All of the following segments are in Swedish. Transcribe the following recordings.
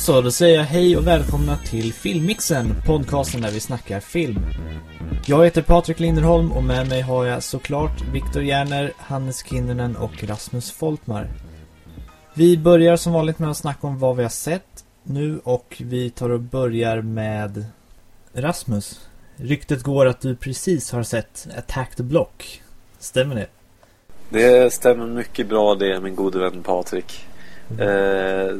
Så, då säger jag hej och välkomna till Filmmixen, podcasten där vi snackar film. Jag heter Patrik Linderholm och med mig har jag såklart Viktor Järner, Hannes Kinnunen och Rasmus Foltmar. Vi börjar som vanligt med att snacka om vad vi har sett nu och vi tar och börjar med Rasmus. Ryktet går att du precis har sett Attack the Block. Stämmer det? Det stämmer mycket bra det min gode vän Patrik. Eh,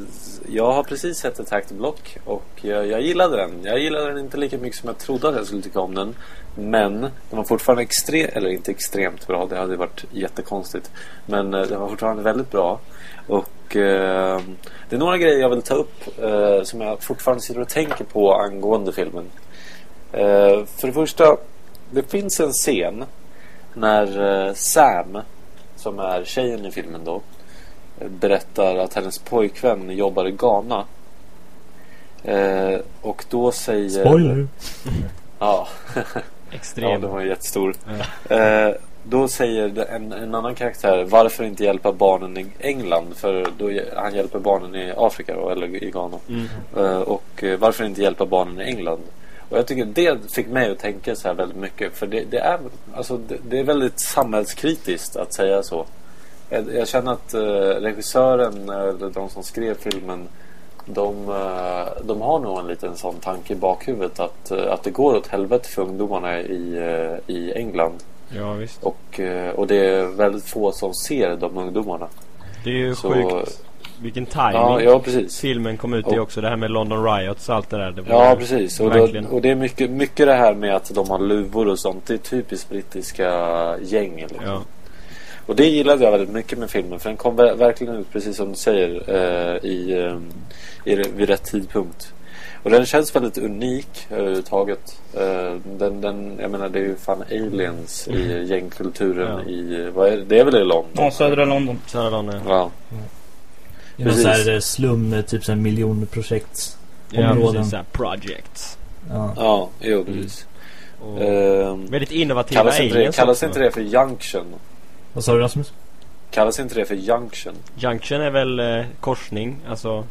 jag har precis sett Attack the Block och jag, jag gillade den. Jag gillade den inte lika mycket som jag trodde att jag skulle tycka om den. Men den var fortfarande extremt, eller inte extremt bra, det hade varit jättekonstigt. Men eh, den var fortfarande väldigt bra. Och eh, det är några grejer jag vill ta upp eh, som jag fortfarande sitter och tänker på angående filmen. Eh, för det första, det finns en scen när eh, Sam, som är tjejen i filmen då, berättar att hennes pojkvän jobbar i Ghana. Eh, och då säger... Spoiler! Ja. Extrem. ja, den var jättestor. Eh, då säger en, en annan karaktär varför inte hjälpa barnen i England? För då, han hjälper barnen i Afrika då, eller i Ghana. Mm. Eh, och eh, varför inte hjälpa barnen i England? Och jag tycker det fick mig att tänka så här väldigt mycket. För det, det är, alltså, det, det är väldigt samhällskritiskt att säga så. Jag, jag känner att eh, regissören eller de som skrev filmen de, eh, de har nog en liten sån tanke i bakhuvudet att, eh, att det går åt helvete för ungdomarna i, i England. Ja, visst. Och, och det är väldigt få som ser de ungdomarna. Det är ju Så- sjukt. Vilken timing. Ja, ja. Filmen kom ut i också. Det här med London Riots och allt det där. Det Ja, precis. Och, verkligen. då, och det är mycket, mycket det här med att de har luvor och sånt. Det är typiskt brittiska gäng. Liksom. Ja. Och det gillade jag väldigt mycket med filmen. För den kom ver- verkligen ut, precis som du säger, eh, i, eh, i, vid rätt tidpunkt. Och den känns väldigt unik överhuvudtaget. Eh, den, den, jag menar, det är ju fan aliens i gängkulturen Ja. i... Vad är det? det är väl i London? Ja, södra London. Södra London. Ja. Det är någon Precis. så här slum, typ så här miljonprojekt. Ja, precis. Såhär projects. Ja. Ja, jo precis. Och Ehm, väldigt innovativa kallas inte, det, aliens kallas också. inte det för Junction? Vad sa du Rasmus? Kallas inte det för Junction? Junction är väl eh, korsning. Alltså.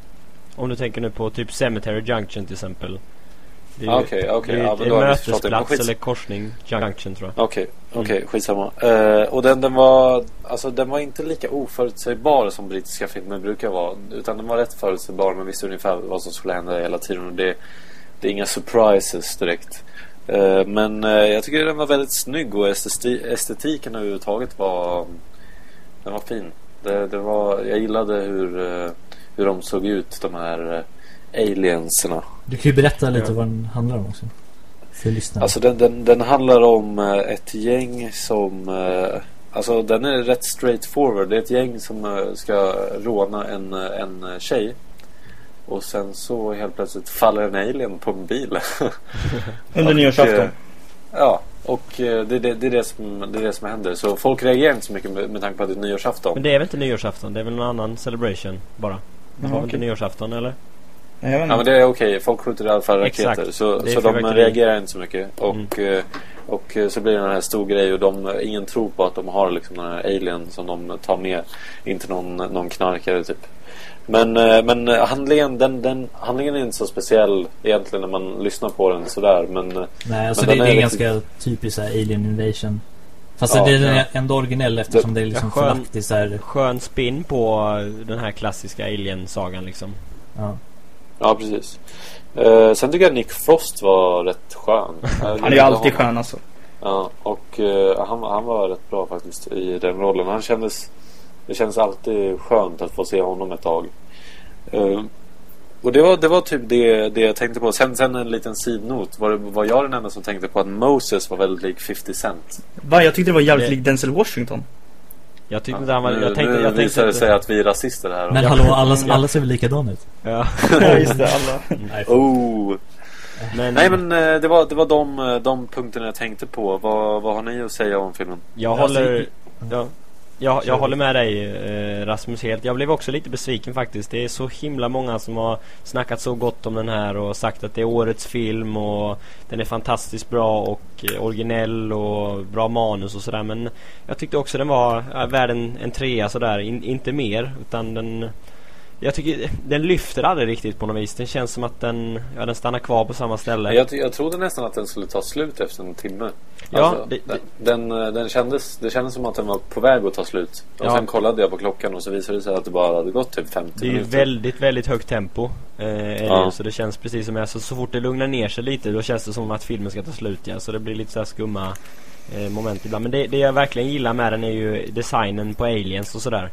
Om du tänker nu på typ Cemetery Junction till exempel. Det är ju- Ah, Okej, okej. det är ja, men det. Men mötesplats skits- eller korsning. Junction tror jag. Okej, okej, skitsamma. Eh, och den, den var alltså den var inte lika oförutsägbar som brittiska filmer brukar vara. Utan den var rätt förutsägbar. Man visste ungefär vad som skulle hända hela tiden. Och det, det är inga surprises direkt. Eh, men eh, jag tycker den var väldigt snygg och esteti- estetiken överhuvudtaget var Den var fin. Det, det var, jag gillade hur, eh, hur de såg ut, de här alienserna. Du kan ju berätta lite Ja. vad den handlar om också. För lyssnarna. Alltså den, den, den handlar om ett gäng som Alltså den är rätt straightforward. Det är ett gäng som ska råna en, en tjej. Och sen så helt plötsligt faller en alien på en bil. Under nyårsafton. eh, Ja, och eh, det, det, det, är det, som, det är det som händer. Så folk reagerar inte så mycket med, med tanke på att det är nyårsafton. Men det är väl inte nyårsafton? Det är väl någon annan celebration bara? Det var väl inte nyårsafton eller? Ja men det är okej, folk skjuter i alla fall raketer Exakt. Så, så de reagerar inte så mycket och, eh, och så blir det en här stor grej och de, ingen tror på att de har liksom den här alien som de tar med Inte någon, någon knarkare typ Men, eh, men eh, handlingen, den, den, handlingen är inte så speciell egentligen när man lyssnar på den sådär men eh, Nej, alltså men det, det är är ganska typiskt så här Alien Invasion. Fast Ja, det är ja. ändå originell eftersom det är liksom skön. förlagt så här, Skön spin på den här klassiska alien-sagan liksom. ja. Ja precis eh, Sen tycker jag Nick Frost var rätt skön Han är ju alltid skön alltså. Ja, och eh, han, han var rätt bra faktiskt i den rollen. Han kändes, det känns alltid skönt att få se honom ett tag. Eh, och det var, det var typ det, det jag tänkte på. Sen, sen en liten sidnot. Var, det, var jag den enda som tänkte på att Moses var väldigt lik 50 Cent? Va, jag tyckte det var jävligt Det- lik Denzel Washington. Jag tyckte inte han var... Jag tänkte... nu Jag visar det sig att vi är rasister här. Men hallå, alla, alla ser väl likadana ut? Ja. Ja, just det. Alla. Nej, Oh. Men, Nej men eh, det var, det var de, eh, de punkterna jag tänkte på. Vad, vad har ni att säga om filmen? jag Alltså, håller... i- Ja, jag, jag håller med dig eh, Rasmus helt. Jag blev också lite besviken faktiskt. Det är så himla många som har snackat så gott om den här och sagt att det är årets film och den är fantastiskt bra och eh, originell och bra manus och sådär. Men jag tyckte också den var äh, värd en, en trea sådär. In, inte mer utan den... Jag tycker den lyfter aldrig riktigt på något vis. Den känns som att den, ja, den stannar kvar på samma ställe. Jag, jag trodde nästan att den skulle ta slut efter en timme. Ja, Alltså, det- den, den, den kändes, det kändes som att den var på väg att ta slut. Och Ja. sen kollade jag på klockan och så visade det sig att det bara hade gått typ 50 Det är ju minuter. väldigt, väldigt högt tempo. Eh, det Ja. ju, så det känns precis som alltså, så fort det lugnar ner sig lite då känns det som att filmen ska ta slut ja. Så det blir lite så här skumma eh, moment ibland. Men det, det jag verkligen gillar med den är ju designen på aliens och sådär.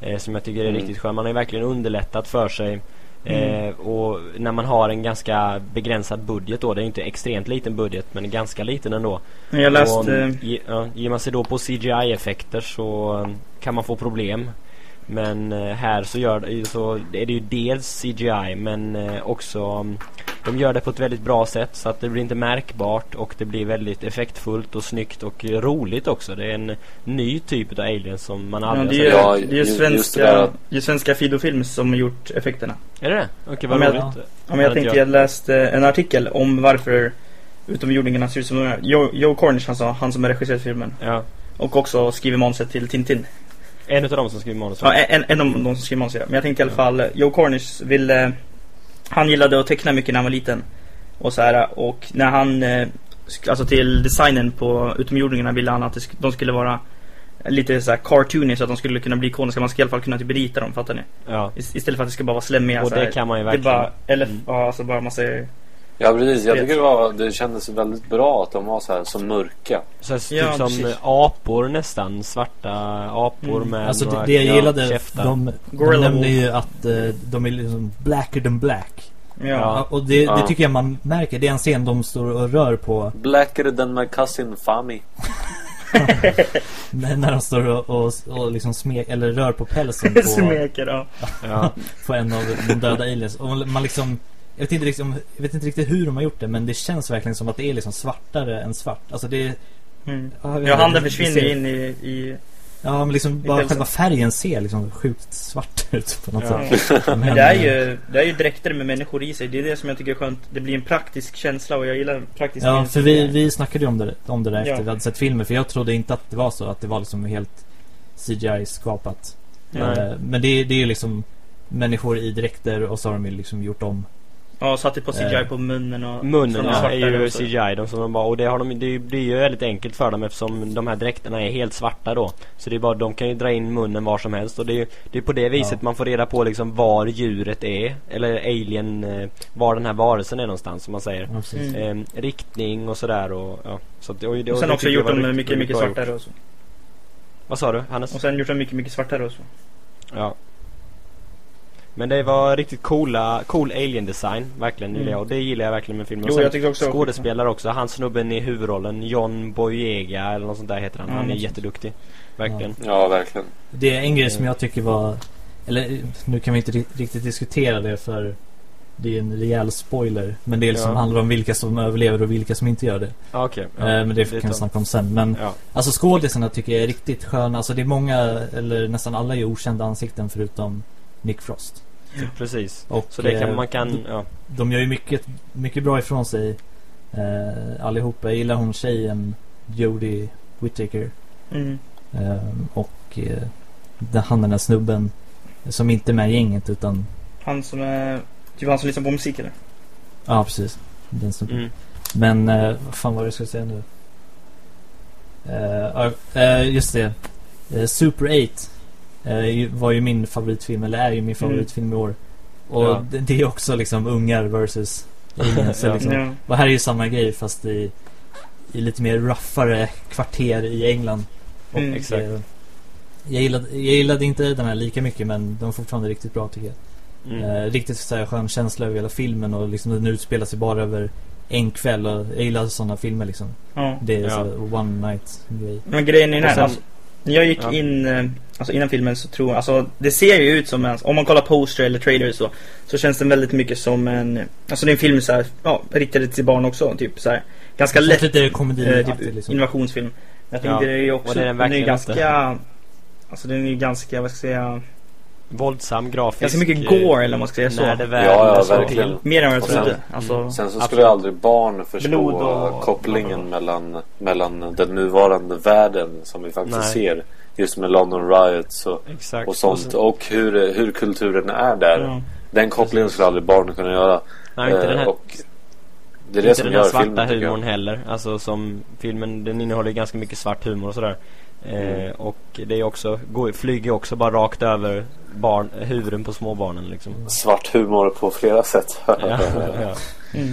Eh, som jag tycker är Mm. riktigt skön. Man har ju verkligen underlättat för sig. Mm. Eh, och när man har en ganska begränsad budget då. Det är ju inte extremt liten budget men ganska liten ändå. Jag läste... Och, ge, ja, ger man sig då på CGI-effekter så kan man få problem. Men eh, här så, gör, så är det ju dels CGI men eh, också mm, de gör det på ett väldigt bra sätt så att det blir inte märkbart och det blir väldigt effektfullt och snyggt och roligt också. Det är en ny typ av aliens som man Ja, aldrig det är har sett. Ja, det är ju svenska, det är svenska Fido-film som har gjort effekterna. Är det det? Okej, vad Ja, roligt. Ja, men jag tänkte, jag läste en artikel om varför utomjordingarna ser ut som de gör. Joe, Joe Cornish, han, sa, han som har regisserat filmen. Ja. Och också skriver manuset till Tintin. En utav dem som skriver manus. Ja, en, en av de som skriver manuset. Men jag tänkte i alla fall, Joe Cornish ville... Han gillade att teckna mycket när han var liten. Och så här, och när han... eh, Alltså till designen på utomjordingarna ville han att de skulle vara lite så här cartoony så att de skulle kunna bli ikoniska. Man ska i alla fall kunna typ rita dem, fattar ni? Ja. Ist- Istället för att det ska bara vara slemmiga Och så det här. kan man ju Det är verkligen. bara, eller, Mm. ja, alltså bara massa... Ja precis, jag tycker det, var, det kändes väldigt bra att de var så här så mörka. Så här, Ja, typ som precis. apor nästan. Svarta apor Mm. med Alltså det, några det jag ja, gillade, käftar. de, de nämnde ju att eh, de är liksom blacker than black. Ja. Ja. Och det, Ja. det tycker jag man märker. Det är en scen de står och rör på. Blacker than my cousin Fami. Men när de står och, och, och liksom smek, eller rör på pälsen på, Smeker. Ja. på en av de döda aliens. Och man liksom jag vet, inte riktigt, om- jag vet inte riktigt hur de har gjort det men det känns verkligen som att det är liksom svartare än svart. Alltså det är... Mm. Ja, handen försvinner in i... i Ja men liksom bara själva färgen ser liksom sjukt svart ut på något Ja. sätt. Men, Men det är ju, det är ju dräkter med människor i sig. Det är det som jag tycker är skönt. Det blir en praktisk känsla och jag gillar praktisk Ja, för vi, vi snackade ju om det, om det där efter Ja. vi hade sett filmen. För jag trodde inte att det var så. Att det var liksom helt CGI-skapat. Nej. Eh, Men det, det är ju liksom människor i dräkter och så har de ju liksom gjort om. Ja, satte på CGI Eh. på munnen och... Munnen ja, är ju. CGI de som de bara, och det har de, det, det är ju väldigt enkelt för dem eftersom de här dräkterna är helt svarta då. Så det är bara, de kan ju dra in munnen var som helst och det är ju det är på det viset Ja. man får reda på liksom var djuret är. Eller alien, eh, var den här varelsen är någonstans som man säger. Ja. Mm. Eh, riktning och sådär och ja. Så att, och, det- Och sen också gjort dem mycket, mycket svartare och så. Vad sa du Hannes? Och sen gjort dem mycket, mycket svartare och så. Ja. Men det var riktigt coola, cool alien design, verkligen gillar Mm. jag. Och det gillar jag verkligen med filmen. Jo, jag tycker också... skådespelare också. Han snubben i huvudrollen, John Boyega eller något sånt där heter han. Han är sånt. jätteduktig. Verkligen. Ja, verkligen. Det är en grej som jag tycker var... Eller nu kan vi inte ri- riktigt diskutera det för det är en rejäl spoiler. Men det är liksom Ja. handlar om vilka som överlever och vilka som inte gör det. Ja, okej. Ja, Eh, men det tar- kan vi snacka om sen. Men Ja. alltså skådisarna tycker jag är riktigt sköna. Alltså det är många, eller nästan alla är okända ansikten förutom Nick Frost. Precis. Och, Så det kan eh, man kan, ja. De gör ju mycket, mycket bra ifrån sig eh, allihopa. Jag gillar hon tjejen Jodie Whittaker. Mm. Eh, och eh, den, han den där snubben som inte är med i gänget utan Han som är... Typ han som lyssnar på musik eller? Ja precis Den snubben Mm. Men eh, vad fan var det jag skulle säga nu Eh, ja, eh, Just det Eh, Super 8 eh, ju- Var ju min favoritfilm Eller är ju min favoritfilm i år Och Ja. det, det är också liksom ungar versus aliens Ja. liksom. Ja. Och här är ju samma grej fast i, i lite mer rougare kvarter i England. Och, Mm. Exakt. eh, jag, gillade, jag gillade inte den här lika mycket men de är fortfarande riktigt bra tycker jag. Mm. Eh, riktigt så här, skön känsla över hela filmen och liksom den utspelar sig bara över en kväll och jag gillar sådana filmer liksom. ja. Det är Ja. så one night grej. Men grejen är den Och här, sen- alltså, jag gick Ja. in, eh, alltså innan filmen så tror jag, alltså det ser ju ut som en, om man kollar poster eller trailers så, så känns den väldigt mycket som en, alltså det är en film så här, ja, riktad till barn också, typ så här, ganska lätt lite komedi eh, typ liksom. invasionsfilm. Men jag Ja, tänkte det är ju och också, det är den den är ganska, alltså den är ju ganska, vad ska jag säga, Våldsam, grafisk. ganska mycket eh, gore eller vad man ska säga så. När det väl Ja, ja, verkligen. till. Mer än vad jag trodde. Alltså, Sen så skulle Absolut. aldrig barn förstå och- kopplingen mellan, mellan den nuvarande världen som vi faktiskt Nej. ser just med London Riots och, Exakt. och sånt. sen- Och hur, hur kulturen är där. Ja. Den kopplingen Precis. skulle aldrig barnen kunna göra. Nej, inte Eh, den här, och det är det inte som den här gör svarta filmen humorn heller. Alltså som filmen, den innehåller ju ganska mycket svart humor och sådär. Eh, Mm. och det är också, går, flyger också bara rakt över barn, huvuden på småbarnen liksom. Svart humor på flera sätt. ja, ja. Mm.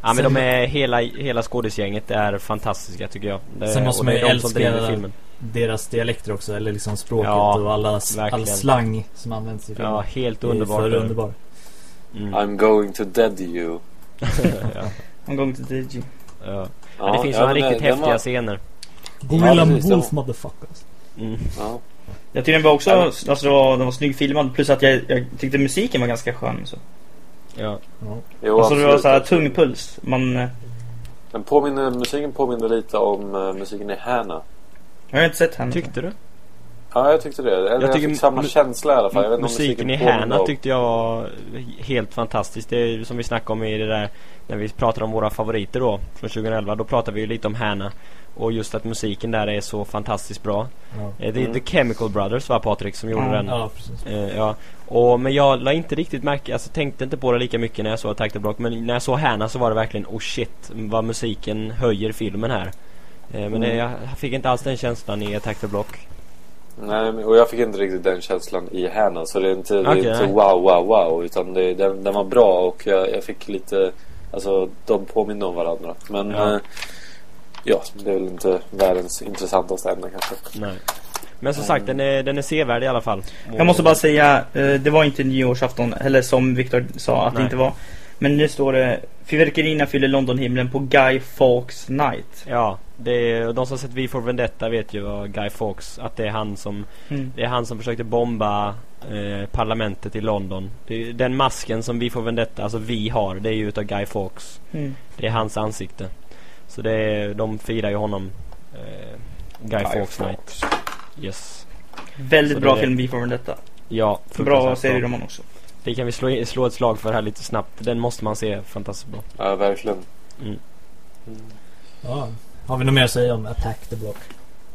ja men Sen- de är, hela, hela skådisgänget är fantastiska tycker jag. Det, Sen måste man det ju är de som älska filmen. Deras dialekter också, eller liksom språket Ja, och alla, all slang som används i filmen. Ja, helt Det är underbart. Där. underbar. Mm. I'm going to dead you. ja. En gång till DJ. Ja. Ja, det finns ja, några riktigt häftiga var- scener. Gorilla precis, Wolf motherfuckers. Mm. Ja. Jag tyckte den var också, Ja. alltså det var, den var snygg filmad. Plus att jag, jag tyckte musiken var ganska skön. Så. Ja. Ja. Jo, alltså det var absolut, så här absolut. tung puls. Man, eh, Den påminner, musiken påminner lite om uh, musiken i Hanna. jag har inte sett henne. Tyckte du? Ja, jag tyckte det. Eller jag, Jag tycker fick samma känsla i alla fall. Jag vet om Musiken i Hanna om- tyckte jag var helt fantastisk. Det är som vi snackade om i det där när vi pratade om våra favoriter då från 2011. Då pratade vi ju lite om Hanna. Och just att musiken där är så fantastiskt bra. Ja. Eh, Det är Mm. The Chemical Brothers va Patrik som gjorde Ja. den? ja, precis. Eh, ja. Och, men jag la inte riktigt märke, alltså tänkte inte på det lika mycket när jag såg Attack the Block. Men när jag såg Hanna så var det verkligen oh shit vad musiken höjer filmen här. Eh, men det, Mm. jag fick inte alls den känslan i Attack the Block. Nej, och jag fick inte riktigt den känslan i Hanna. Så det är inte, det Okej, är inte wow, wow, wow. Utan det, den, den var bra och jag, jag fick lite... Alltså, de påminner om varandra. Men... Ja. Ja. Ja, det är väl inte världens intressantaste ämne kanske. Nej. Men som sagt den är, den är sevärd i alla fall. Jag måste bara säga, eh, det var inte nyårsafton, eller som Viktor sa att det Nej. inte var. Men nu står det Fyrverkerierna fyller Londonhimlen på Guy Fawkes Night. Ja, det är, de som sett V for Vendetta vet ju vad Guy Fawkes, att det är han som Mm. Det är han som försökte bomba eh, parlamentet i London. Det är, den masken som V for Vendetta, alltså vi har, det är ju utav Guy Fawkes. Mm. Det är hans ansikte. Så det är, de firar ju honom eh, Guy, Fawkes Night. Yes. Väldigt Så bra det film V for Vendetta. Ja, Bra serieroman också. Det kan vi slå, slå ett slag för här lite snabbt. Den måste man se fantastiskt bra. Ja, verkligen. Mm. Ja. Har vi något mer att säga om Attack the Block?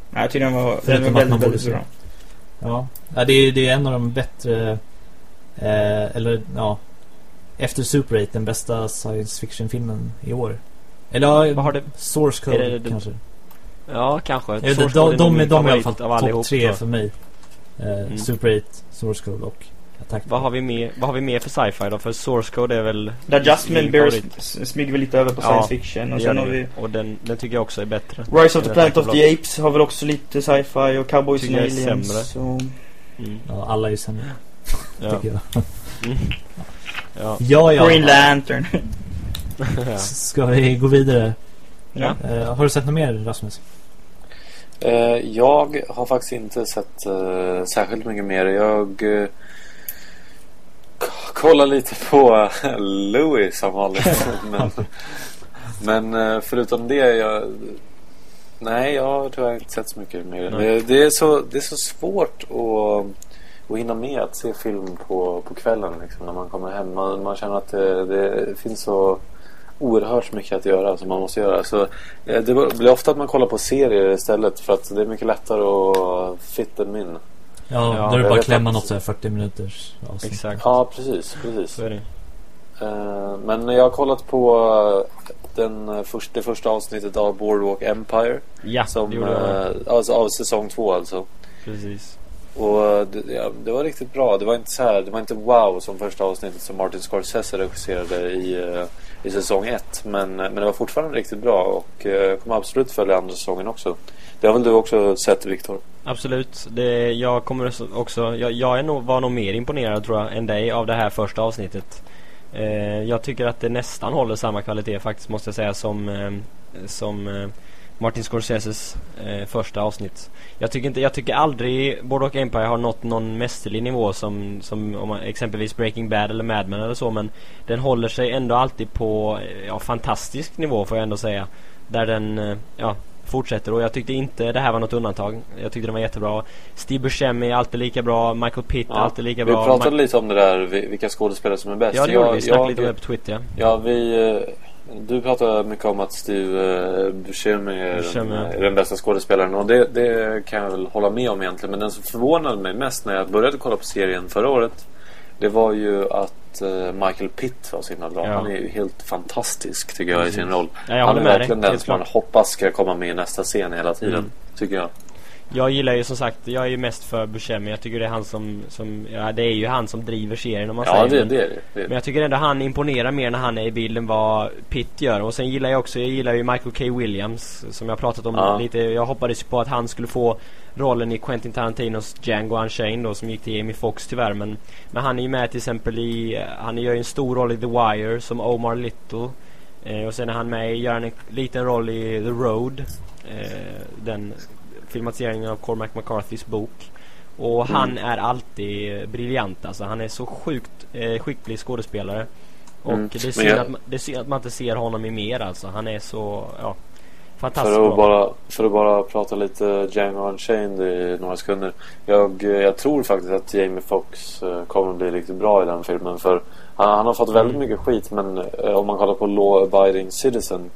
Nej, jag tycker den var, den var väldigt, väldigt bra. Ja, ja det, är, det är en av de bättre eh, Eller ja Efter Super 8 den bästa science fiction-filmen i år Eller Vad har det? Source Code Är det- det- kanske Ja, kanske. Jag inte, Code de, de, nog är de är i alla fall topp tre jag. för mig eh, Mm. Super 8, Source Code och Attack Vad har vi mer, vad har vi mer för sci-fi då? För Source Code är väl... Där min Bear smyger väl lite över på Ja, science fiction. Och Det sen har det vi. Och den, den tycker jag också är bättre. Rise of the Planet of the Apes har väl också lite sci-fi och Cowboys and Tycker jag är Aliens. sämre. Så, Mm. Ja, alla är sämre Ja. tycker jag Mm. ja. Ja, ja Green Lantern. Ska vi gå vidare? ja. Eh, har du sett något mer Rasmus? Eh, jag har faktiskt inte sett eh, särskilt mycket mer. Jag eh, k- kollar lite på Louis som vanligt. men men förutom det, jag, nej, jag har tyvärr inte sett så mycket mer. Nej. Det, är så, det är så svårt att, att hinna med att se film på, på kvällen liksom, när man kommer hem. Man, man känner att det, det finns så oerhört mycket att göra som man måste göra. Så eh, det blir ofta att man kollar på serier istället för att det är mycket lättare att fit them in. Ja, Ja, då är det bara klämma något så här 40 minuters avsnitt. Exakt. Ja, precis. precis. Så är det. Eh, Men jag har kollat på eh, den eh, först, det första avsnittet av Boardwalk Empire. Ja, Som, det alltså, av säsong två alltså. Precis. Och det, ja, det var riktigt bra. Det var inte så här, det var inte wow som första avsnittet som Martin Scorsese regisserade i, i säsong ett. Men, men det var fortfarande riktigt bra och jag kommer absolut följa andra säsongen också. Det har väl du också sett Viktor? Absolut. Det, jag kommer också... Jag, jag är nog, var nog mer imponerad tror jag än dig av det här första avsnittet. Eh, jag tycker att det nästan håller samma kvalitet faktiskt måste jag säga som, eh, som eh, Martin Scorseses eh, första avsnitt. Jag tycker, inte, jag tycker aldrig Boardwalk Empire har nått någon mästerlig nivå som, som om man, exempelvis Breaking Bad eller Mad Men eller så men den håller sig ändå alltid på eh, ja, fantastisk nivå får jag ändå säga. Där den eh, ja, fortsätter och jag tyckte inte det här var något undantag. Jag tyckte den var jättebra. Steve Buscemi är alltid lika bra. Michael Pitt är alltid lika vi bra. pratade Ma- lite om det där, vi- vilka skådespelare som är bäst. Ja det gjorde vi. Snackade jag, lite om det på Twitter ja. Ja, vi, eh, Du pratar mycket om att Steve Buscemi är. Den, är den bästa skådespelaren och det, det kan jag väl hålla med om egentligen. Men den som förvånade mig mest när jag började kolla på serien förra året det var ju att uh, Michael Pitt var så himla bra. Ja. Han är ju helt fantastisk tycker jag i sin Precis. roll. Ja, Han är verkligen den som man hoppas ska komma med i nästa scen hela tiden. Mm. Tycker jag. Jag gillar ju som sagt, jag är ju mest för Buscemi. Jag tycker det är han som, som ja det är ju han som driver serien om man Ja säger. det, men, det det. det. men jag tycker ändå han imponerar mer när han är i bilden vad Pitt gör. Och sen gillar jag också, jag gillar ju Michael K. Williams som jag pratat om Ja. lite. Jag hoppades ju på att han skulle få rollen i Quentin Tarantinos Django Unchained då som gick till Jamie Foxx tyvärr. Men, men han är ju med till exempel i, han gör ju en stor roll i The Wire som Omar Little. Eh, och sen är han med, gör han en liten roll i The Road. Eh, den filmatiseringen av Cormac McCarthys bok. Och Mm. han är alltid eh, briljant alltså. Han är så sjukt eh, skicklig skådespelare. Och Mm. det, är synd jag- att man, det är synd att man inte ser honom i mer alltså. Han är så, ja, fantastiskt För att, bara, för att bara prata lite Django Unchained i några sekunder. Jag, jag tror faktiskt att Jamie Foxx eh, kommer att bli riktigt bra i den filmen. För han, han har fått väldigt Mm. mycket skit men eh, om man kollar på Law Abiding Citizen.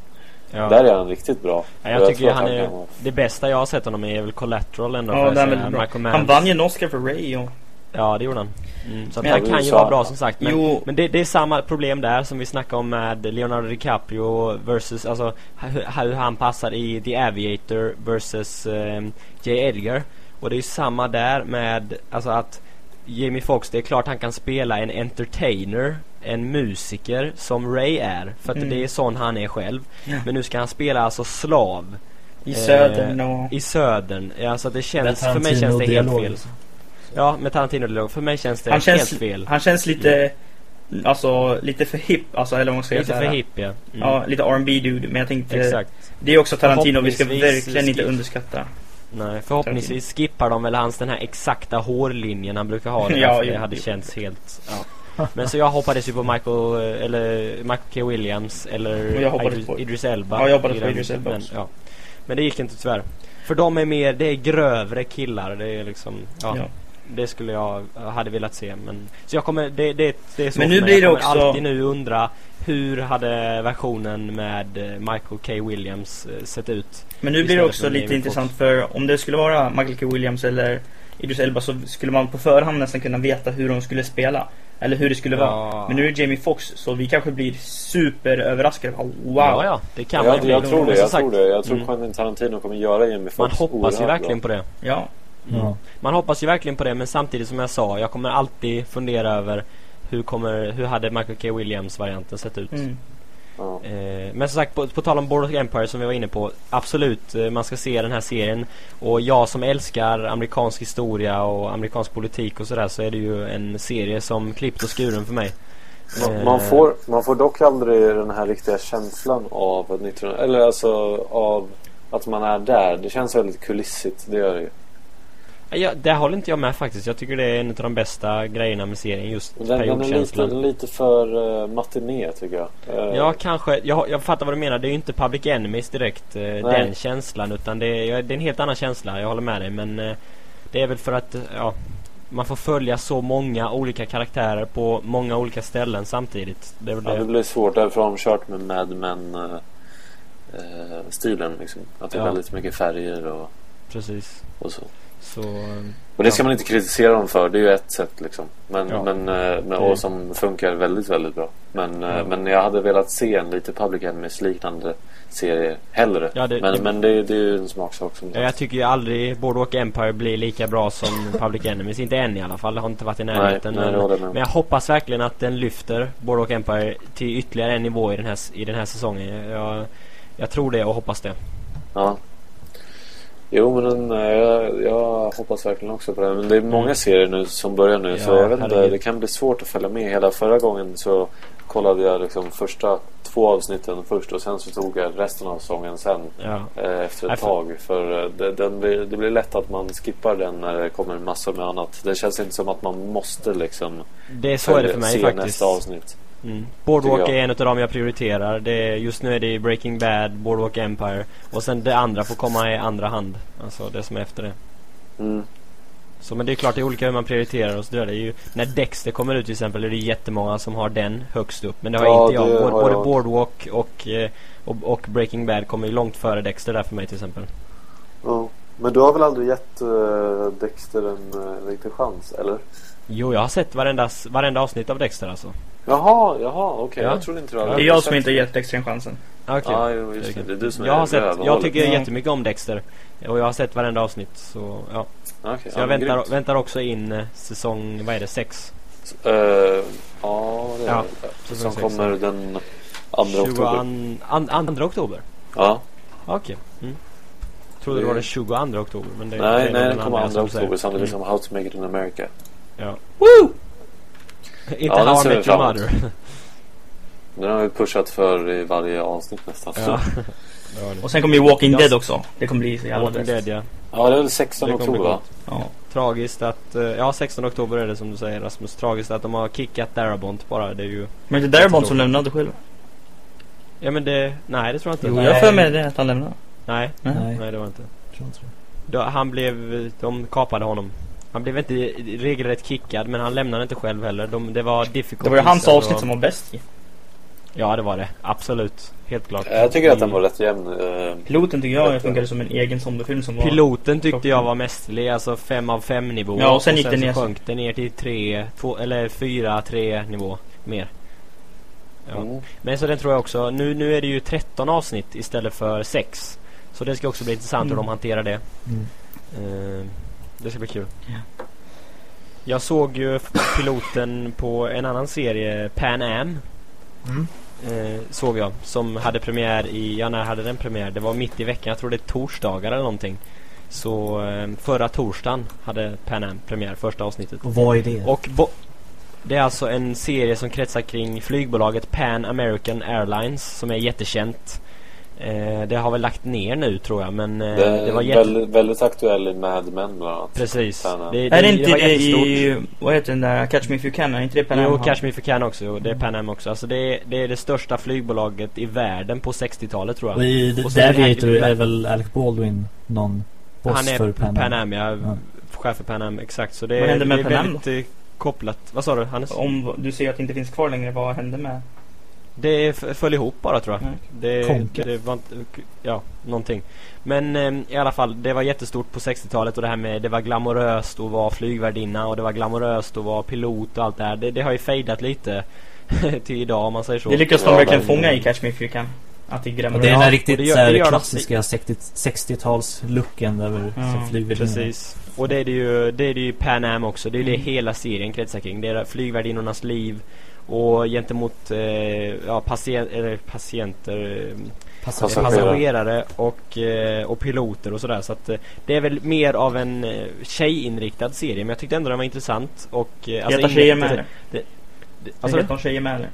Ja. Där är han riktigt bra. Ja, Och jag tycker att han är, kan det bästa jag har sett honom är väl Collateral ändå. Ja, jag den. Michael Han Mann. vann ju en Oscar för Ray och... Ja, det gjorde han. Mm, så Men han jag kan ju vara bra som sagt. Men, Jo. men det, det är samma problem där som vi snackade om med Leonardo DiCaprio versus, alltså hur, hur han passar i The Aviator versus eh, J. Edgar. Och det är ju samma där med, alltså att Jamie Foxx, det är klart han kan spela en entertainer, en musiker som Ray är. För att Mm. det är sån han är själv. Ja. Men nu ska han spela alltså slav. I Eh, södern och... I södern. Ja, så det känns, för mig känns det helt fel. liksom. Ja, med Tarantino-dialog. För mig känns det Han helt känns, fel. han känns lite... Alltså lite för hip, alltså eller vad man ska Lite säga. för hipp ja. Mm. Ja, lite R&B dude men jag tänkte... Exakt. Det är också Tarantino, vi ska verkligen inte underskatta. Nej, förhoppningsvis skippar de väl hans den här exakta hårlinjen han brukar ha. Det, Ja, jo, det hade jo. känts helt... Ja. Men så jag hoppades ju på Michael, eh, eller Michael K. Williams eller Idris, på- Idris Elba. Ja, jag hoppades på Idris Elba men, ja. men det gick inte tyvärr. För de är mer, det är grövre killar. Det är liksom, ja. Ja. Det skulle jag hade velat se men Så jag kommer, det, det, det är så Men nu blir det också- alltid nu undra Hur hade versionen med eh, Michael K. Williams eh, sett ut? Men nu blir det också lite intressant för om det skulle vara Michael K. Williams eller Idris Elba så skulle man på förhand nästan kunna veta hur de skulle spela. Eller hur det skulle vara. Ja. Men nu är det Jamie Foxx så vi kanske blir super-överraskade. Wow! Ja, ja, det kan man Jag, jag tror det, jag sagt, tror det. Jag tror mm. Quentin Tarantino kommer göra Jamie Foxx Man hoppas ju verkligen bra. på det. Ja. Mm. Ja. Man hoppas ju verkligen på det men samtidigt som jag sa, jag kommer alltid fundera över hur, kommer, hur hade Michael K. Williams-varianten sett ut? Mm. Ja. Eh, men som sagt, på, på tal om Boardwalk Empire som vi var inne på Absolut, eh, man ska se den här serien Och jag som älskar amerikansk historia och amerikansk politik och sådär Så är det ju en serie som klippt och skuren för mig Man, man, Eh, får, man får dock aldrig den här riktiga känslan av 19, eller alltså av att man är där. Det känns väldigt kulissigt, det gör det ju. Ja, det håller inte jag med faktiskt. Jag tycker det är en av de bästa grejerna med serien. Just Den, lite, periodkänslan. den är lite för uh, matiné tycker jag. Eh, Ja, kanske. Jag, jag fattar vad du menar. Det är ju inte Public Enemies direkt, eh, den känslan. Utan det är, det är en helt annan känsla. Jag håller med dig. Men eh, det är väl för att, ja, man får följa så många olika karaktärer på många olika ställen samtidigt. Det ja, det blir svårt. Därför har de kört med Mad Men eh, eh, stilen liksom. Att det är Ja. väldigt mycket färger och, Precis. och så. Så, Och det ska Ja. man inte kritisera dem för. Det är ju ett sätt liksom. Men, Ja. men, eh, men, och som funkar väldigt, väldigt bra. Men, Ja. men jag hade velat se en lite Public Enemies liknande serie hellre. Ja, det- men det- men det, det är ju en smaksak som ja, jag tycker ju aldrig Boardwalk Empire blir lika bra som Public Enemies. Inte än i alla fall. Det har inte varit i Nej, närheten. nej, men, om. men jag hoppas verkligen att den lyfter Boardwalk Empire till ytterligare en nivå i den här, i den här säsongen. Jag, jag tror det och hoppas det. Ja. Jo men den, eh, jag, jag hoppas verkligen också på det. Men det är många Mm. serier nu som börjar nu. så Ja, jag vet inte, det kan bli svårt att följa med. Hela förra gången så kollade jag liksom första två avsnitten först och sen så tog jag resten av säsongen sen. Ja. eh, efter Nej, ett för- tag. För eh, det, den blir, det blir lätt att man skippar den när det kommer massor med annat. Det känns inte som att man måste liksom Det är så är det för mig se faktiskt. nästa avsnitt. Mm. Boardwalk är en av dem jag prioriterar. Det är, just nu är det Breaking Bad, Boardwalk Empire och sen det andra får komma i andra hand. Alltså det som är efter det. Mm. Så men det är klart det är olika hur man prioriterar och så där. Det är ju, när Dexter kommer ut till exempel är det jättemånga som har den högst upp. Men det har Ja, inte jag. Både, har både jag. Boardwalk och, eh, och, och Breaking Bad kommer ju långt före Dexter där för mig till exempel. Ja. Men du har väl aldrig gett eh, Dexter en, eh, en riktig chans, eller? Jo, jag har sett varenda, varenda avsnitt av Dexter alltså. Jaha, jaha, okej. Ja. Jag trodde inte du hade Det är jag som inte har gett extra chansen. Okej. Ja, jo, just det. Det är du som jag är har sett, jag tycker Ja. jättemycket om Dexter. Och jag har sett varenda avsnitt så ja. Okej, Så ja, jag väntar, grymt. väntar också in eh, säsong, vad är det, sex? Eh, ja, det är Ja, det. säsong Som sex, kommer den 2 oktober. 22 an, andra oktober? Ja. Okej. Mm. Trodde det var den 22 oktober men det det Nej, är nej, den kommer andra 2 som du säger. oktober samtidigt Mm. som How to Make It in America. Ja. Woo! Inte Ja, den How I Met Your. Mother. Den har vi pushat för i varje avsnitt nästan. ja. Och sen kommer ju Walking. Dead också. Det kommer bli så jävla Walking bäst. Dead ja. Ja, det är väl 16 Det kommer oktober va? Ja. Tragiskt att, eh, ja 16 oktober är det som du säger Rasmus. Tragiskt att de har kickat Darabont bara. Det är ju, Men det är Darabont som lämnade själv. ja men det, nej det tror jag inte. Jo, Nej. jag för mig det att han lämnade. Nej, Nej. Nej, det var inte. han blev, de kapade honom. Han blev inte regelrätt kickad men han lämnade inte själv heller. De, det var difficult. Det var ju hans och- avsnitt som var bäst. Ja det var det. Absolut. Helt klart. Jag tycker att den var rätt jämn. eh, Piloten tycker jag funkade som en egen zombiefilm som var... Piloten tyckte jag var mästerlig, alltså 5 av 5 nivå. Ja, och sen gick det ner så så. sjönk det ner till 3, 2, eller 4, 3 nivå mer. Ja. Mm. Men så den tror jag också, nu, nu är det ju 13 avsnitt istället för 6. Så det ska också bli intressant hur Mm. de hanterar det. Mm. Eh, det ska bli kul. Jag såg ju piloten på en annan serie, Pan Am. Mm. Eh, såg jag. Som hade premiär i, ja när hade den premiär? Det var mitt i veckan, jag tror det är torsdagar eller någonting. Så eh, förra torsdagen hade Pan Am premiär, första avsnittet. Och vad är det? Och det är alltså en serie som kretsar kring flygbolaget Pan American Airlines som är jättekänt. Eh, det har väl lagt ner nu tror jag men eh, Det det, var jätte... väldigt, väldigt aktuell i Mad Men bland annat. Precis. Am. Det, Är det inte det i... Vad heter den där? Catch Me If You Can? Är inte det Pan Am Jo? Catch Me If You Can också. Jo, det är Pan Am också. Alltså det är, det är det största flygbolaget i världen på 60-talet tror Och jag. i The Och sen är det är väl Alec Baldwin någon boss Han är för Pan Pan Am, Am. ja. Ja. Chef för Pan Am, exakt. Så det, Vad är- hände med det är Pan Am väldigt eh, kopplat. Vad sa du Hannes? Om du ser att det inte finns kvar längre, vad hände med... Det föll ihop bara tror jag. Nej. Det, det var inte, ja, någonting. Men eh, i alla fall, det var jättestort på 60-talet och det här med det var glamoröst att vara flygvärdinna och det var glamoröst att vara pilot och allt det här. Det, det har ju fejdat lite till idag om man säger så. Det lyckas de verkligen fånga i Catch Me If You Can. Att det är Och grämmer det är den och riktigt det gör- det gör klassiska 60 60-tals-looken över Ja, som flygvärdinna. Precis. Och det är det ju, det är det ju Pan Am också. Det är det Mm. hela serien kretsar kring. Det är flygvärdinnornas liv och gentemot eh, ja, patient, eller patienter, eh, Passagerare. Passagerare. och, eh, och piloter och sådär. Så att eh, det är väl mer av en eh, tjejinriktad serie. Men jag tyckte ändå den var intressant. Och, eh, Heta ingen- tjejer med det, eller? det, Alltså, alltså, heter de tjejer med eller?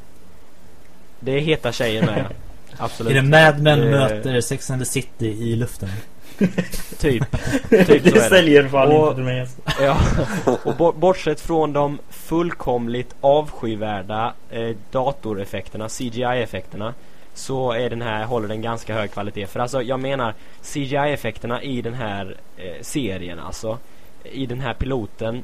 det är heta tjejer med ja. Absolut. Är det Mad Men Eh, möter Sex and the City i luften? Typ. typ så är det det. säljer fan Och- inte till mig alltså. Ja, och bo- bortsett från de fullkomligt avskyvärda eh, datoreffekterna, CGI-effekterna så är den här, håller den ganska hög kvalitet. För alltså jag menar CGI-effekterna i den här eh, serien alltså, i den här piloten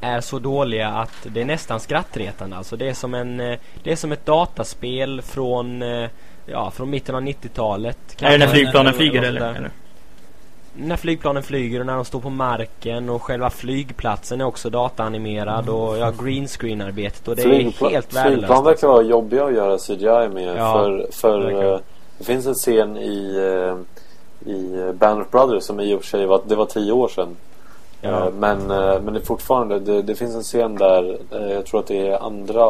är så dåliga att det är nästan skrattretande. Alltså det är som en, eh, det är som ett dataspel från, eh, ja, från mitten av 90-talet. Är det när flygplanen flyger eller? När flygplanen flyger och när de står på marken och själva flygplatsen är också dataanimerad och ja, green screen arbetet och det är Flygpla- helt värdelöst. Flygplan verkar vara jobbiga att göra CGI med. Ja, för för verkligen. eh, det finns en scen i, eh, i Band of Brothers som i och för sig var, det var tio år sedan. Ja. Eh, Men, eh, men det är fortfarande, det, det finns en scen där, jag tror att det är andra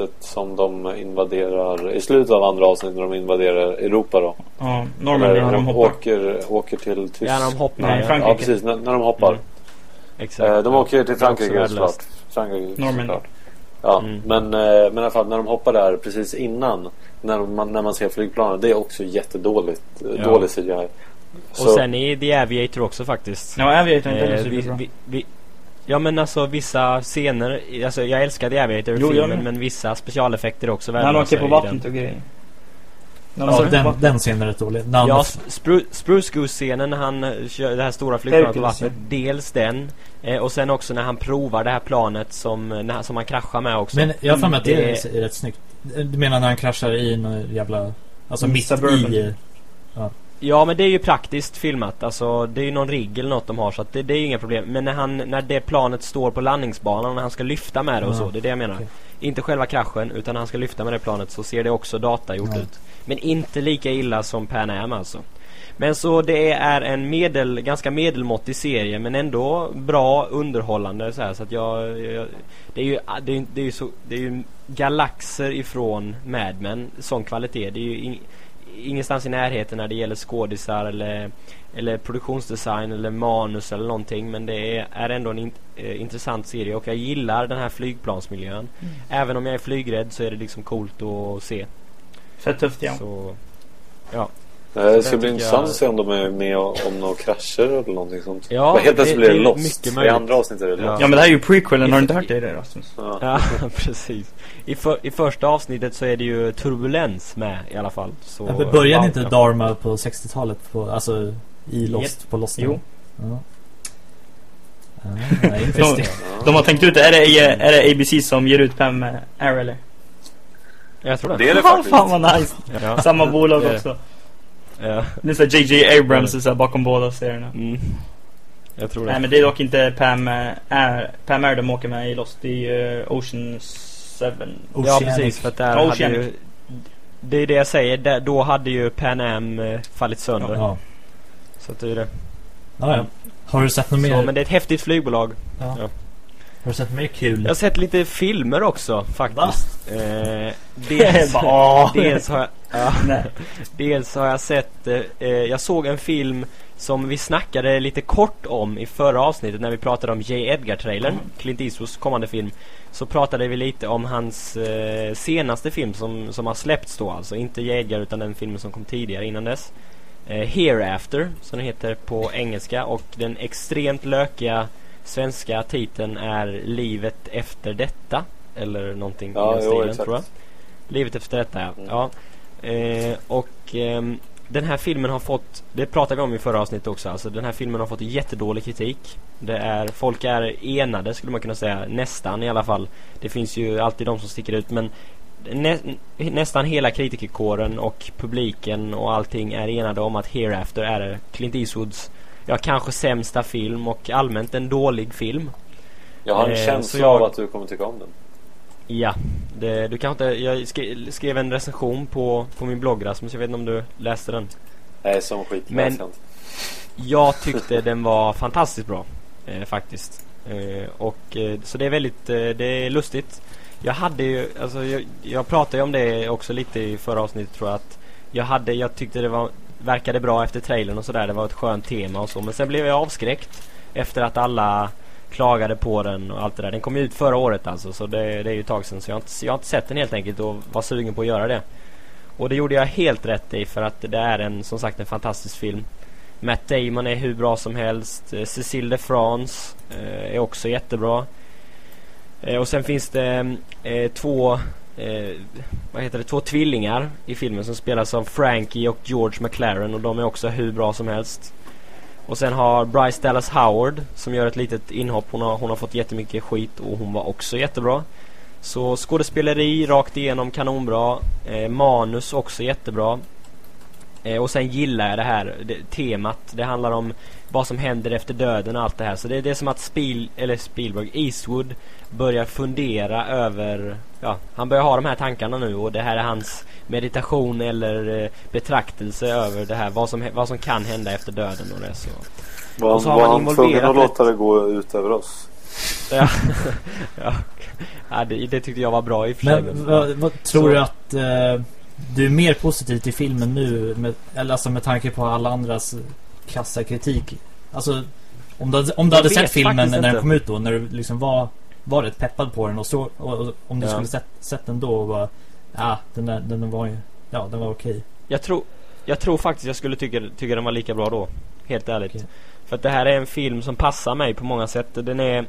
avsnittet som de invaderar, i slutet av andra avsnittet när de invaderar Europa då. Ja, Norman när de hoppar. åker, åker till Tyskland. Ja, när de hoppar. Nej. Frankrike. Ja, precis, när, när de hoppar. Mm. Exakt. Eh, de åker till Det är också Frankrike såklart. Frankrike Norman. såklart. Ja, Mm. men, eh, men i alla fall när de hoppar där precis innan när man, när man ser flygplanen. Det är också jättedåligt. eh, Ja. Dålig CGI. och sen i The Aviator också faktiskt. Ja, Aviator är inte Eh, vi, vi, vi, ja men alltså vissa scener, alltså jag älskar The Aviator Jo, filmen med. men vissa specialeffekter också När han värdelösa åker på vattnet den. och grejer. Alltså, de- den, den scenen är rätt dålig. När han- Ja, Spru Spruce Goose-scenen när han eh, kör det här stora flygplanet på vattnet. Dels den. Eh, och sen också när han provar det här planet som, eh, när, som han kraschar med också. Men jag har för mig att det Det- är, är rätt snyggt. Du menar när han kraschar i någon jävla... Alltså Mm, mitt i... Ja men det är ju praktiskt filmat. Alltså det är ju någon rigg eller något de har så att det, det är ju inga problem. Men när han, när det planet står på landningsbanan och när han ska lyfta med det och Ja, så. Det är det jag menar. okej. Inte själva kraschen utan när han ska lyfta med det planet så ser det också data gjort Ja. ut. Men inte lika illa som Pan Am alltså. Men så det är en medel, ganska medelmåttig serie men ändå bra underhållande så här så att jag, jag det är ju det är, det är ju så det är ju galaxer ifrån Mad Men sån kvalitet. Det är ju ing, ingenstans i närheten när det gäller skådisar eller eller produktionsdesign eller manus eller någonting men det är, är ändå en in, eh, intressant serie och jag gillar den här flygplansmiljön. Även om jag är flygrädd så är det liksom coolt att se. Fett tufft ja. Så Eh, Det den ska bli intressant jag- att se om de är med om några krascher eller någonting sånt. Ja, helt plötsligt det- blir det det är Lost. I andra avsnittet är det Ja. Lost. Ja men det här är ju prequelen, har du inte hört det Rasmus? Ja. Ja, precis. I, för, I första avsnittet så är det ju turbulens med i alla fall. Så, Ja, började wow, inte ja. Dharma på 60-talet? På, alltså i Lost, på Lost? Jo. Ja. Ah, interesting. De har tänkt ut, är det, är det ABC som ger ut Pam Air eller? Jag tror det. Det är det faktiskt. fan vad nice! Ja. Samma bolag Det det. också. Ja. Det är såhär JJ Abrams är så här bakom båda serierna. Mm. Jag tror det. Nej men det är dock inte Pam eh, Air, Pam Air de åker med i Lost. Det är ju Ocean 7. ja Oceanic. precis för att där Ja, hade ju Oceanic. Det är det jag säger. Där, då hade ju Pan Am eh, fallit sönder. Ja. Så att det är det. Ja, ja. Har du sett något mer? Så, men det är ett häftigt flygbolag. ja. ja. Har du sett mer kul? Jag har sett lite filmer också faktiskt. Eh, dels, åh. dels har jag... Ja. Dels har jag sett, eh, eh, jag såg en film som vi snackade lite kort om i förra avsnittet när vi pratade om J. Edgar-trailern, Clint Eastwoods kommande film. Så pratade vi lite om hans eh, senaste film som, som har släppts då alltså, inte J. Edgar utan den filmen som kom tidigare innan dess. Eh, Hereafter, som den heter på engelska och den extremt lökiga svenska titeln är Livet efter detta. Eller någonting Ja, i den stilen exakt. tror jag. Livet efter detta ja. Mm. ja. Eh, och ehm, den här filmen har fått, det pratade vi om i förra avsnittet också, alltså den här filmen har fått jättedålig kritik. Det är, folk är enade skulle man kunna säga, nästan i alla fall. Det finns ju alltid de som sticker ut men nä, nästan hela kritikerkåren och publiken och allting är enade om att Hereafter är Clint Eastwoods, ja kanske sämsta film och allmänt en dålig film. Jag har en Eh, känsla jag- av att du kommer tycka om den. Ja, det, du kanske inte, jag skrev, skrev en recension på, på min blogg Rasmus, jag vet inte om du läste den? Nej, som skit Men-. Jag tyckte den var fantastiskt bra eh, faktiskt. Eh, och eh, så det är väldigt, eh, det är lustigt. Jag hade ju, alltså jag, jag pratade ju om det också lite i förra avsnittet tror jag att jag hade, jag tyckte det var, verkade bra efter trailern och sådär. Det var ett skönt tema och så. Men sen blev jag avskräckt efter att alla klagade på den och allt det där. Den kom ju ut förra året alltså så det, det är ju ett tag sedan så jag har, inte, jag har inte sett den helt enkelt och var sugen på att göra det. Och det gjorde jag helt rätt i för att det är en, som sagt en fantastisk film. Matt Damon är hur bra som helst. Eh, Cecile de France eh, är också jättebra. Eh, och sen finns det eh, två eh, vad heter det, två tvillingar i filmen som spelas av Frankie och George McLaren och de är också hur bra som helst. Och sen har Bryce Dallas Howard som gör ett litet inhopp. Hon har, hon har fått jättemycket skit och hon var också jättebra. Så skådespeleri rakt igenom kanonbra. Eh, manus också jättebra. Eh, och sen gillar jag det här det, temat. Det handlar om vad som händer efter döden och allt det här. Så det, det är som att Spiel, eller Spielberg, Eastwood börjar fundera över... Ja, han börjar ha de här tankarna nu och det här är hans meditation eller eh, betraktelse över det här. Vad som, vad som kan hända efter döden och det. Så. Var, Och så har var man han tvungen involverat att låta det gå ut över oss? Ja, ja. ja det, det tyckte jag var bra i sig. Men vad, vad tror Så- du att eh, du är mer positiv till filmen nu? Med, eller alltså med tanke på alla andras kassa kritik. Alltså om du, om du hade sett filmen när den kom ut då. När du liksom var, var rätt peppad på den och, så, och, och om du Ja. skulle sett, sett den då och bara Ja, den, där, den var ju Ja, den var okej. Jag tror, jag tror faktiskt jag skulle tycka, tycka den var lika bra då. Helt ärligt. Okej. För att det här är en film som passar mig på många sätt. Den är...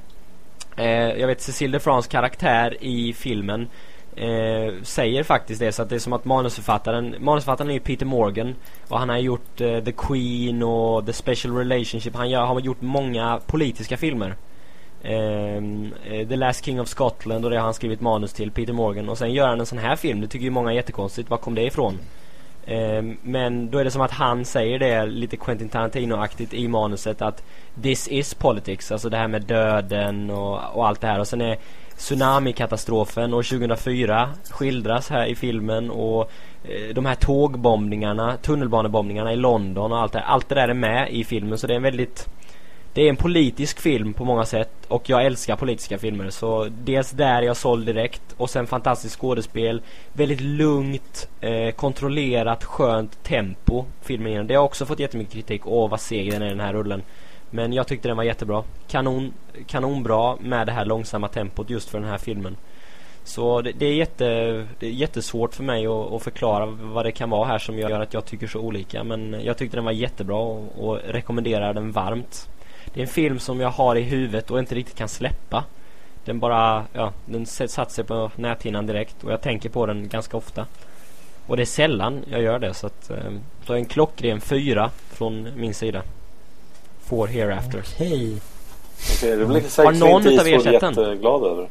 Eh, jag vet Cecile de France karaktär i filmen eh, säger faktiskt det. Så att det är som att manusförfattaren, manusförfattaren är ju Peter Morgan. Och han har gjort eh, The Queen och The Special Relationship. Han gör, har gjort många politiska filmer. Ehm, eh, The Last King of Scotland och det har han skrivit manus till, Peter Morgan. Och sen gör han en sån här film. Det tycker ju många är jättekonstigt. Var kom det ifrån? Ehm, men då är det som att han säger det lite Quentin Tarantino-aktigt i manuset att This is politics, alltså det här med döden och, och allt det här. Och sen är tsunamikatastrofen år 2004 skildras här i filmen och eh, de här tågbombningarna, tunnelbanebombningarna i London och allt det, allt det där är med i filmen. Så det är en väldigt det är en politisk film på många sätt och jag älskar politiska filmer. Så dels där jag såld direkt och sen fantastiskt skådespel väldigt lugnt eh, kontrollerat skönt tempo filmen igenom, Det har också fått jättemycket kritik. Åh vad seg den är den här rullen men jag tyckte den var jättebra kanon kanonbra med det här långsamma tempot just för den här filmen så det, det, är, jätte, det är jättesvårt för mig att, att, förklara vad det kan vara här som gör att jag tycker så olika. Men jag tyckte den var jättebra och, och rekommenderar den varmt. Det är en film som jag har i huvudet och inte riktigt kan släppa. Den bara, ja, den satt sig på näthinnan direkt och jag tänker på den ganska ofta. Och det är sällan jag gör det så att eh, så en klockren fyra från min sida. For hereafter. Okej. Okay. Okay, det blir säkert Har någon utav er sett den? jätteglad över.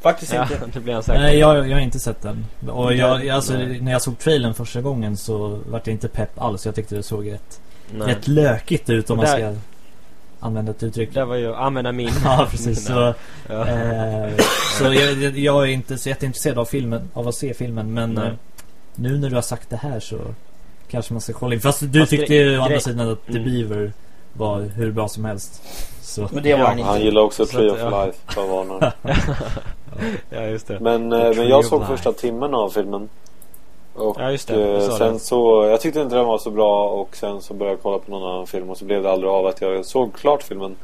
Faktiskt ja, inte. det blir han säkert. Nej, jag, jag har inte sett den. Och jag, alltså, när jag såg trailern första gången så var jag inte pepp alls. Jag tyckte det såg rätt, rätt lökigt ut om man ska använda ett uttryck. Det var ju använda min. ja, precis. Så, ja. Eh, så jag, jag, är inte så jätteintresserad av filmen, av att se filmen. Men eh, nu när du har sagt det här så kanske man ska kolla in. Fast du Fast tyckte ju å andra sidan att The mm. Beaver var hur bra som helst. Så. Men det var ja, han inte. Han gillar också Tree of ja. Life, för varnar. ja, just det. Men, eh, men jag såg life. första timmen av filmen. Och ja, just det. Eh, sen det. så, jag tyckte inte den var så bra och sen så började jag kolla på någon annan film och så blev det aldrig av att jag såg klart filmen.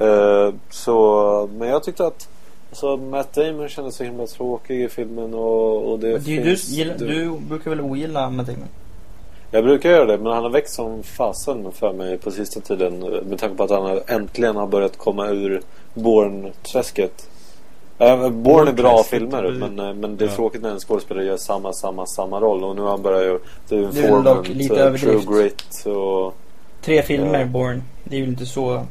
Uh, så, men jag tyckte att alltså, Matt Damon kändes så himla tråkig i filmen och, och det men du, finns, du, gilla, du, du brukar väl ogilla Matt Damon? Jag brukar göra det men han har växt som fasen för mig på sista tiden med tanke på att han äntligen har börjat komma ur Born-träsket. Äh, Born är bra filmer men, eh, men det är ja. tråkigt när en skådespelare gör samma, samma, samma roll och nu har han börjat göra The Informant, uh, True Grit och... Tre filmer, ja. Born. Det är ju inte så...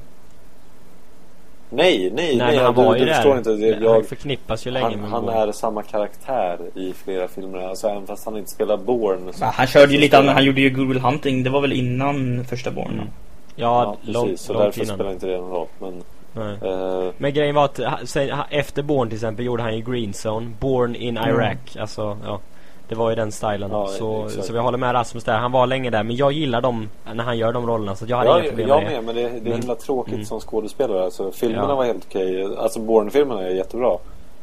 Nej, nej, nej, nej han var ju du förstår inte. Det, jag, han förknippas ju länge han, med Han är samma karaktär i flera filmer. Alltså även fast han inte spelar Born. Han körde ju lite annat. Han gjorde ju Google Hunting. Det var väl innan första Born. Mm. Ja, ja precis. så därför innan. spelar inte det någon roll. Men, uh, men grejen var att efter Born till exempel gjorde han ju Green Zone. Born in mm. Iraq. Alltså, ja. Det var ju den stilen. Ja, så, så vi håller med Rasmus där. Han var länge där. Men jag gillar dem när han gör de rollerna. Så jag hade ja, inga problem jag med det. Jag med. Men det, det är men, himla tråkigt mm. som skådespelare. Alltså, filmerna ja. var helt okej. Alltså Bourne-filmerna är jättebra.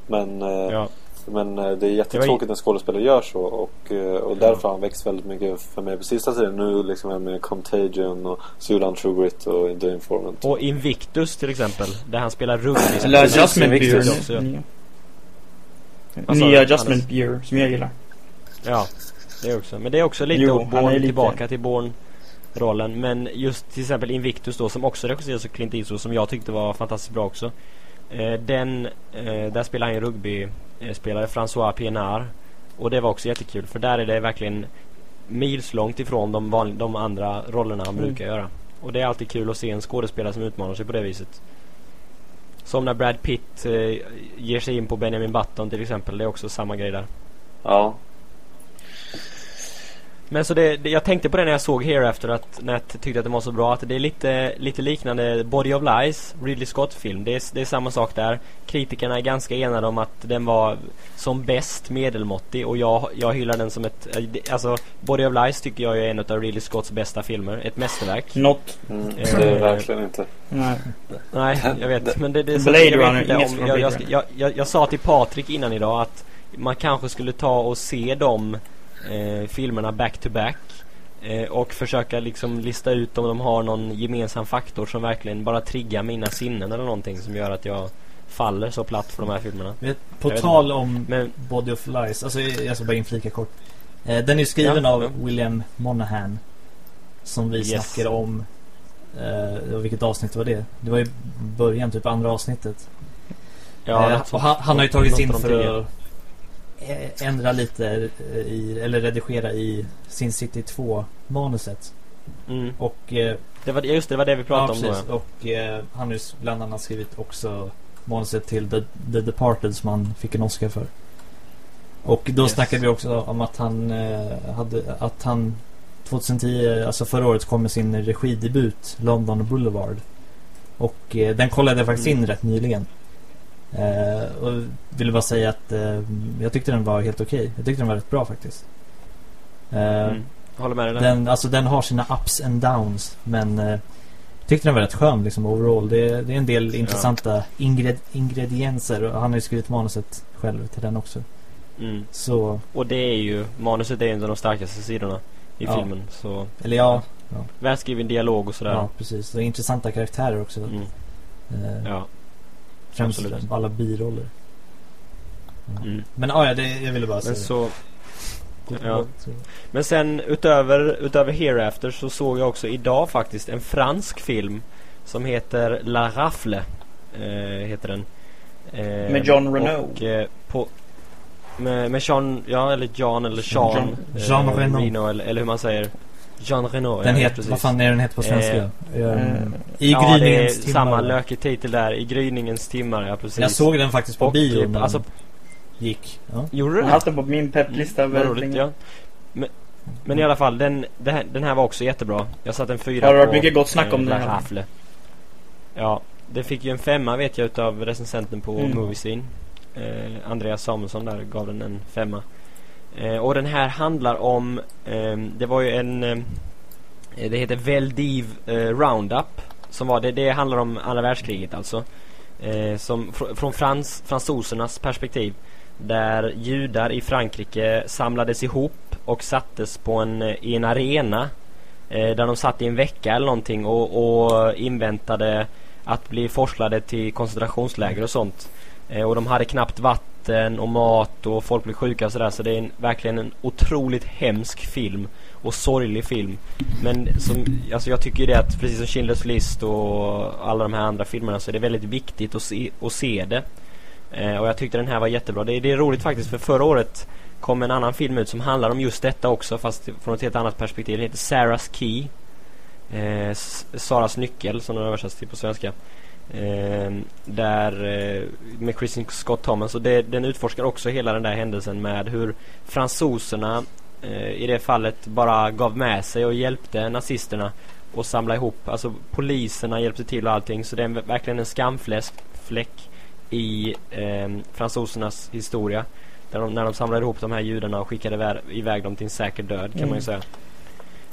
Men, eh, ja. men eh, det är jättetråkigt det var... när skådespelare gör så. Och, eh, och därför har han växt väldigt mycket för mig på sista tiden. Nu liksom med Contagion och Sudan True Grit och The Informant. Och Invictus till exempel. Där han spelar rugby. Eller Adjustment Bureau. Nya Adjustment Bureau som jag gillar. Ja, det också. Men det är också lite jo, Born lite... tillbaka till Born rollen. Men just till exempel Invictus då som också regisseras av Clint Eastwood som jag tyckte var fantastiskt bra också. Eh, den, eh, där spelar han ju rugbyspelare François Pienaar. Och det var också jättekul för där är det verkligen milslångt ifrån de, van, de andra rollerna han mm. brukar göra. Och det är alltid kul att se en skådespelare som utmanar sig på det viset. Som när Brad Pitt eh, ger sig in på Benjamin Button till exempel. Det är också samma grej där. Ja, men så det, det, jag tänkte på det när jag såg Hereafter att när jag tyckte att det var så bra att det är lite, lite liknande Body of Lies, Ridley Scott-film. Det är, det är samma sak där. Kritikerna är ganska enade om att den var som bäst medelmåttig och jag, jag hyllar den som ett... Alltså, Body of Lies tycker jag är en av Ridley Scotts bästa filmer. Ett mästerverk. Något. Mm, det är verkligen inte. Nej. Nej, jag vet. Men det, det är så Blade Runner, jag, om, jag, jag, jag, jag, jag sa till Patrik innan idag att man kanske skulle ta och se dem eh, filmerna back to back eh, och försöka liksom lista ut om de har någon gemensam faktor som verkligen bara triggar mina sinnen eller någonting som gör att jag faller så platt för de här filmerna. På tal om Men, Body of Lies, alltså jag ska bara inflika kort. Eh, den är skriven ja, av ja. William Monahan som vi yes. snackade om. Eh, vilket avsnitt var det? Det var i början, typ andra avsnittet. Ja, eh, och han, han har ju tagits in för att ändra lite eh, i, eller redigera i Sin City 2 manuset. Mm. Och eh, Det var, just det, det var det vi pratade om då. precis. ja. Och eh, han har bland annat skrivit också manuset till The, The Departed som han fick en Oscar för. Och då Yes. snackade vi också om att han eh, hade, att han 2010, alltså förra året kom med sin regidebut London Boulevard. Och eh, den kollade jag faktiskt Mm. in rätt nyligen. Eh, och ville bara säga att eh, jag tyckte den var helt okej. Jag tyckte den var rätt bra faktiskt. Eh, Mm. Håller med dig där. den, alltså den har sina ups and downs. Men eh, tyckte den var rätt skön liksom overall. Det, det är en del intressanta ingred, ingredienser. Och han har ju skrivit manuset själv till den också. Mm. Så, Och det är ju, manuset är en av de starkaste sidorna i Ja. filmen. Så eller ja, välskriven dialog och sådär. ja precis. Är intressanta karaktärer också. Mm. Eh, Ja. Främst absolut. alla biroller. Ja. Mm. Men ja, ja, det, jag ville bara Men säga så, det. ja. Men sen utöver, utöver Hereafter så såg jag också idag faktiskt en fransk film som heter La Rafle. Eh, heter den. Eh, Med John Renault. Och, eh, på, med, med Jean, ja eller John eller Jean. Jean- eh, Jean Renault. Reno, eller, eller hur man säger. Jean Renault. Den heter, precis. vad fan är den heter på svenska? Eh, Eh, eh, I ja, gryningens timmar. samma lökig titel där. I gryningens timmar, ja precis. Jag såg den faktiskt på bio när alltså, den gick. Ja. Gjorde du Jag det? haft den på min pepplista väldigt roligt, länge. ja. Men, men i alla fall, den, här, den här var också jättebra. Jag satte en fyra Har det varit på, mycket gott snack eh, om den här? Rafle. Ja, det fick ju en femma vet jag utav recensenten på Mm. Moviescene. Eh, Andreas Samuelsson där gav den en femma. Eh, och den här handlar om, eh, det var ju en, eh, det heter Veldiv eh, Roundup. Som var det, det handlar om andra världskriget alltså. Eh, som, fr- från frans, fransosernas perspektiv. Där judar i Frankrike samlades ihop och sattes på en, i en arena. Eh, där de satt i en vecka eller någonting och, och inväntade att bli forslade till koncentrationsläger och sånt. Eh, och de hade knappt vatten och mat och folk blir sjuka och sådär. Så det är en, verkligen en otroligt hemsk film. Och sorglig film. Men som, alltså jag tycker det att precis som Schindler's List och alla de här andra filmerna så är det väldigt viktigt att se, att se det. Eh, och jag tyckte den här var jättebra. Det, det är roligt faktiskt för förra året kom en annan film ut som handlar om just detta också fast från ett helt annat perspektiv. Den heter Sarah's Key. Eh, Saras nyckel som den översätts till på svenska. Eh, där eh, med Kristen Scott Thomas och det, den utforskar också hela den där händelsen med hur fransoserna eh, i det fallet bara gav med sig och hjälpte nazisterna och samla ihop, alltså poliserna hjälpte till och allting så det är en- verkligen en skamfläck fläck i eh, fransosernas historia. De, när de samlade ihop de här judarna och skickade iväg, iväg dem till en säker död kan Mm. man ju säga.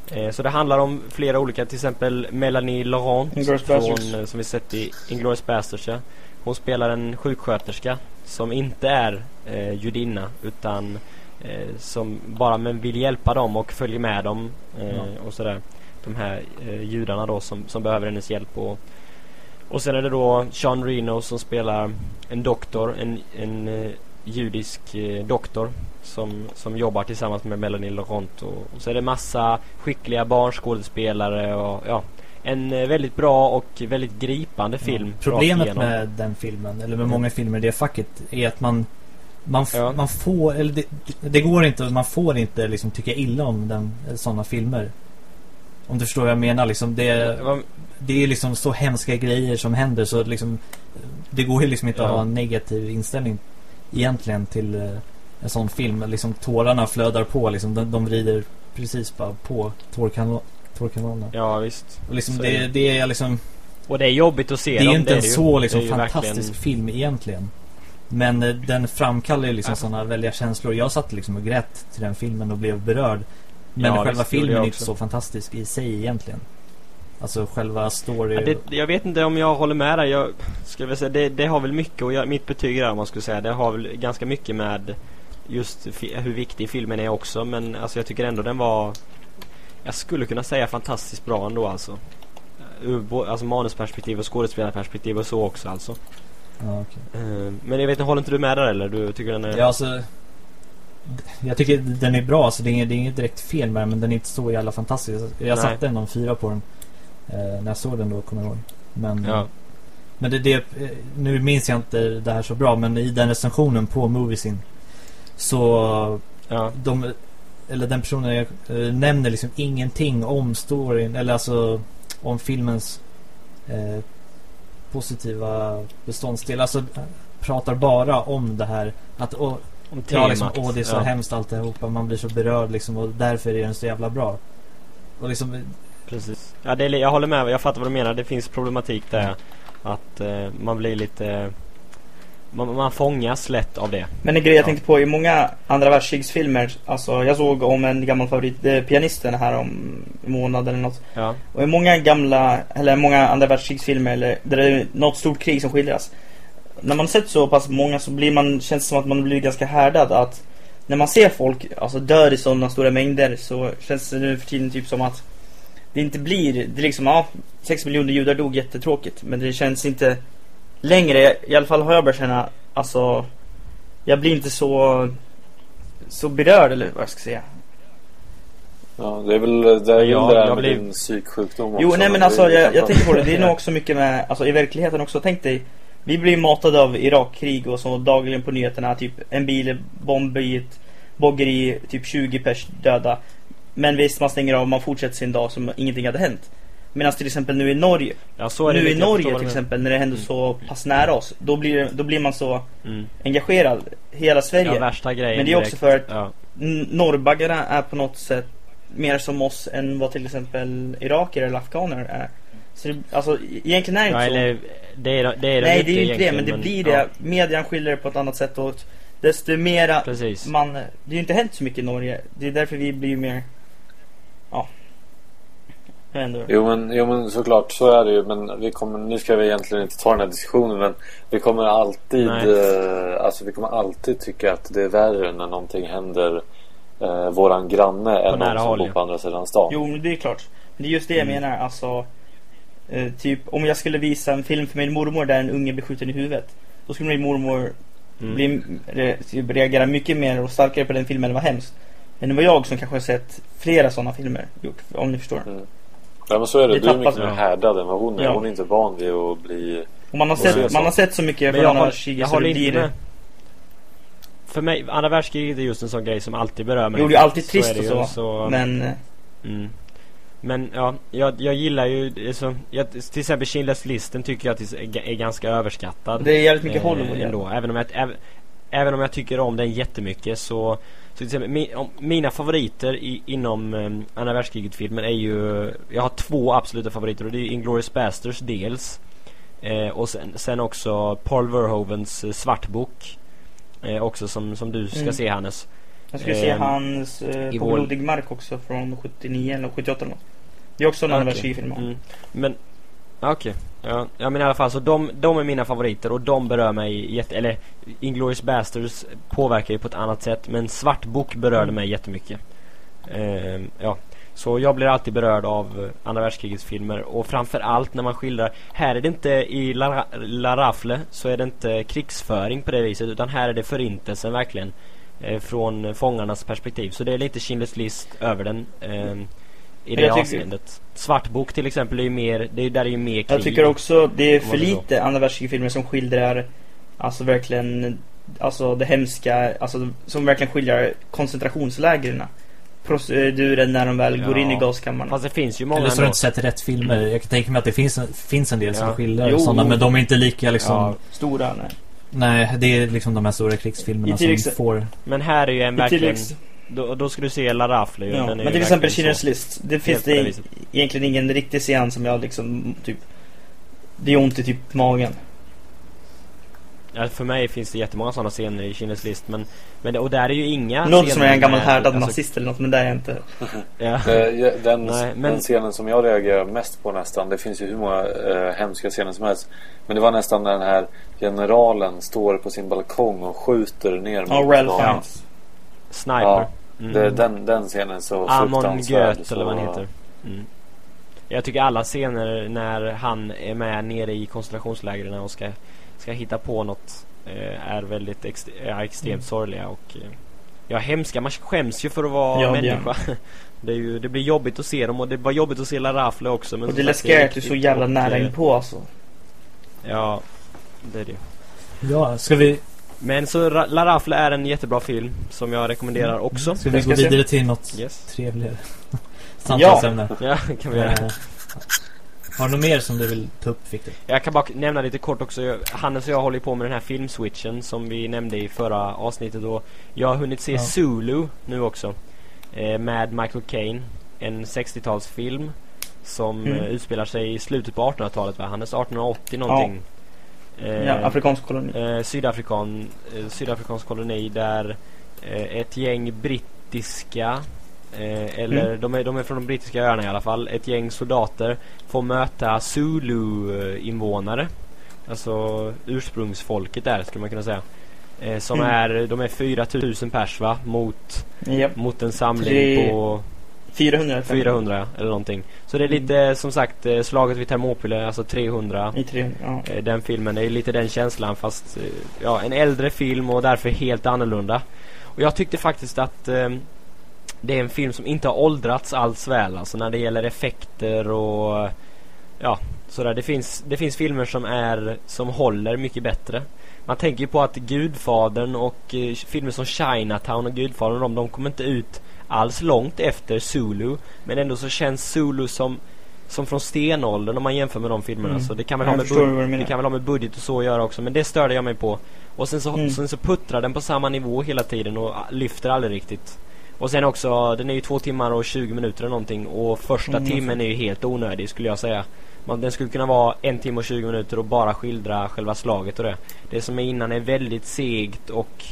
Eh, så det handlar om flera olika, till exempel Melanie Laurent från, eh, som vi sett i Inglourious Basterds ja. Hon spelar en sjuksköterska som inte är eh, judinna utan eh, som bara men vill hjälpa dem och följer med dem eh, Ja. och sådär. De här eh, judarna då som, som behöver hennes hjälp och och sen är det då Sean Reno som spelar en doktor, en, en eh, judisk doktor som, som jobbar tillsammans med Melanie Laurent och, och så är det massa skickliga barnskådespelare och ja en eh, väldigt bra och väldigt gripande film. rakt Problemet med den filmen, eller med många filmer i det facket, är att man man, Ja. man får, eller det, det går inte, man får inte liksom tycka illa om den, sådana filmer. Om du förstår vad jag menar liksom. Det, det är liksom så hemska grejer som händer så liksom Det går ju liksom inte att Ja. ha en negativ inställning Egentligen till eh, en sån film. Liksom tårarna flödar på liksom. De, de vrider precis bara på tårkano- tårkanonerna. Ja visst. Och liksom är det, det. är liksom Och det är jobbigt att se Det är dem. inte en det ju. så liksom är fantastisk verkligen- film egentligen. Men eh, den framkallar ju liksom Ja. sådana väldiga känslor. Jag satt liksom och grät till den filmen och blev berörd. Men Ja, själva visst, filmen är inte så fantastisk i sig egentligen. Alltså själva story. Ja, det, jag vet inte om jag håller med dig. Jag skulle säga, det, det har väl mycket och jag, mitt betyg där om man skulle säga. Det har väl ganska mycket med just hur viktig filmen är också. Men alltså jag tycker ändå den var Jag skulle kunna säga fantastiskt bra ändå alltså. Ur bo- alltså manusperspektiv och skådespelarperspektiv och så också alltså. Ja, okej. Eh, Men jag vet inte, håller inte du med där eller? Du tycker den är... Ja, alltså. Jag tycker den är bra, så det är, inget- det är inget direkt fel med den, men den är inte så jävla fantastisk. Jag Nej. satte ändå en fyra på den. Eh, när jag såg den då, kommer jag ihåg. Men, Ja. men det, det, eh, nu minns jag inte det här så bra, men i den recensionen på Moviesin Så Ja. de, eller den personen jag eh, nämner liksom ingenting om storyn eller alltså om filmens eh, positiva beståndsdel. Alltså eh, pratar bara om det här att åh, Om ja, liksom, åh det är så ja. hemskt alltihopa. Man blir så berörd liksom och därför är den så jävla bra. Och liksom, Precis. Ja, det är, jag håller med. Jag fattar vad du menar. Det finns problematik där. Att eh, man blir lite... Man, man fångas lätt av det. Men en grej jag Ja. tänkte på i många andra världskrigsfilmer, alltså jag såg om en gammal favorit, eh, Pianisten här om en månad eller något. Ja. Och i många gamla, eller många andra världskrigsfilmer eller där det är något stort krig som skildras. När man sett så pass många så blir man, känns det som att man blir ganska härdad att när man ser folk alltså dör i sådana stora mängder så känns det nu för tiden typ som att det inte blir, det är liksom ja, 6 miljoner judar dog jättetråkigt men det känns inte längre, i alla fall har jag börjat känna alltså jag blir inte så så berörd eller vad jag ska säga. Ja, det är väl det, är väl Ja, det där med blir- din psyksjukdom Jo också, nej men alltså jag, jag tänker på det, det är nog också mycket med, alltså i verkligheten också, tänk dig Vi blir matade av Irakkrig och så dagligen på nyheterna, typ en bil bomb i ett boggeri, typ 20 pers döda. Men visst, man stänger av, man fortsätter sin dag som ingenting hade hänt Medan till exempel nu i Norge, ja, så nu i Norge till exempel, när det händer så pass nära oss Då blir, då blir man så Mm. engagerad, hela Sverige Ja, värsta grejen Men det är också direkt. för att Ja. Norrbaggarna är på något sätt mer som oss än vad till exempel iraker eller afghaner är. Så det, alltså e- egentligen är det ja, inte eller det är, det är så. Nej det är ju inte det, men det blir det. Ja, Median skiljer det på ett annat sätt och desto mera precis. man, det är ju inte hänt så mycket i Norge. Det är därför vi blir mer, ja. Ändå. Jo men, jo men såklart så är det ju men vi kommer, nu ska vi egentligen inte ta den här diskussionen men vi kommer alltid eh, Alltså vi kommer alltid tycka att det är värre när någonting händer eh, våran granne än någon som håll, bor ja. på andra sidan stan. Jo men det är klart. Men det är just det jag Mm. menar, alltså. Eh, typ om jag skulle visa en film för min mormor där en unge blir skjuten i huvudet. Då skulle min mormor Mm. bli, re, typ reagera mycket mer och starkare på den filmen än vad hemskt. Men det var jag som kanske har sett flera sådana filmer gjort, om ni förstår. Mm. Ja men så är det, du är mycket mer härdad än vad hon är. Ja. Hon är inte van vid att bli Och man har, sett, så. man har sett så mycket Men från jag, andra världskriget jag så håller det inte blir med. För mig, andra världskriget är just en sån grej som alltid berör mig. Jo, det är alltid Så trist är det och ju, så, Men Mm. Men ja, jag, jag gillar ju alltså, jag, till exempel Schindler's listen tycker jag att är, är ganska överskattad. det är jävligt mycket Eh, Hollywood ändå. Även om, jag, även, även om jag tycker om den jättemycket så, så till exempel, mi, om, mina favoriter i, inom um, andra världskriget-filmer är ju Jag har två absoluta favoriter och det är Inglourious Basterds dels eh, Och sen, sen också Paul Verhovens eh, Svartbok eh, Också som, som du ska Mm. se Hannes jag skulle se Ehm, hans eh, På blodig mark också från 79 eller 78 eller något. Det är också en andra världskrigfilm. Mm. Men, okej. Ja, ja, men i alla fall så de, de är mina favoriter och de berör mig jätte... Eller Inglourious Basterds påverkar ju på ett annat sätt men Svart bok berörde mig jättemycket. Eh, ja. Så jag blir alltid berörd av andra världskrigets filmer och framförallt när man skildrar Här är det inte i La, La Rafle så är det inte krigsföring på det viset utan här är det förintelsen verkligen eh, Från fångarnas perspektiv så det är lite Schindler's list över den Eh, i det tycker- avseendet Svartbok till exempel är ju mer Det är där är ju mer krig Jag tycker också det är för man så. lite andra världskrigsfilmer som skildrar Alltså verkligen Alltså det hemska Alltså som verkligen skildrar koncentrationslägren Proceduren när de väl går Ja. in i gaskammarna Fast det finns ju många Eller så har du inte sett rätt filmer. Jag kan tänka mig att det finns en, finns en del som Ja. skildrar Jo. sådana, men de är inte lika liksom... Ja, Stora nej. Nej, det är liksom de här stora krigsfilmerna som får... Men här är ju en verkligen då, då ska du se La Rafle ju. Ja. Men till exempel Schindler's list Det finns det egentligen ingen riktig scen som jag liksom typ Det är ont i typ magen Ja, för mig finns det jättemånga sådana scener i Schindler's list men, men det, och där är ju inga låter som är en gammal härdad alltså, nazist eller något men det är jag inte Ja. Den, Nej, men- den scenen som jag reagerar mest på nästan Det finns ju hur många eh, hemska scener som helst Men det var nästan när den här generalen står på sin balkong och skjuter ner mot Ralph barn. Fiennes Sniper. Ja, Mm. det, den, den scenen så Amon Göt så- eller vad han heter. Mm. Jag tycker alla scener när han är med nere i koncentrationslägren och ska, ska hitta på något eh, är väldigt ext är extremt Mm. sorgliga och eh, ja, hemska. Man skäms ju för att vara Ja, det människa. Det, är ju, det blir jobbigt att se dem och det var jobbigt att se La Rafle också. Men Och det läskiga är att du är så jävla och, nära eh, inpå alltså Ja, det är det. Ja, ska vi Men så La Raffle är en jättebra film som jag rekommenderar också. Ska vi gå vidare till något Yes. trevligare samtalsämne? Ja, kan vi göra. Eh, har du något mer som du vill ta upp, Victor? Jag kan bara nämna lite kort också. Hannes och jag håller på med den här filmswitchen som vi nämnde i förra avsnittet. Och jag har hunnit se Ja. Zulu nu också. Eh, med Michael Caine. En 60-talsfilm som Mm. eh, utspelar sig i slutet på 1800-talet va? Hannes 1880 någonting. Eh, Ja, afrikansk koloni. eh, Sydafrikan, eh, Sydafrikansk koloni där eh, ett gäng brittiska eh, eller Mm. de, är, de är från de brittiska öarna i alla fall. Ett gäng soldater får möta Zulu-invånare. Alltså ursprungsfolket där skulle man kunna säga. Eh, som Mm. är, de är 4000 pers va? Mot, Ja. mot en samling Tre- på 400. 400 eller någonting. Så det är Mm. lite som sagt eh, slaget vid Thermopyle, alltså 300. I 300, ja. Eh, Den filmen är lite den känslan fast eh, ja, en äldre film och därför helt annorlunda. Och jag tyckte faktiskt att eh, det är en film som inte har åldrats alls väl alltså när det gäller effekter och ja, sådär. Det finns, det finns filmer som är som håller mycket bättre. Man tänker ju på att Gudfadern och eh, filmer som Chinatown och Gudfadern de, de kommer inte ut alls långt efter Zulu. Men ändå så känns Zulu som som från stenåldern om man jämför med de filmerna. Mm. Så det kan väl Jag ha med, det kan väl ha med budget och så att göra också. Men det störde jag mig på. Och sen så, Mm. sen så puttrar den på samma nivå hela tiden och lyfter aldrig riktigt. Och sen också, den är ju två timmar och 20 minuter eller någonting. Och första Mm, timmen är ju helt onödig skulle jag säga. Man, den skulle kunna vara en timme och 20 minuter och bara skildra själva slaget och det. Det som är innan är väldigt segt och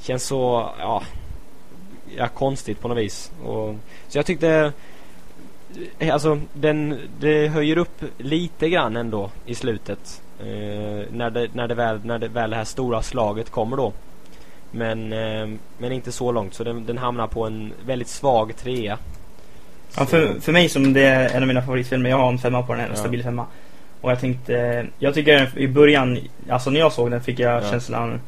känns så, ja, ja konstigt på något vis. Och, så jag tyckte eh, Alltså den, det höjer upp lite grann ändå i slutet. Eh, när, det, när, det väl, när det väl det här stora slaget kommer då. Men, eh, men inte så långt så den, den hamnar på en väldigt svag trea. Ja, för, för mig som det är en av mina favoritfilmer, jag har en femma på den här, en Ja. stabil femma. Och jag tänkte, jag tycker i början, alltså när jag såg den fick jag Ja. känslan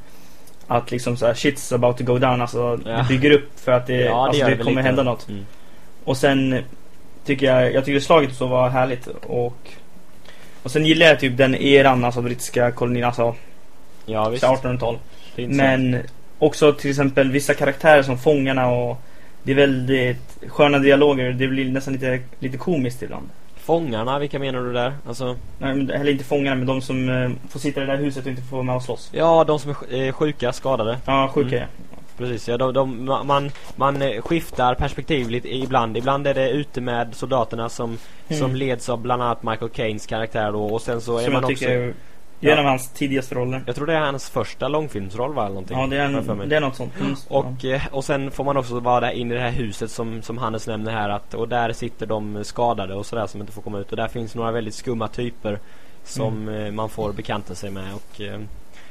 att liksom såhär shit's about to go down, alltså Ja. det bygger upp för att det, alltså, gör det väl kommer lite. hända något. Mm. Och sen tycker jag, jag tycker slaget så var härligt och och sen gillar jag typ den eran, alltså brittiska kolonin, alltså Ja visst. så 1800-tal. Det är intressant. Men också till exempel vissa karaktärer som fångarna och det är väldigt sköna dialoger, det blir nästan lite, lite komiskt ibland. Fångarna, vilka menar du där? Alltså, Nej, men- eller inte fångarna, men de som eh, får sitta i det där huset och inte får vara med och slåss. ja de som är sj- sjuka, skadade. Ja, sjuka Mm. Precis, ja, de, de, ma- man, man eh, skiftar perspektiv lite ibland. Ibland är det ute med soldaterna som, Mm. som leds av bland annat Michael Caines karaktär då. Och sen så är Som man jag också... tycker är Ja. en av hans tidigaste roller. Jag tror det är hans första långfilmsroll va, eller någonting? Ja, det är, jag en, det är något sånt. Mm. Och, eh, och sen får man också vara där inne i det här huset som, som Hannes nämner här att, Och där sitter de skadade och sådär som inte får komma ut Och där finns några väldigt skumma typer Som Mm. eh, man får bekanta sig med och eh,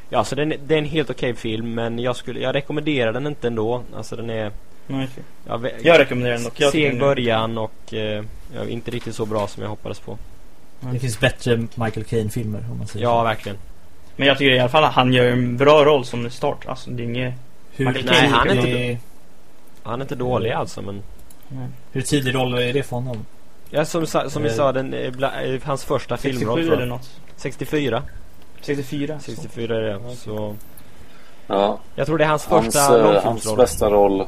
Ja så den, det är en helt okej film men jag skulle Jag rekommenderar den inte ändå Alltså den är Nej, okej. ja, ve- Jag rekommenderar den dock. Jag Seg är- början och eh, inte riktigt så bra som jag hoppades på Det finns bättre Michael Caine-filmer om man säger Ja så. verkligen Men jag tycker i alla fall att han gör en bra roll som start. Alltså det är inget... Hur, Michael Nej, han är inte Han är inte dålig alltså men Hur tidig roll är det för honom? Ja som, som vi Eh, sa den, eh, bla, eh, hans första 67 filmroll tror eller jag. något. 64 64. så. 64 är det så Ja, Jag tror det är hans hans, första hans långfilmsroll. bästa roll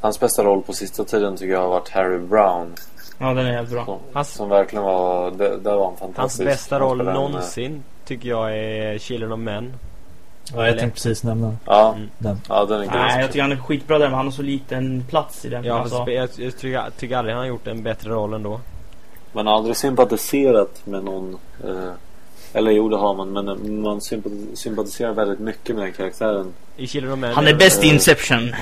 Hans bästa roll på sista tiden tycker jag har varit Harry Brown. Ja, den är jävligt bra. Som, Hans- som verkligen var, det, där var Hans fantastisk. bästa Han roll spelade en, eh, någonsin tycker jag är Children of Men. Ja, jag tänkte precis nämna Ja, Mm. den. ja den är. Nej, jag tycker han är skitbra där, men han har så liten plats i den. Ja, alltså, jag, jag, tycker, jag tycker aldrig han har gjort en bättre roll ändå. Man har aldrig sympatiserat med någon eh, Eller jo det har man men eh, man sympati- sympatiserar väldigt mycket med den karaktären I Children of Men. han är bäst i Eh, Inception.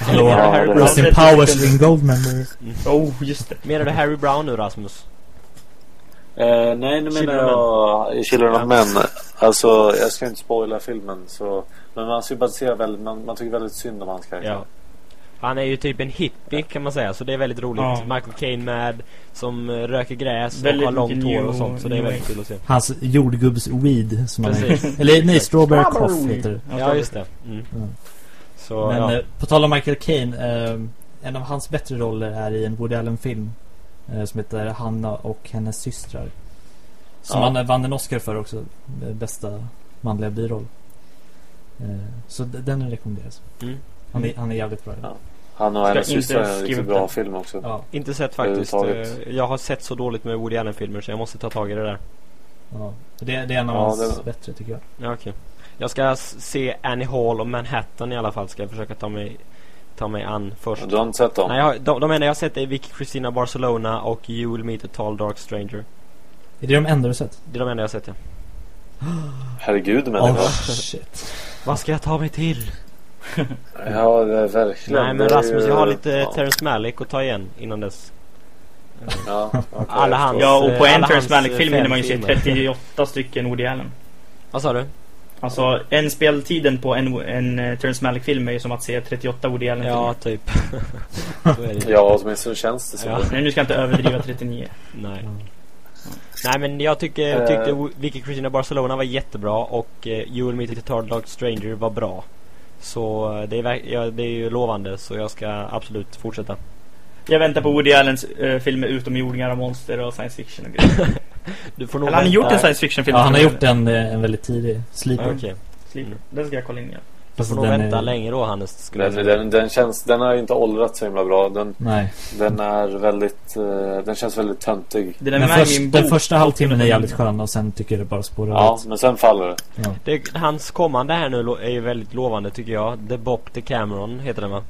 Hallå, Ja, Brown. Austin Powers in Goldmember. Oh, just det. Menar du Harry Brown nu Rasmus? eh, Nej nu menar jag Children of Men Alltså jag ska inte spoila filmen så Men man sympatiserar väldigt man, man tycker väldigt synd om hans karaktär Ja. Han är ju typ en hippie kan man säga så det är väldigt roligt. Ja. Michael Caine med som röker gräs Väldigt och har långt hår och sånt så det är väldigt kul att se. Hans jordgubbs-weed som han Precis. heter. Eller nej, Strawberry Cough heter det. Ja just det. Mm. Mm. Så Men ja. eh, på tal om Michael Caine. Eh, en av hans bättre roller är i en Woody Allen-film. Eh, som heter Hanna och hennes systrar. Som Ja. han eh, vann en Oscar för också. eh, Bästa manliga biroll. Eh, så den rekommenderas. Mm. Han är, han är jävligt bra. Ja. Han och hennes inte syster är en skriva riktigt bra den. film också. Ja, Inte sett faktiskt. Jag har sett så dåligt med Woody Allen-filmer så jag måste ta tag i det där. ja. Det, det är en av Ja, hans det- bättre tycker jag. Ja, okej. Jag ska se Annie Hall och Manhattan i alla fall. Ska jag försöka ta mig, ta mig an först. Du har inte sett dem? Nej, jag, har- de, de enda jag har sett är Vicky Cristina Barcelona och You Will Meet a Tall Dark Stranger. Är det de enda du sett? Det är de enda jag har sett, ja. Herregud det var... shit. Vad ska jag ta mig till? Ja, det är verkligen. Nej, men Rasmus, jag har lite ja. Terrence Malick att ta igen innan dess. Ja, okej, Alla hans-. Ja, och på en Terrence hans, Malick-film eh, hinner man ju se fem filmer. 38 stycken Woody Allen. Vad sa du? Alltså, en speltiden på en, en eh, Terrence Malick-film är ju som att se 38 Woody Allen-filmer. Ja, typ. Ja, åtminstone känns det så. Ja. Nej, nu ska jag inte överdriva 39. Nej. Ja. Nej men jag tycker, Eh. tyckte Wo- Vicky Cristina Barcelona var jättebra och You Will Meet a Tall Dark Stranger var bra. Så eh, det är, ja, det är ju lovande så jag ska absolut fortsätta. Jag väntar på Woody Allens uh, filmer utomjordingar och monster och science fiction och grejer. Du får nog Eller han har gjort en science fiction-film. Ja, han har gjort en, eh, en väldigt tidig Sleeper. Okej. Sleeper. Den ska jag kolla in igen. Du får nog vänta är- länge då Hannes. skulle Den, den, den, känns, den har inte åldrats så himla bra. Den, Nej. den är väldigt... eh, den känns väldigt töntig. Den Den, med först, den första halvtimmen är jävligt skön och sen tycker jag det bara spårar Ja, ut. men sen faller det. Ja. Det, hans kommande här nu är ju väldigt lovande tycker jag. The Bop the Cameron heter den va?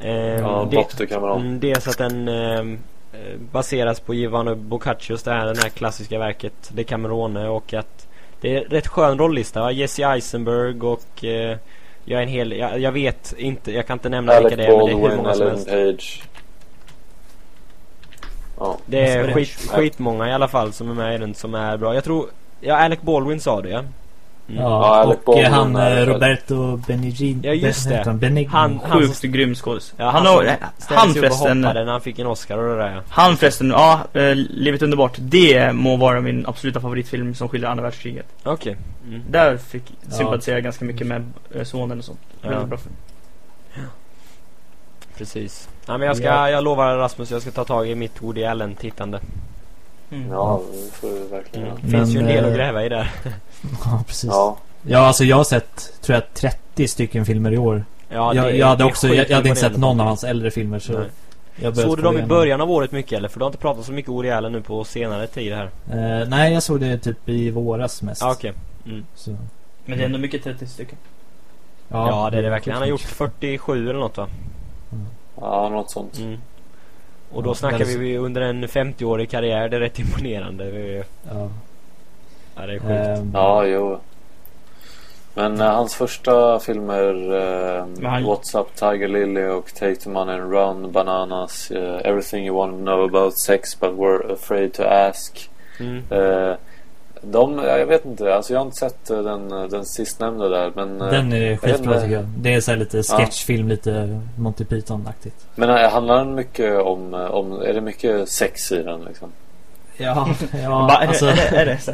Eh, Ja, det- the Cameron. Mm, dels att den eh, eh, baseras på Giovanni Boccaccios, det här, det här klassiska verket Decamerone och att det är rätt skön rollista. va? Jesse Eisenberg och eh, jag är en hel, jag, jag vet inte, jag kan inte nämna Alec vilka det är men det är hur många som Ellen helst. Page. Ja. Det är skit, skitmånga i alla fall som är med i den som är bra. Jag tror, ja Alec Baldwin sa det ja. Mm. Ja, Ja, och Baldwin eh, han eh, Roberto Benigni. Ja, just det. Han, Benig- Han- han Sjukt som- grym skådis. Ja, han, han, har, som han, och förresten, han fick en Oscar och det där ja. han förresten, ja, äh, Livet underbart. Det må vara min absoluta favoritfilm som skildrar andra världskriget. Okej. Mm. Där fick Ja. sympatisera ganska mycket med äh, sonen och sånt. Ja. Väldigt bra film. Precis. Nej men jag ska, Ja. jag lovar Rasmus, jag ska ta tag i mitt Woody Allen-tittande. Mm. Ja, det får du verkligen Mm. Det finns ju en Men, del att gräva i där. Ja, precis. Ja. Ja, alltså jag har sett, tror jag, 30 stycken filmer i år. Ja, jag, det- jag hade också, jag, jag hade inte sett någon av hans äldre filmer så Nej. jag Såg du dem i början av året mycket eller? För du har inte pratat så mycket Woody Allen nu på senare tid här. Eh, nej, jag såg det typ i våras mest. Ja, okej. Mm. Så, Men det är ändå mycket 30 stycken. Ja, det är det verkligen. Han har gjort 47 eller något va? ja, något sånt. Mm. Och då Ja, snackar vi under en 50-årig karriär. Det är rätt imponerande. Ja. Ja, det är sjukt. Ehm, Ja, jo. Men eh, hans första filmer eh, Men han- What's Up Tiger Lily och Take the Money and Run, Bananas, eh, Everything You Want to Know About Sex But Were Afraid to Ask. Mm. Eh, de, ja, jag vet inte, alltså jag har inte sett den, den sistnämnda där men, Den är skitbra tycker jag. Det är så här lite sketchfilm, lite Monty Python-aktigt. men handlar den mycket om, om, är det mycket sex i den liksom? Ja, ja alltså, det, är, det, är det så?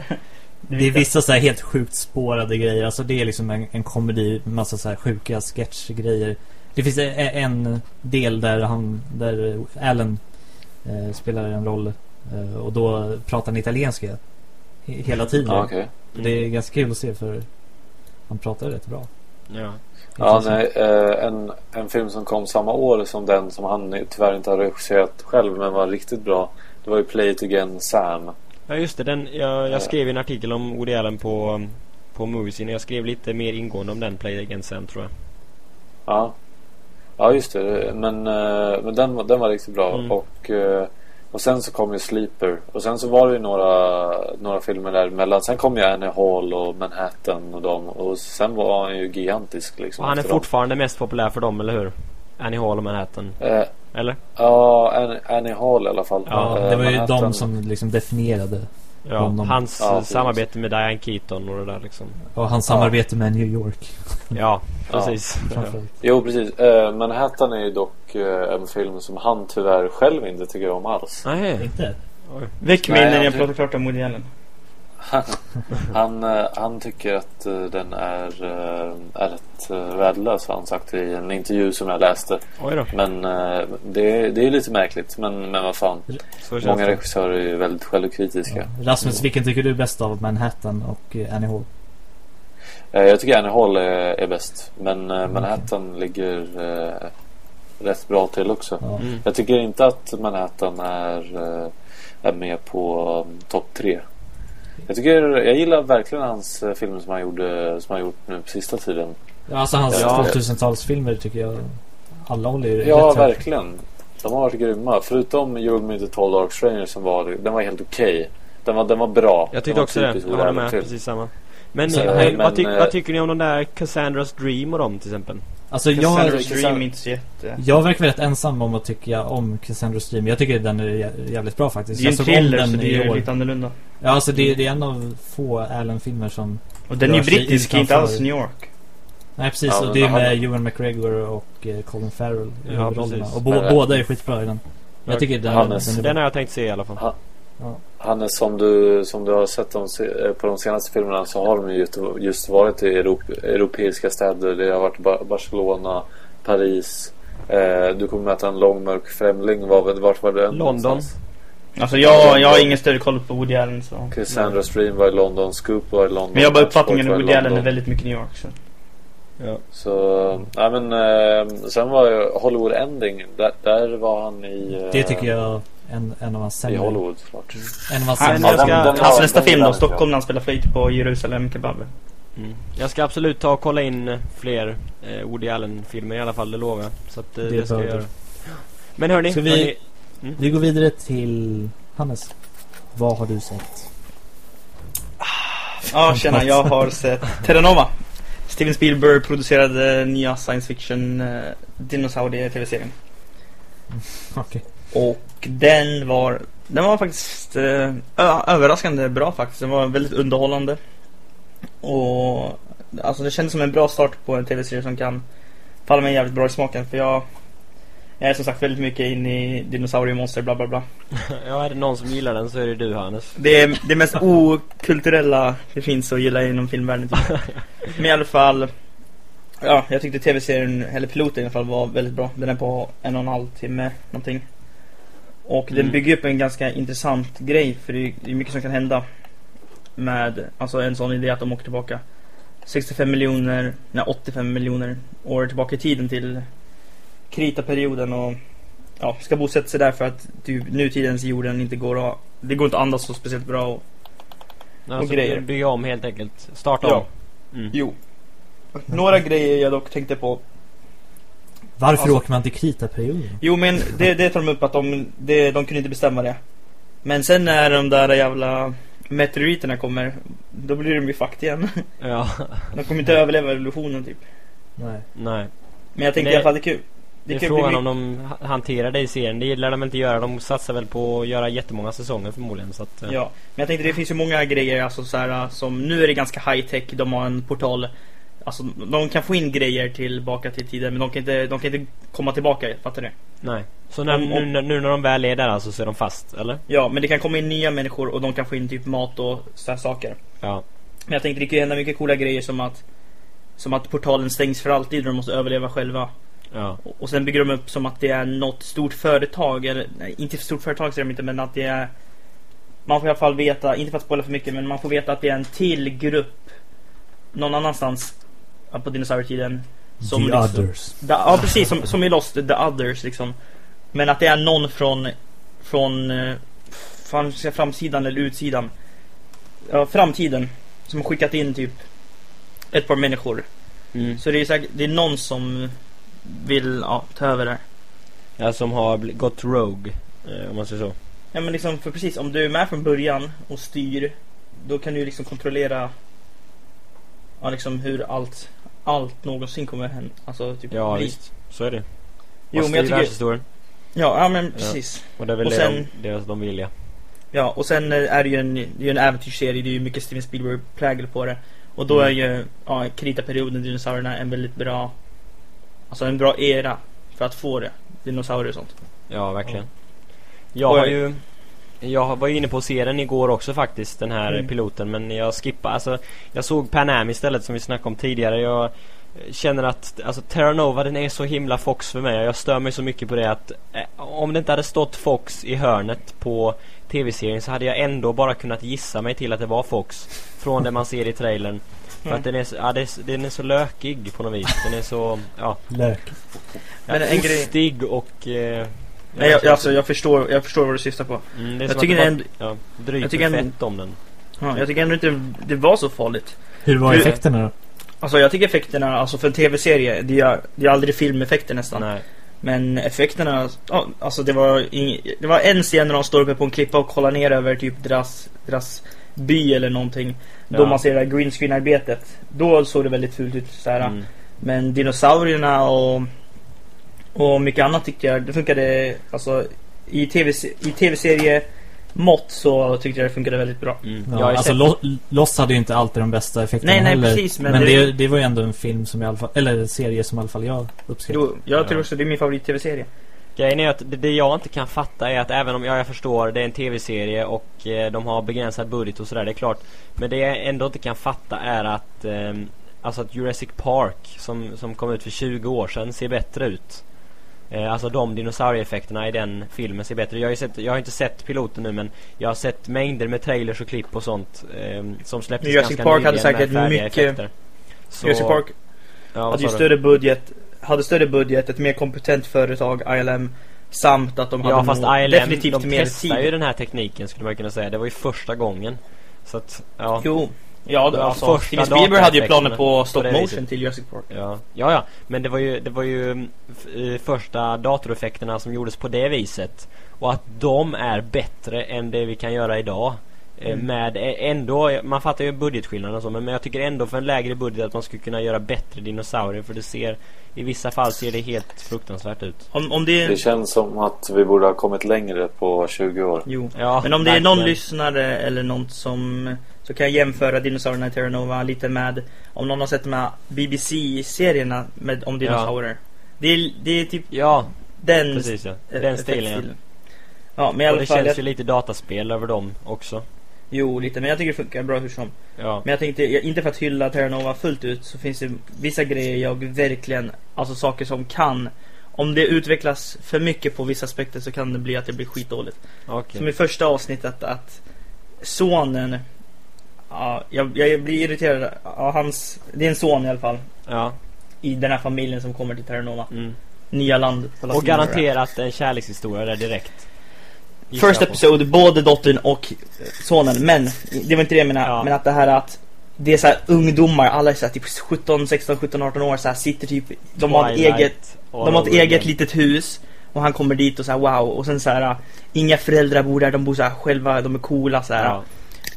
Det är vissa så här helt sjukt spårade grejer. Alltså det är liksom en, en komedi, massa så här sjuka sketchgrejer. Det finns e- en del där han, där Alan eh, spelar en roll eh, och då pratar han italienska he- hela tiden. Okej. Det är ganska kul att se för han pratar rätt bra. Ja. Ja, nej, eh, en, en film som kom samma år som den som han tyvärr inte har regisserat själv men var riktigt bra. Det var ju Play It Again Sam. Ja, just det. Den, jag, jag skrev en artikel om Woody Allen på, på Moviesin. Jag skrev lite mer ingående om den Play Again Sam tror jag. Ja, ja just det. Men, eh, men den, den var riktigt bra. Mm. Och, eh, och sen så kom ju Sleeper. Och sen så var det ju några, några filmer däremellan. Sen kom ju Annie Hall och Manhattan och dem. Och sen var han ju gigantisk liksom. Och han är efter dem. fortfarande mest populär för dem, eller hur? Annie Hall och Manhattan. Eh, Eller? ja, Annie, Annie Hall i alla fall. Ja, Eh, det var ju Manhattan- de som liksom definierade Ja, Honom. hans Ja, samarbete med Diane Keaton och det där liksom. och hans samarbete med New York. Ja, precis. Ja. Jo, precis. Eh, Manhattan är ju dock eh, en film som han tyvärr själv inte tycker om alls. Nej. Inte? Väck innan jag pratar klart om Woody Allen. Han, eh, han tycker att eh, den är, eh, är rätt värdelös har han sagt i en intervju som jag läste. Men det, det är lite märkligt. Men, men vad fan. Många regissörer är ju väldigt självkritiska. Ja. Rasmus, vilken tycker du bäst av Manhattan och Annie Hall? Jag tycker Annie Hall är, är bäst. Men eh, Manhattan ligger eh, rätt bra till också. Ja. Mm. Jag tycker inte att Manhattan är, är med på topp tre. Jag, tycker, jag gillar verkligen hans eh, filmer som han, gjorde, som han gjort nu på sista tiden. Ja, Alltså hans Ja. 2000-talsfilmer tycker jag alla håller Ja, verkligen. De har varit grymma. Förutom You Me The Tall Dark Stranger som var, den var helt okej. Den, var, den var bra. Jag Den tyckte också det. Jag håller med. oäventyr. Precis samma. Men, Så, eh, men, vad, ty eh, vad tycker ni om de där Cassandra's Dream och dem till exempel? Alltså jag, Cassandra's jag- Dream är inte så jätte... jag verkar rätt ensam om att tycka om Cassandra's Dream. Jag tycker den är jä- jävligt bra Det faktiskt. är ju en thriller så den det är år. lite annorlunda. Ja, alltså det, det är en av få Allen-filmer som... Och den är ju brittisk, inte alls New York. Nej precis, Ja, och det är han- med Ewan McGregor och eh, Colin Farrell i Ja, huvudrollerna. precis. Och bo, båda är skitbra i den. Jag tycker den, Hannes. den är Den bra. har jag tänkt se i alla fall. Ha- Hannes, som du, som du har sett de, se- eh, på de senaste filmerna så har de ju just, just varit i Europ, europeiska städer. Det har varit Ba- Barcelona, Paris. Eh, du kommer möta en lång mörk främling. Var, vart var det? London. någonstans? Alltså jag, jag har ingen större koll på Woody Allen så... Cassandra Stream var i London, Scoop var i London. Men jag har bara uppfattningen att Woody Allen är väldigt mycket New York så. Ja. Så, nej men eh, sen var ju Hollywood Ending. Där, där var han i... eh, Det tycker jag är en, en av hans I sämre. Hollywood såklart. En av hans Han, sämre. jag ska- den- den Hans nästa film då. Stockholm när han spelar flöjt på Jerusalem Kebab. Mm. Jag ska absolut ta och kolla in eh, fler eh, Woody Allen-filmer i alla fall, det lovar jag. Så att eh, Det det, ska jag göra. Men hörni, Ska vi- hörni Vi går vidare till Hannes. Vad har du sett? Ja, tjena, jag har sett Terranova. Steven Spielberg producerade nya science fiction eh, dinosaurie-tv-serien. Okej. Och den var, den var faktiskt eh, överraskande bra faktiskt. Den var väldigt underhållande. Och alltså det kändes som en bra start på en tv-serie som kan falla mig jävligt bra i smaken. För jag, jag är som sagt väldigt mycket inne i dinosauriemonster bla bla bla. Ja, är det någon som gillar den så är det du Hannes. Det är det mest okulturella det finns att gilla inom filmvärlden typ. Men i alla fall Ja, jag tyckte tv-serien, eller piloten i alla fall var väldigt bra. Den är på en och en halv timme någonting. Och den Mm. bygger upp en ganska intressant grej för det är, mycket som kan hända med, alltså en sån idé att de åker tillbaka 65 miljoner, nej 85 miljoner år tillbaka i tiden till kritaperioden och ja, ska bosätta sig där för att typ, nutidens jorden inte går att, det går inte att andas så speciellt bra och, Alltså, grejer. Bygga om helt enkelt. Starta Ja. om. Mm. Jo. Några grejer jag dock tänkte på Varför Alltså- åker man till kritaperioden? Jo men det, det tar de upp att de, det, de kunde inte bestämma det. Men sen när de där jävla meteoriterna kommer, då blir de ju fucked igen. Ja, De kommer inte överleva revolutionen typ. Nej. nej. Men jag tänkte Det- i alla fall det är kul. Det är frågan bli om de ha- hanterar det i serien. Det lär de inte göra. De satsar väl på att göra jättemånga säsonger förmodligen. Så att, eh, Ja, men jag tänkte det finns ju många grejer alltså så här, som nu är det ganska high tech. De har en portal. Alltså de kan få in grejer tillbaka till tiden men de kan inte, de kan inte komma tillbaka, fattar du? Nej. Så när, Om- om- nu, nu när de väl är där alltså så är de fast, eller? Ja, men det kan komma in nya människor och de kan få in typ mat och så här saker. Ja. Men jag tänkte det kan hända mycket coola grejer som att Som att portalen stängs för alltid och de måste överleva själva. Ja. Och, och sen bygger de upp som att det är något stort företag, eller nej, inte stort företag säger de inte, men att det är Man får i alla fall veta, inte för att spoila för mycket, men man får veta att det är en till grupp Någon annanstans på dinosaurietiden som The liksom- others. Da, ja precis, som, som i Lost, The Others liksom. Men att det är någon från Från eh, fan, framsidan eller utsidan Ja, framtiden Som har skickat in typ Ett par människor Mm. Så det är säkert, det är någon som Vill, ja, ta över där ja som har gått Rogue. Eh, om man säger så. Ja men liksom, för precis, om du är med från början och styr Då kan du liksom kontrollera Ja liksom hur allt Allt någonsin kommer hända Alltså typ Ja bli. visst. Så är det. Jo men jag tycker världshistorien. Ja, ja men precis Och det är väl Och sen- de, deras de vill ja. Ja, och sen eh, är det ju en, det är en äventyrsserie, det är ju mycket Steven Spielberg-prägel på det. Och då Mm. är ju, ja, kritaperioden, dinosaurierna, en väldigt bra, alltså en bra era för att få det. Dinosaurier och sånt. Ja, verkligen. Ja. Jag har ju... Jag var ju inne på att se den igår också faktiskt, den här Mm. piloten. Men jag skippade, alltså... Jag såg Pan Am istället som vi snackade om tidigare. Jag, känner att alltså Terra Nova den är så himla Fox för mig. Jag stör mig så mycket på det att eh, om det inte hade stått Fox i hörnet på tv-serien så hade jag ändå bara kunnat gissa mig till att det var Fox från det man ser i trailern. För Mm. att den är, så, ja, den är så lökig på något vis. Den är så, ja, Lök. Men ja en grej- och... Eh, Nej, jag, alltså, jag, förstår, jag förstår vad du syftar på. mm, det är jag tycker det ändå- ja, jag tycker ändå- om den. Ja, jag tycker ändå inte det var så farligt. Hur var Hur- effekterna då? Alltså jag tycker effekterna, alltså för en tv-serie, det är, det är aldrig filmeffekter nästan. Nej. Men effekterna, ja, alltså det var ing, Det var en scen när de står uppe på en klippa och kollar ner över typ deras, deras by eller någonting. Då Ja. man ser det här green screen arbetet. Då såg det väldigt fult ut så här. Mm. Men dinosaurierna och, och mycket annat tyckte jag, det funkade, alltså i tv i tv-serie mått så tyckte jag det funkade väldigt bra. Mm. Ja, jag har ju alltså sett, Lo- Lost hade ju inte alltid de bästa effekterna Nej, nej, heller. precis, men Men, det- det, det var ju ändå en film som i alla fall, eller en serie som i alla fall jag uppskattar. Jo, jag tror Ja. också det är min favorit-tv-serie. Grejen är att det, det jag inte kan fatta är att även om jag, jag förstår det är en tv-serie och eh, de har begränsad budget och sådär, det är klart. Men det jag ändå inte kan fatta är att ehm, Alltså att Jurassic Park som, som kom ut för 20 år sedan ser bättre ut. Eh, alltså de dinosaurieeffekterna i den filmen ser bättre. Jag har, ju sett, jag har inte sett piloten nu men jag har sett mängder med trailers och klipp och sånt ehm, som släpptes Jurassic ganska Park hade säkert mycket- effekter. Så, Jurassic Park ja, hade ju större budget, hade större budget, ett mer kompetent företag, ILM, samt att de hade Ja fast ILM, definitivt de mer tid. ju den här tekniken skulle man kunna säga. Det var ju första gången. Så att, ja. Jo, ja, Det var alltså, första Steven Spielberg hade ju planer på på stop det motion till Jurassic Park. Ja, ja, ja. Men det var ju, det var ju mm, eh, första datoreffekterna som gjordes på det viset. Och att de är bättre än det vi kan göra idag. Eh, Mm. Med eh, ändå, man fattar ju budgetskillnaden och så men men jag tycker ändå för en lägre budget att man skulle kunna göra bättre dinosaurier för det ser I vissa fall ser det helt fruktansvärt ut. Om, om det Det känns som att vi borde ha kommit längre på 20 år. Jo. Ja, Men om det är någon verkligen. lyssnare eller någon som Så kan jag jämföra dinosaurierna i Terra Nova lite med Om någon har sett de här BBC-serierna med, om dinosaurier det, är, det är typ Ja, den precis ja. Den stilen ja. Ja men i Och alla det fall känns jag, ju lite dataspel över dem också. Jo lite men jag tycker det funkar bra hur som Ja. Men jag tänkte, inte för att hylla Terra Nova fullt ut så finns det vissa grejer jag verkligen, alltså saker som kan Om det utvecklas för mycket på vissa aspekter så kan det bli att det blir skitdåligt. Okej. Som i första avsnittet att sonen Ja, jag, jag blir irriterad. Ja, hans, det är en son i alla fall. Ja. I den här familjen som kommer till Terra Nova. Mm. Nya land. Och garanterat en kärlekshistoria där direkt. Gissar First episode, både dottern och eh, sonen. Men, det var inte det jag menade. Ja. Men att det här att det är så här ungdomar, alla är så här typ 17, 16, 17, 18 år så här sitter typ De har ett eget, de har ett eget litet hus Och han kommer dit och så wow och sen så här Inga föräldrar bor där, de bor så själva, de är coola så här. Ja.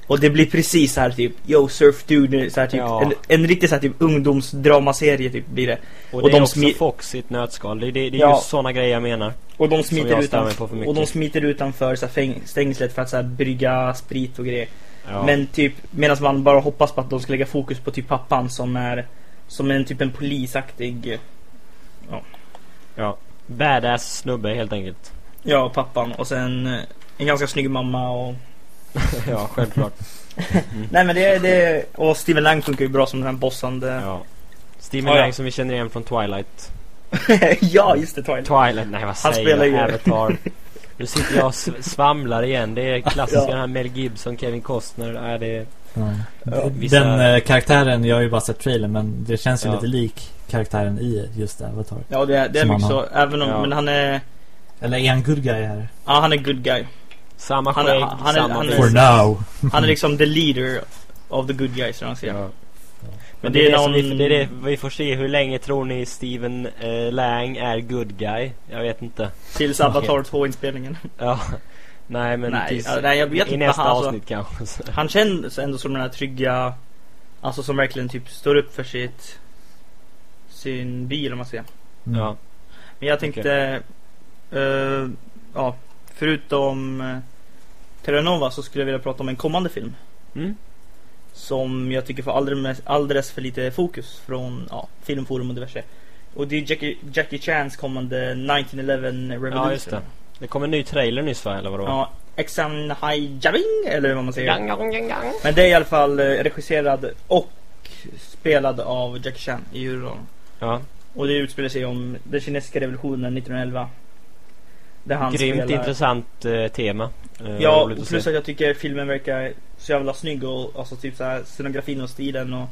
Och det blir precis så här typ Yo surf dude, så här typ Ja. en, en riktig så här typ ungdomsdramaserie typ blir det Och, Och det är de också smi- Fox i ett nötskal. Det, det, det är Ja. just sådana grejer jag menar. Och de smiter, utan, och de smiter utanför så här, stängslet för att så här, brygga sprit och grejer Ja. Men typ medan man bara hoppas på att de ska lägga fokus på typ pappan som är Som en typ en polisaktig ja. Badass snubbe helt enkelt. Ja pappan och sen eh, en ganska snygg mamma och ja, självklart. Nej men det, är- det och Steven Lang funkar ju bra som den här bossande Ja, Ja. Steven Ja, ja. Lang som vi känner igen från Twilight. just det Twilight Twilight, nej vad Han säger spelar jag? Avatar. Nu sitter jag och sv- svamlar igen. Det är klassiska Ja. den här Mel Gibson, Kevin Costner. Är det... Ja. Ja, vissa- Den eh, karaktären, jag har ju bara sett trailern men det känns ju Ja. lite lik karaktären i just Avatar. Ja det är, det är mycket så, även om, Ja. men han är Eller är han good guy här? Ja han är good guy Samma Han är- skägg, han är- samma han. For now! Han är liksom the leader of the good guys, han säger Ja. Men Men det är det, någon- vi, det är det vi får se. Hur länge tror ni Steven eh, Lang är good guy? Jag vet inte. Tills Avatar 2-inspelningen Ja. Nej men Nej, tills, ja, nej, jag vet i inte, nästa alltså. avsnitt kanske. Så. Han känns ändå som den här trygga Alltså som verkligen typ står upp för sitt Sin bil om man säger Mm. Ja. Men jag tänkte eh, Ja Förutom uh, Terra Nova så skulle jag vilja prata om en kommande film Mm. Som jag tycker får alldeles, alldeles för lite fokus från ja, Filmforum och diverse Och det är Jackie, Jackie Chans kommande 1911 Revolution Ja, just det. Det kom en ny trailer nyss va? Eller vadå? Ja, Exam High Jabbing eller vad man säger Gang, gang, gang, gang. Men det är i alla fall eh, regisserad och spelad av Jackie Chan i huvudrollen. Ja, Och det utspelar sig om den kinesiska revolutionen 1911. Där han grymt spelar... intressant eh, tema. Eh, Ja, att plus att jag tycker filmen verkar så jävla snygg och alltså typ så här scenografin och stilen och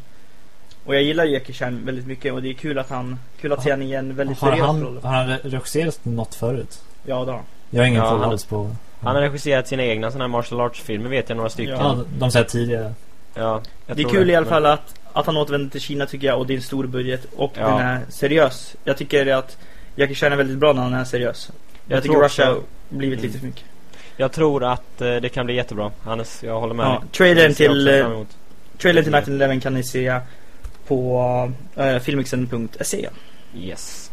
och jag gillar Jackie Chan väldigt mycket och det är kul att han kul att se han i en väldigt Har seriös han, roll. har han regisserat något förut? Ja, då. Jag har ingen Ja, han- på... Han har regisserat sina egna sådana här martial arts-filmer vet jag några stycken. Ja. De säger tidigare. Ja, jag Det är kul i alla fall att, att han återvänder till Kina tycker jag och det är en stor budget och Ja. den är seriös. Jag tycker att Jackie Chan är väldigt bra när han är seriös. Jag, Jag tycker Russia också- blivit Mm. lite för mycket. Jag tror att eh, det kan bli jättebra. Hannes, jag håller med Ja, dig. trailern till, eh. Trailern till Night Eleven kan ni se på uh, filmixen.se. Yes.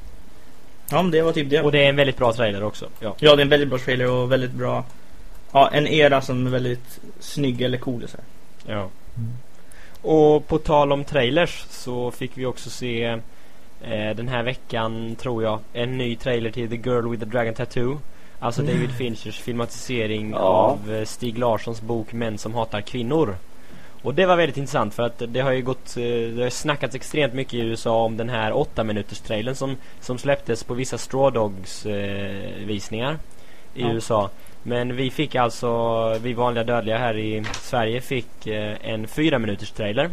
Ja, men det var typ det. Och det är en väldigt bra trailer också. Ja. Ja, det är en väldigt bra trailer och väldigt bra Ja, en era som är väldigt snygg eller cool så här. ja. Mm. Och på tal om trailers så fick vi också se eh, den här veckan, tror jag, en ny trailer till The Girl with the Dragon Tattoo. Alltså Mm. David Finchers filmatisering Ja. av eh, Stig Larssons bok Män som hatar kvinnor. Och det var väldigt intressant för att det har ju gått, eh, det har snackats extremt mycket i USA om den här 8 minuters trailern som, som släpptes på vissa Straw Dogs eh, visningar i Ja. USA. Men vi fick alltså, vi vanliga dödliga här i Sverige fick eh, en 4 minuters trailer.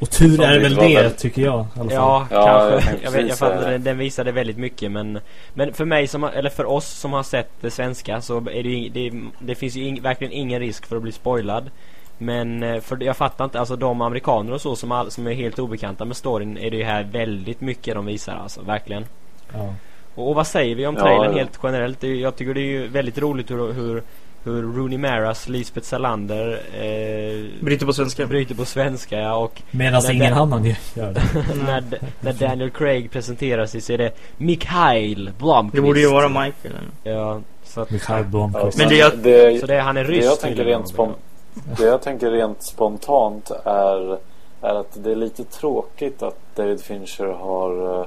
Och tur är väl det, väldigt- tycker jag. I alla fall. Ja, Ja, kanske. Jag, vet, jag fattar, säga det. den, den visade väldigt mycket men Men för mig som, eller för oss som har sett det svenska så är det ing- det, det finns ju ing, verkligen ingen risk för att bli spoilad Men eh, för jag fattar inte, alltså de amerikaner och så som, all, som är helt obekanta med storyn är det ju här väldigt mycket de visar alltså, verkligen Ja. och, och vad säger vi om Ja, trailern ja. helt generellt? Jag tycker det är ju väldigt roligt hur, hur, hur Rooney Maras, Lisbeth Salander eh, Bryter på svenska. bryter på svenska ja, och Medan Men ingen det- annan gör det. när, när Daniel Craig presenterar sig så är det Mikhail Blomqvist. Det borde ju vara Michael. Ja, så att, Mikhail Blomqvist. Men Men det det, jag- det, så det, han är det jag tänker rent spont- det jag tänker rent spontant är, är att det är lite tråkigt att David Fincher har, eh,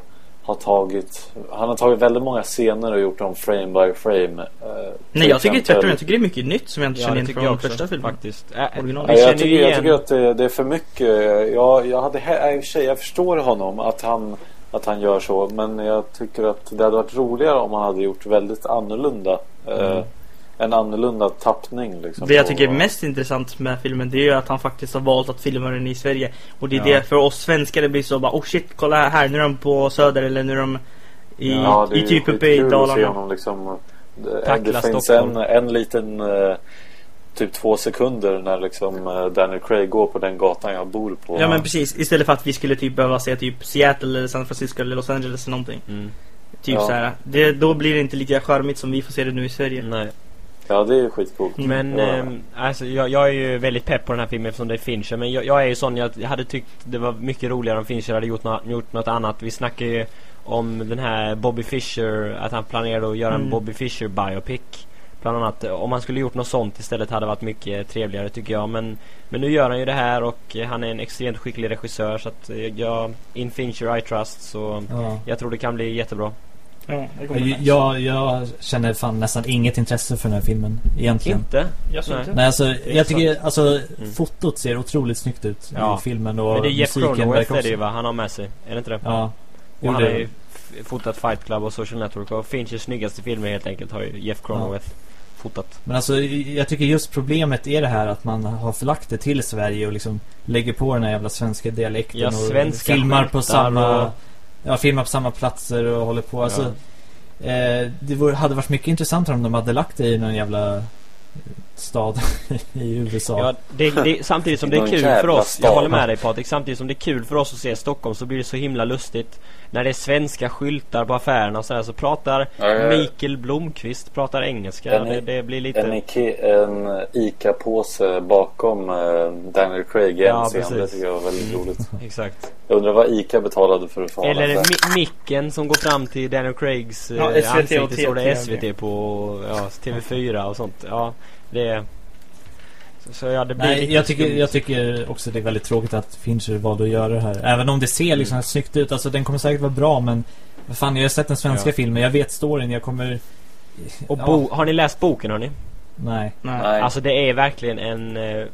har tagit Han har tagit väldigt många scener och gjort dem frame by frame. eh, Nej, jag tycker exempel- tvärtom. Jag tycker det är mycket nytt som jag inte Ja, känner igen tycker jag från också, första filmen. faktiskt. Äh, Ja, jag, tycker, jag tycker att det, det är för mycket. Jag, jag, hade, för sig, jag förstår honom att han, att han gör så. Men jag tycker att det hade varit roligare om han hade gjort väldigt annorlunda. Mm. Eh, en annorlunda tappning. Liksom, Det jag tycker är mest intressant med filmen det är ju att han faktiskt har valt att filma den i Sverige. Och det är Ja. det för oss svenskar det blir så bara oh shit kolla här nu är de på Söder eller nu är de i, Ja, i typ uppe i skitkul att se Dalarna. honom liksom, det, det finns en, en liten eh, typ två sekunder när liksom eh, Daniel Craig går på den gatan jag bor på. Ja men precis, istället för att vi skulle typ behöva se typ Seattle eller San Francisco eller Los Angeles eller någonting. Mm. Typ Ja. så här. Det, då blir det inte lika charmigt som vi får se det nu i Sverige. Nej. Ja, det är skitcoolt. Men Ja. ehm, alltså, jag, jag är ju väldigt pepp på den här filmen eftersom det är Fincher Men jag, jag är ju sån, jag, jag hade tyckt det var mycket roligare om Fincher hade gjort, nå, gjort något annat Vi snackar ju om den här Bobby Fischer Att han planerade att göra en Mm. Bobby Fischer biopic Bland annat Om han skulle gjort något sånt istället hade det varit mycket trevligare tycker jag Men, men nu gör han ju det här och eh, han är en extremt skicklig regissör Så att eh, jag, in Fincher I trust Så Ja. jag tror det kan bli jättebra Ja, Jag, jag, jag känner fan nästan inget intresse för den här filmen egentligen. Inte? Jag Nej. inte. Nej alltså, jag tycker alltså Mm. fotot ser otroligt snyggt ut Ja. i filmen och Men det är Jeff verkar är det ju va? Han har med sig, är det inte det? Ja. Och Jo, han det- har ju fotat Fight Club och Social Network och Finchers snyggaste filmer helt enkelt har ju Jeff Cronenweth fotat. Men alltså jag tycker just problemet är det här att man har förlagt det till Sverige och liksom lägger på den här jävla svenska dialekten Ja, och svenska filmar på samma och- Ja, filmar på samma platser och håller på. Alltså, Ja. eh, det vore, hade varit mycket intressantare om de hade lagt det i någon jävla stad i USA. Ja, det, det, samtidigt som det är kul för oss, jag håller med dig Patrik, samtidigt som det är kul för oss att se Stockholm så blir det så himla lustigt när det är svenska skyltar på affärerna och sådär så pratar. Mikael Blomqvist pratar engelska. En- det, det blir lite... En, Ike, en Ica-påse bakom eh, Daniel Craig i Ja, scen. Det tycker jag var väldigt Mm. roligt. Exakt. Jag undrar vad Ica betalade för att få Eller mi- micken som går fram till Daniel Craigs eh, Ja, SVT och ansikte står det TTV. SVT på ja, TV4 och sånt. Ja, det. Så, ja, Nej, jag tycker, jag tycker också det är väldigt tråkigt att Fincher valde att göra det här. Även om det ser liksom Mm. snyggt ut. Alltså den kommer säkert vara bra men fan, jag har sett den svenska Ja. filmen. Jag vet storyn. Jag kommer... Och ja. har ni läst boken hörni? Nej. Nej. Nej. Alltså det är verkligen en... eh,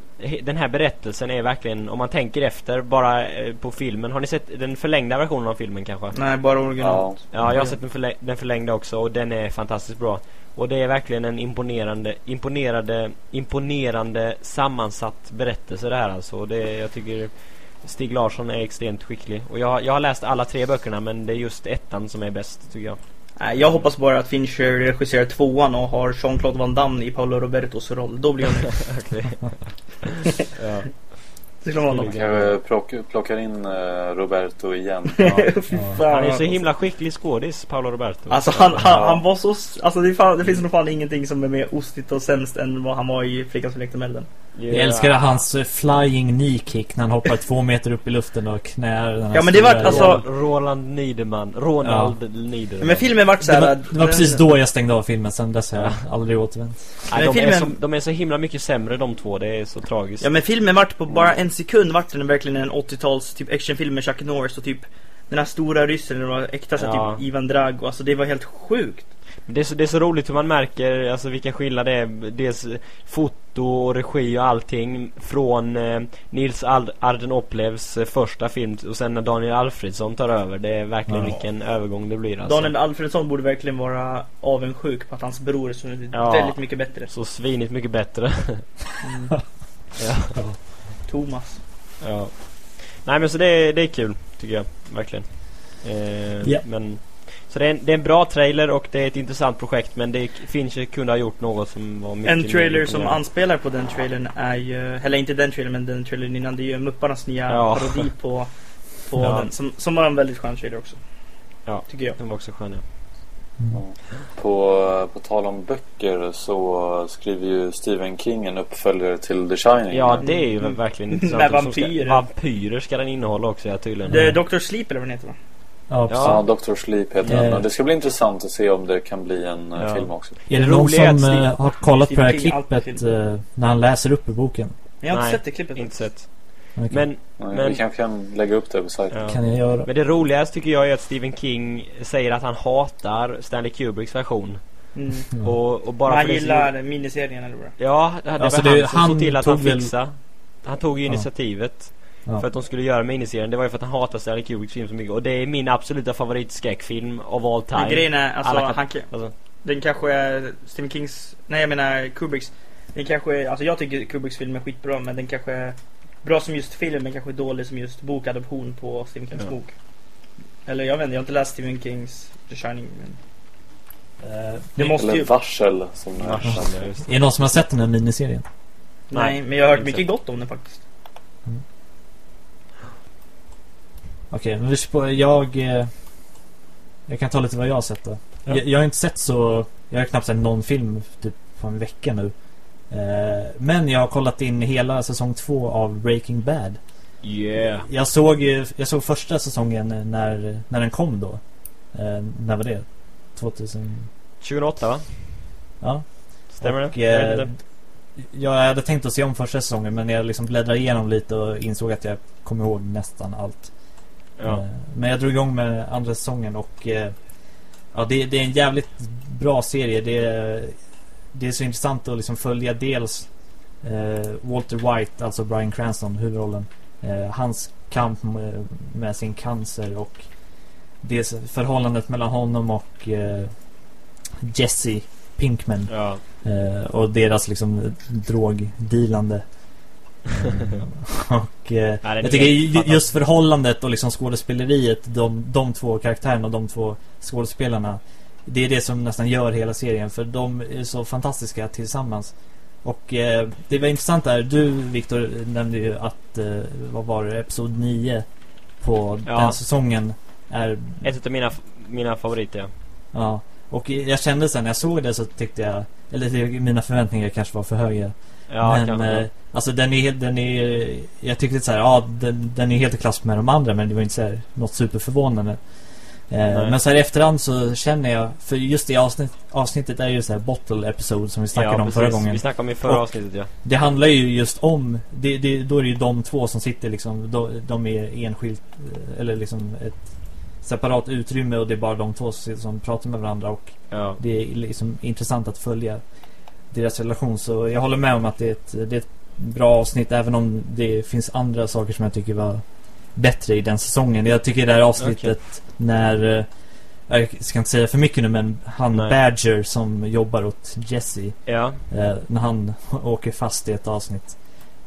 Den här berättelsen är verkligen, om man tänker efter, bara eh, på filmen. Har ni sett den förlängda versionen av filmen kanske? Nej, bara original. Ja. Ja, jag har sett den, förlä- den förlängda också och den är fantastiskt bra. Och det är verkligen en imponerande, imponerande, imponerande sammansatt berättelse det här alltså. Och det, jag tycker Stig Larsson är extremt skicklig. Och jag, jag har läst alla tre böckerna men det är just ettan som är bäst tycker jag. Nej, jag hoppas bara att Fincher regisserar tvåan och har Jean-Claude Van Damme i Paolo Robertos roll. Då blir jag nöjd. ja. Det skulle vara något. Plock, plockar in eh, Roberto igen. Ja. fan. Han är så himla skicklig skådis, Paolo Roberto. Alltså han, han, han var så... Alltså det, är fan, det finns nog fan ingenting som är mer ostigt och sämst än vad han var i Flickan som lekte med elden. Jag älskar hans eh, flying knee kick när han hoppar två meter upp i luften och knär den Ja, men det var- alltså-. Roland Niederman. Ronald Niederman. Men filmen vart så det, var, det var precis då jag stängde av filmen, sen dess har jag Ja. aldrig återvänt. Nej, de, är filmen- så, de är så himla mycket sämre de två, det är så tragiskt. Ja men filmen vart på bara en sekund vart den verkligen en 80-tals typ actionfilm med Chuck Norris och typ den här stora ryssen, var äkta så här, Ja. typ Ivan Drago, alltså det var helt sjukt. Det är, så, det är så roligt hur man märker alltså vilka skillnader det är. Dels foto och regi och allting från eh, Nils Ard- Ardenoplews eh, första film och sen när Daniel Alfredsson tar över. Det är verkligen Ja. vilken övergång det blir alltså. Daniel Alfredsson borde verkligen vara avundsjuk på att hans bror är så Ja. väldigt mycket bättre. Så svinigt mycket bättre. Mm. ja. Thomas. ja. Nej men så det är, det är kul tycker jag. Verkligen. Eh, Ja. Men så det är, en, det är en bra trailer och det är ett intressant projekt men det Fincher kunde ha gjort något som var mycket En trailer som anspelar på den trailern är ju, eller inte den trailern men den trailern innan, det är ju Mupparnas nya Ja. parodi på, på Ja. den. Som, som var en väldigt skön trailer också. Ja. Tycker jag. Den var också skön ja. På, på tal om böcker så skriver ju Stephen King en uppföljare till The Shining. Ja, det är ju Mm. verkligen intressant. Med så ska- vampyrer. Vampyrer ska den innehålla också, ja tydligen. Det är Dr. Sleep eller vad den heter va? Ja, precis. Ja, Dr. Sleep heter den. Eh. Det ska bli intressant att se om det kan bli en eh, Ja. film också. Är det någon som eh, har kollat på det här klippet när han läser upp ur boken? Jag har inte Nej, sett det klippet. Inte sett. Okej. Men, Men, Men- vi kanske kan lägga upp det på sajten. ja. kan jag göra? Men det roligaste tycker jag är att Stephen King säger att han hatar Stanley Kubricks version. Mm. Ja. Och, och bara Man för det gillar miniserien eller vad? Ja, det hade Alltså, var det- han som han till att tog han väl- fixade. Han tog ju Ja. initiativet Ja. för att de skulle göra miniserien. Det var ju för att han hatar Stanley Kubricks film så mycket. Och det är min absoluta favoritskräckfilm of all time. Men grejen är, alltså, Alla kan- han, Alltså, den kanske är Stephen Kings, nej jag menar Kubricks. Den kanske är, alltså jag tycker Kubricks film är skitbra men den kanske är bra som just film men kanske dålig som just bokadoption på Stephen Kings Ja. bok. Eller jag vet inte, jag har inte läst Stephen Kings The Shining. Men Eh, det är- måste Eller ju... Varsel som varsel, det. Är det någon som har sett den här miniserien? Nej, Nej, men jag har hört mycket gott om den faktiskt. Okej, men vi spår, jag... eh, Jag kan ta lite vad jag har sett då. Ja. Jag, jag har inte sett så... Jag har knappt sett någon film typ på en vecka nu. Eh, Men jag har kollat in hela säsong två av Breaking Bad. Yeah. Jag såg, jag såg första säsongen när, när den kom då. Eh, när var det? 2000... 2008 va? Ja. Stämmer Och, det? Eh. Jag hade tänkt att se om första säsongen men jag liksom bläddrade igenom lite och insåg att jag kommer ihåg nästan allt. Ja. Eh, Men jag drog igång med andra säsongen och Ja det, det är en jävligt bra serie. Det är, det är så intressant att liksom följa dels eh, Walter White, alltså Bryan Cranston, huvudrollen. Eh, hans kamp med, med sin cancer och dels förhållandet mellan honom och eh, Jesse Pinkman. Ja. Eh, och deras liksom drogdealande. Eh, och eh, är jag tycker just förhållandet och liksom skådespeleriet, de, de två karaktärerna och de två skådespelarna. Det är det som nästan gör hela serien för de är så fantastiska tillsammans. Och eh, det var intressant där, du Viktor nämnde ju att, eh, vad var det, episod 9 på Ja. den säsongen är Ett av mina, mina favoriter ja. Ja, och jag kände sen när jag såg det så tyckte jag Eller mina förväntningar kanske var för höga Ja, Men kanske. eh, alltså den är helt, den är Jag tyckte så här, ja den, den är helt i klass med de andra men det var inte så här, något superförvånande Nej. Men så här i efterhand så känner jag För just det avsnitt, avsnittet är ju så här bottle episode som vi snackade ja, om förra gången Vi snackade om i förra Och- avsnittet ja. Det handlar ju just om det, det, Då är det ju de två som sitter liksom De, de är enskilt eh, Eller liksom ett Separat utrymme och det är bara de två som, som pratar med varandra och Ja. det är liksom intressant att följa. deras relation. Så jag håller med om att det är ett, det är ett bra avsnitt även om det finns andra saker som jag tycker var bättre i den säsongen. Jag tycker det här avsnittet när... eh, Jag ska inte säga för mycket nu men han Nej. Badger som jobbar åt Jesse. Ja, Eh, när han åker fast i ett avsnitt.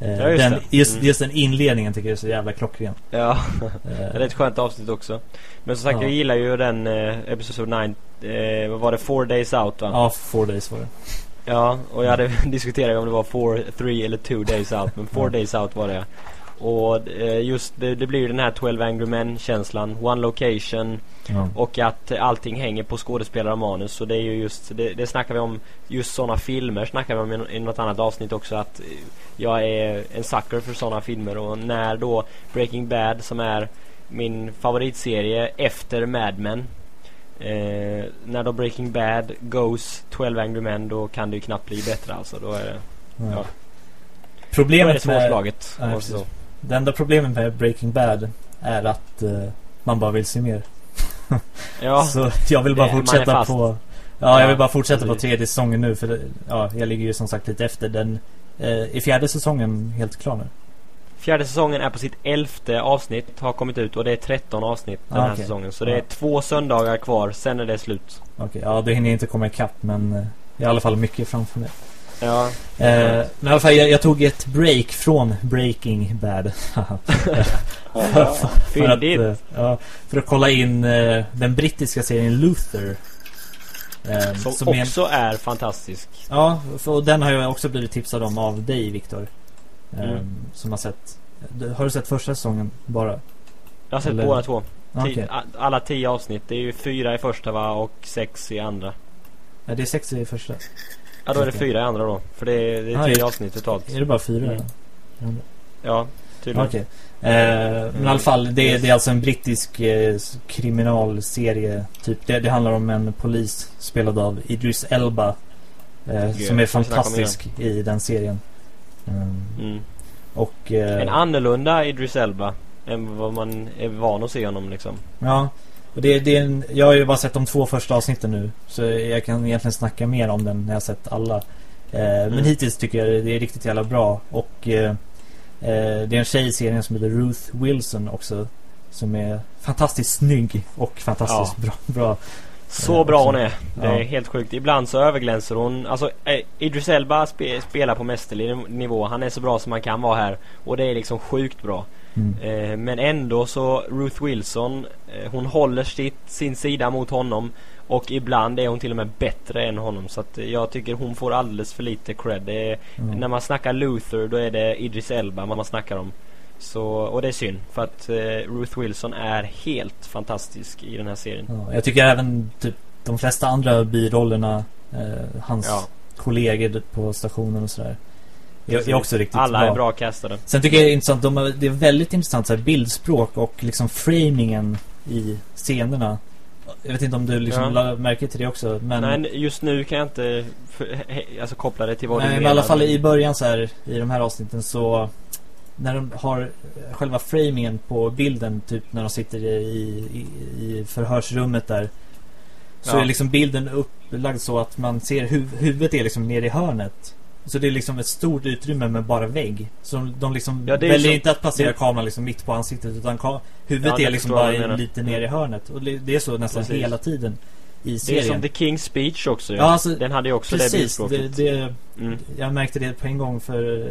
Eh, Ja, just den, just, Mm. just den inledningen tycker jag är så jävla klockren. ja. Det är ett skönt avsnitt också. Men som sagt, Ja. jag gillar ju den eh, Episode 9. Eh, vad var det? Four Days Out va? ja, Four Days var det. Ja, och jag hade diskuterat om det var four, three eller two days out. Men four Ja. days out var det. Och eh, just det, det blir den här 12 Angry Men känslan. One location. Ja. Och att allting hänger på skådespelare och manus. Så det är ju just, det, det snackar vi om, just sådana filmer snackar vi om i, något annat avsnitt också. Att jag är en sucker för sådana filmer. Och när då Breaking Bad som är min favoritserie efter Mad Men. Eh, när då Breaking Bad goes 12 Angry Men då kan det ju knappt bli bättre alltså. Då är det, Ja. Ja. då är det Problemet med, det enda problemet med Breaking Bad är att eh, man bara vill se mer. Ja, Så jag vill bara Det- är fortsätta på... Ja, jag vill bara fortsätta på tredje säsongen nu för det, ja, jag ligger ju som sagt lite efter. Den eh, i fjärde säsongen helt klar nu. Fjärde säsongen är på sitt elfte avsnitt har kommit ut och det är 13 avsnitt den Ah, här okej. säsongen. Så det är Ja. två söndagar kvar, sen är det slut. Okej, ja då hinner inte komma ikapp men eh, i alla fall mycket framför mig. Ja, Eh, men i alla fall, jag, jag tog ett break från Breaking Bad. för, att, fyndigt. eh, ja, för att kolla in eh, den brittiska serien Luther. Eh, Som, är en- också är fantastisk. Ja, för, och den har jag också blivit tipsad om av dig Viktor. Eh, Mm. Som har sett du- Har du sett första säsongen bara? Jag har sett Eller- båda två. Ja, Ti- Okej, a- Alla tio avsnitt. Det är ju fyra i första va och sex i andra. ja, det är sex i första. Ja då är det fyra i andra då. För det är, det är Ah, tio just- avsnitt totalt. Är det bara fyra? Mm. eller? Ja, tydligen. Okej. Eh, men i alla fall, det, är- det är alltså en brittisk eh, kriminalserie. Typ. Det, det handlar om en polis spelad av Idris Elba. Eh, som är fantastisk i den serien. Mm. Mm. Och... Eh, En annorlunda Idris Elba än vad man är van att se honom liksom. Ja, och det, det är en, jag har ju bara sett de två första avsnitten nu. Så jag kan egentligen snacka mer om den när jag har sett alla. Eh, Men Mm. hittills tycker jag det är riktigt jävla bra. Och eh, eh, det är en tjej i serien som heter Ruth Wilson också. Som är fantastiskt snygg och fantastiskt bra. bra. Så Ja, bra hon är. Det är Ja. helt sjukt. Ibland så överglänser hon. Alltså eh, Idris Elba spe, spelar på mästerlig nivå. Han är så bra som man kan vara här. Och det är liksom sjukt bra. Mm. Eh, men ändå så Ruth Wilson. Eh, hon håller sitt, sin sida mot honom. Och ibland är hon till och med bättre än honom. Så att jag tycker hon får alldeles för lite cred. Är, Mm. När man snackar Luther då är det Idris Elba man snackar om. Så, och det är synd. För att eh, Ruth Wilson är helt fantastisk i den här serien. Ja, jag tycker även typ de flesta andra birollerna, hans Ja. kollegor på stationen och sådär. Är, Precis. är också riktigt Alla bra. är bra castade. Sen tycker jag det är intressant, de har, det är väldigt intressant så här, bildspråk och liksom framingen i scenerna. Jag vet inte om du liksom Ja. la märke till det också, men... Nej, just nu kan jag inte för, alltså koppla det till vad Nej, du men i menar. alla fall i början så här, i de här avsnitten så... När de har själva framingen på bilden, typ när de sitter i, i, i förhörsrummet där. Så Ja. är liksom bilden upplagd så att man ser huv, huvudet är liksom nere i hörnet. Så det är liksom ett stort utrymme med bara vägg. Så de, liksom Ja, väljer så- inte att placera det- kameran liksom mitt på ansiktet utan ka- huvudet Ja, är liksom bara lite nere i hörnet. Och det, är så nästan Precis. hela tiden i Det är serien. som The King's Speech också Ja, alltså, Den hade ju också Precis, det, bildspråket. det, Mm. jag märkte det på en gång för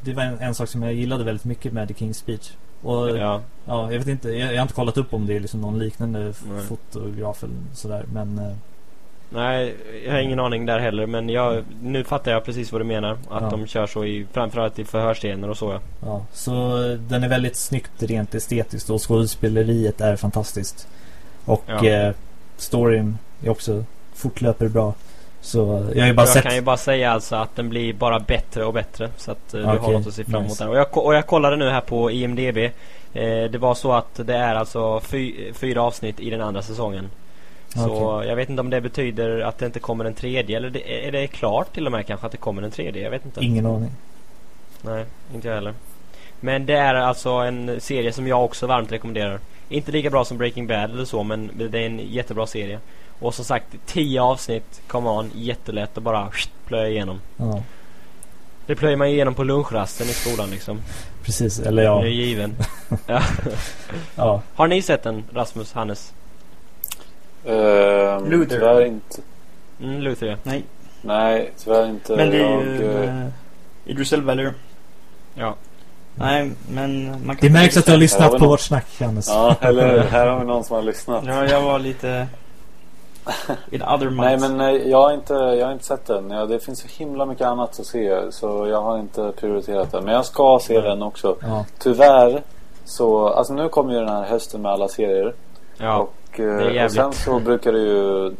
det var en, en sak som jag gillade väldigt mycket med The King's Speech. Och ja, Ja, jag vet inte, jag, jag har inte kollat upp om det är liksom någon liknande Nej. fotograf eller sådär men eh, nej jag har ingen aning där heller men jag, nu fattar jag precis vad du menar. Att Ja. de kör så i, framförallt i förhörsscener och så ja. ja. Så eh, den är väldigt snyggt rent estetiskt och skådespeleriet är fantastiskt. Och Ja. eh, storyn är också fortlöper bra. Så eh, jag har ju jag sett kan ju bara säga alltså att den blir bara bättre och bättre. Så att eh, du har något att se fram emot nice. där. Och jag, och jag kollade nu här på IMDB. Eh, det var så att det är alltså fy, fyra avsnitt i den andra säsongen. Så jag vet inte om det betyder att det inte kommer en tredje eller det, är det klart till och med kanske att det kommer en tredje? Jag vet inte. ingen aning. Nej, inte jag heller. Men det är alltså en serie som jag också varmt rekommenderar. Inte lika bra som Breaking Bad eller så men det är en jättebra serie. Och som sagt, 10 avsnitt, come on, jättelätt att bara plöja igenom. Ja, Det plöjer man igenom på lunchrasten i skolan liksom. precis. Eller ja. Det är given. ja. ja. Har ni sett den, Rasmus, Hannes? Ehm, Luther. Tyvärr inte. Mm, Luther ja. Nej, Nej, tyvärr inte. men det är jag, ju eh, uh, Idris Elba? Ja. Nej, men man kan Det märks att du har lyssnat på någon- vårt snack, Hannes. Ja, eller? Här har vi någon som har lyssnat. Ja, jag var lite... In other Nej men eh, jag har inte, jag har inte sett den. Ja, det finns så himla mycket annat att se så jag har inte prioriterat den. Men jag ska se den också. Ja. Tyvärr så, alltså nu kommer ju den här hösten med alla serier. Ja. Och, eh, och jävligt. sen så brukar det ju eh,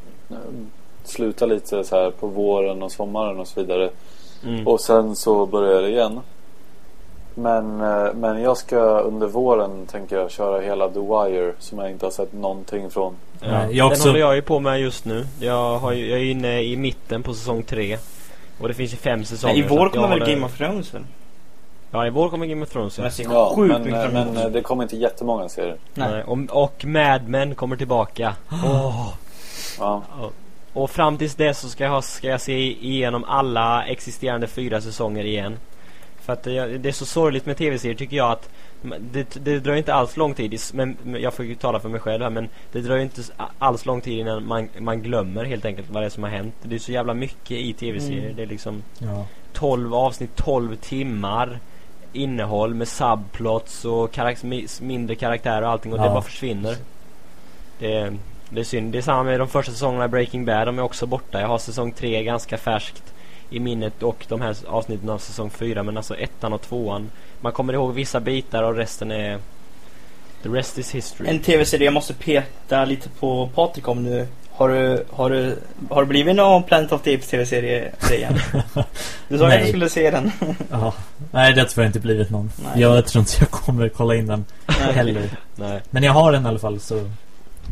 sluta lite så här på våren och sommaren och så vidare. Mm. Och sen så börjar det igen. Men, eh, men jag ska under våren tänker jag köra hela The Wire som jag inte har sett någonting från. Ja. Jag också- Den håller jag ju på med just nu. Jag, har ju, jag är inne i mitten på säsong tre. Och det finns ju fem säsonger. Nej, I vår kommer väl håller- Game of Thrones väl? Ja, i vår kommer Game of Thrones ser Ja, men, eh, men eh, det kommer inte jättemånga serier. Nej. Nej, och, och Mad Men kommer tillbaka. Åh. Ja. Och fram tills dess så ska jag, ska jag se igenom alla existerande fyra säsonger igen. För att det, det är så sorgligt med tv-serier tycker jag att det, det dröjer inte alls lång tid, men men jag får ju tala för mig själv här men det dröjer inte alls lång tid innan man, man glömmer helt enkelt vad det är som har hänt. Det är så jävla mycket i tv-serier. Mm. Det är liksom Ja. 12 avsnitt, 12 timmar innehåll med subplots och karak- mi- mindre karaktärer och allting och det Ja. bara försvinner. Det är, det är synd. Det är samma med de första säsongerna av Breaking Bad. De är också borta. Jag har säsong 3 ganska färskt i minnet och de här avsnitten av säsong 4 men alltså ettan och tvåan. Man kommer ihåg vissa bitar och resten är The rest is history. En tv-serie jag måste peta lite på Patrik om nu. Har du, har du, har det blivit någon Planet of the Apes tv-serie igen? Du sa att Nej. du skulle se den. ja. Nej, det har tyvärr inte blivit någon. Nej. Jag tror inte jag kommer kolla in den heller. Nej. Men jag har den i alla fall så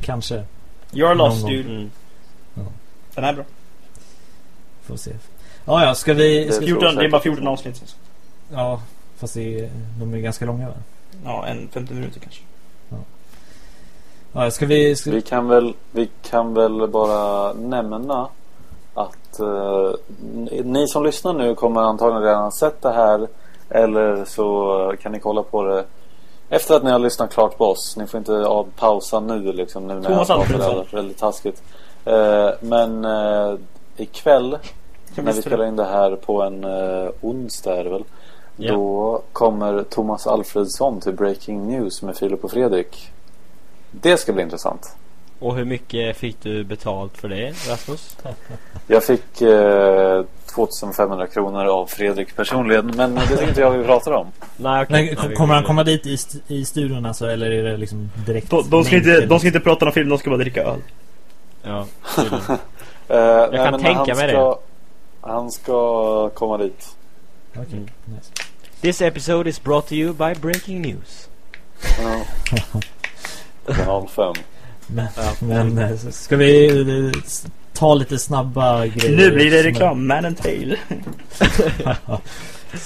kanske. You're lost gång. dude. Mm. Den är bra. Får se. Ja, ja, ska vi... Det- Ska, 14, det är bara 14 avsnitt. alltså. ja, fast det är, de är ganska långa va? Ja, en 50 minuter kanske. Ja, ska vi... Ska, Vi kan väl, vi kan väl bara nämna att eh, ni- som lyssnar nu kommer antagligen redan ha sett det här. Eller så kan ni kolla på det efter att ni har lyssnat klart på oss. Ni får inte av pausa nu liksom. Nu när Thomas jag pratar. Det väldigt taskigt. Eh, men eh, ikväll när vi spelar in det här på en eh, onsdag är det väl. Ja. Då kommer Thomas Alfredsson till Breaking News med Filip och Fredrik. Det ska bli intressant. Och hur mycket fick du betalt för det Rasmus? Jag fick eh, 2500 kronor av Fredrik personligen men det tycker inte jag vi pratar om. Nej, men, Nej, kommer han komma dit i, st- i studion alltså, eller är det liksom direkt? De, de, ska inte, de ska inte prata om film, de ska bara dricka öl. Ja, tydligen. Eh, kan men tänka mig ska, Han ska komma dit. Okej, Mm. nice. This episode is brought to you by Breaking News. Kanal 5. Men, Ja. men eh, ska vi eh, ta lite snabba grejer? Nu blir det reklam, Man and Tail.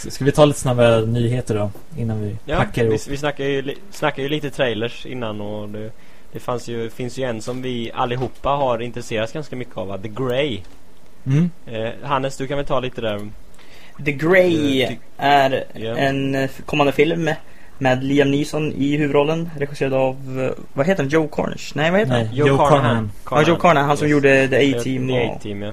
Ska vi ta lite snabba nyheter då? Innan vi Ja, packar vi, ihop? vi snackade ju, snackade ju lite trailers innan och det, det fanns ju, finns ju en som vi allihopa har intresserats ganska mycket av, va? The Grey. Mm. Eh, Hannes, du kan väl ta lite där? The Grey ty- är Ja. en kommande film med Liam Neeson i huvudrollen. Regisserad av, eh, vad heter han? Joe Cornish? Nej, vad heter Nej, han? Joe, Carnahan. Ja, Joe Carnahan, han som gjorde The A-Team The och... A-Team, ja.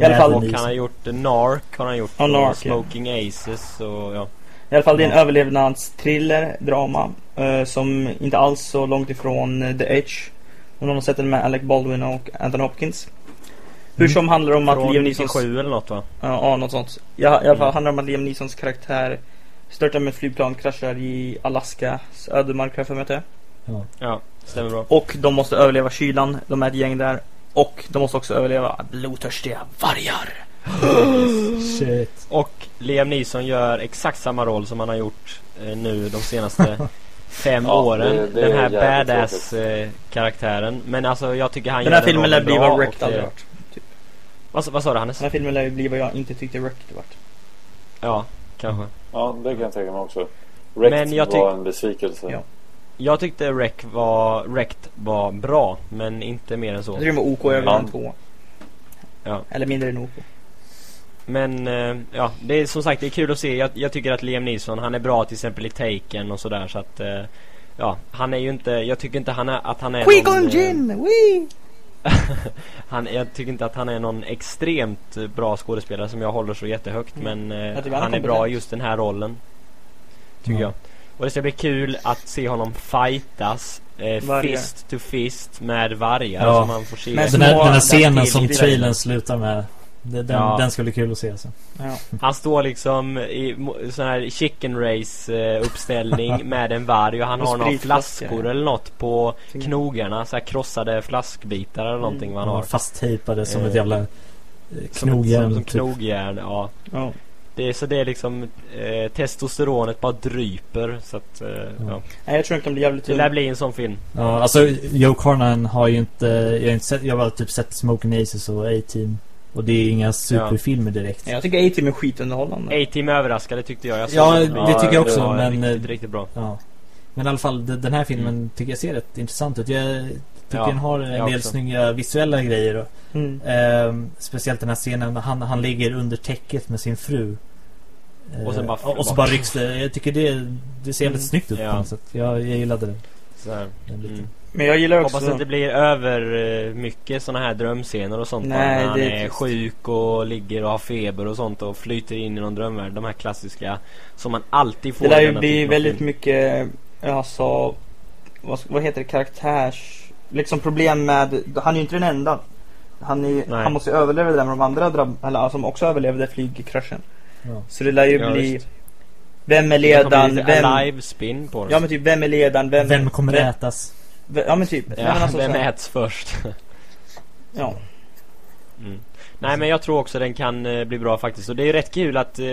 I alla fall- Och han har gjort Narc, har han gjort. Ja, och Narc, ja. Smoking Aces och ja. I alla fall det är en Ja. överlevnadsthriller, drama. eh, som inte alls så långt ifrån eh, The Edge. Om någon har sett den med Alec Baldwin och Anthony Hopkins. Hur Mm. som handlar om att Liam Neesons... 97 eller något va? Ja, ja, något sånt. Ja, i alla fall Mm. handlar om att Liam Neesons karaktär störtar med ett flygplan, kraschar i Alaskas ödemark, jag för mig det. Ja. Ja, stämmer bra. Och de måste överleva kylan, de är ett gäng där. Och de måste också överleva blodtörstiga vargar. Shit. Och Liam Neeson gör exakt samma roll som han har gjort eh, nu de senaste fem Ja, åren. det- det Den är här jävligt badass eh, karaktären. Men alltså jag tycker han Den gör här filmen lär bli vad Wrecked aldrig det- varit. Vad, sa- vad sa du Hannes? Den här filmen lär bli vad jag inte tyckte Wrecked vart. Ja, kanske. Ja, det kan jag tänka mig också. Jag var en besvikelse. Ja. Jag tyckte Rec var, Rect var bra, men inte mer än så. Jag tycker den var OK, jag vill ha en tvåa. Ja. Eller mindre än OK. Men eh, ja, det är som sagt det är kul att se. Jag, jag tycker att Liam Neeson, han är bra till exempel i Taken och sådär så att eh, Ja, han är ju inte, jag tycker inte han är, att han är Qui-Gon någon, eh, Jinn! Wee! han, Jag tycker inte att han är någon extremt bra skådespelare som jag håller så jättehögt Mm. men eh, han är bra i just den här rollen. Tycker Ja. jag. Och det ska bli kul att se honom fightas eh, fist to fist med vargar Ja. som man får se. Men Den här, den här scenen som trailern slutar med. Den, den, Ja. den ska bli kul att se alltså. Ja. Han står liksom i sån här chicken race eh, uppställning med en varg och han Och har några flaskor eller något på Fing- knogarna. Så här krossade flaskbitar eller någonting vad han Han har. fasttejpade som Eh, ett jävla eh, Som, knogjärn. som, som typ. knogjärn, ja. Ja. Det är, så det är liksom eh, testosteronet bara dryper så att eh, ja. Nej, jag tror den kan bli jävligt Det lär bli en sån film. Ja, alltså Joe Carnan har ju inte, jag har inte sett, jag har typ sett Smoking Aces och A-Team. Och det är inga superfilmer direkt. Jag tycker A-Team är skitunderhållande. A-Team överraskade tyckte jag. jag Ja, det tycker jag också, men, Riktigt, eh, riktigt bra. Ja. Men i alla fall, de- den här filmen Mm. tycker jag ser rätt intressant ut. Jag tycker Ja, den har en del också. snygga visuella grejer. Och, Mm. ehm, speciellt den här scenen när han, han ligger under täcket med sin fru. Och sen bara- Eh, och så bara rycks det. Jag tycker det, det ser jävligt Mm. snyggt ut Ja. på något sätt. Jag, jag gillade det. Så här. den. Mm. Men jag gillar också... Hoppas att det blir över eh, mycket såna här drömscener och sånt. Nej, när han det är är sjuk och ligger och har feber och sånt och flyter in i någon drömvärld. De här klassiska som man alltid får Det lär ju bli väldigt film. mycket, alltså, vad, vad heter det, karaktärs... Liksom problem med, han är ju inte den enda. Han, är, Nej. han måste ju överleva det där med de andra drabb, eller som också överlevde flygkraschen. Ja. Så det lär ju Ja, bli, visst. vem är Det ledaren, vem... alive-spin på den. Ja men typ, vem är ledaren, vem... Vem kommer vem, ätas? Ja men typ. ja, men alltså, vem så här- äts först? Ja. Mm. Nej men jag tror också den kan eh, bli bra faktiskt. Och det är ju rätt kul att eh,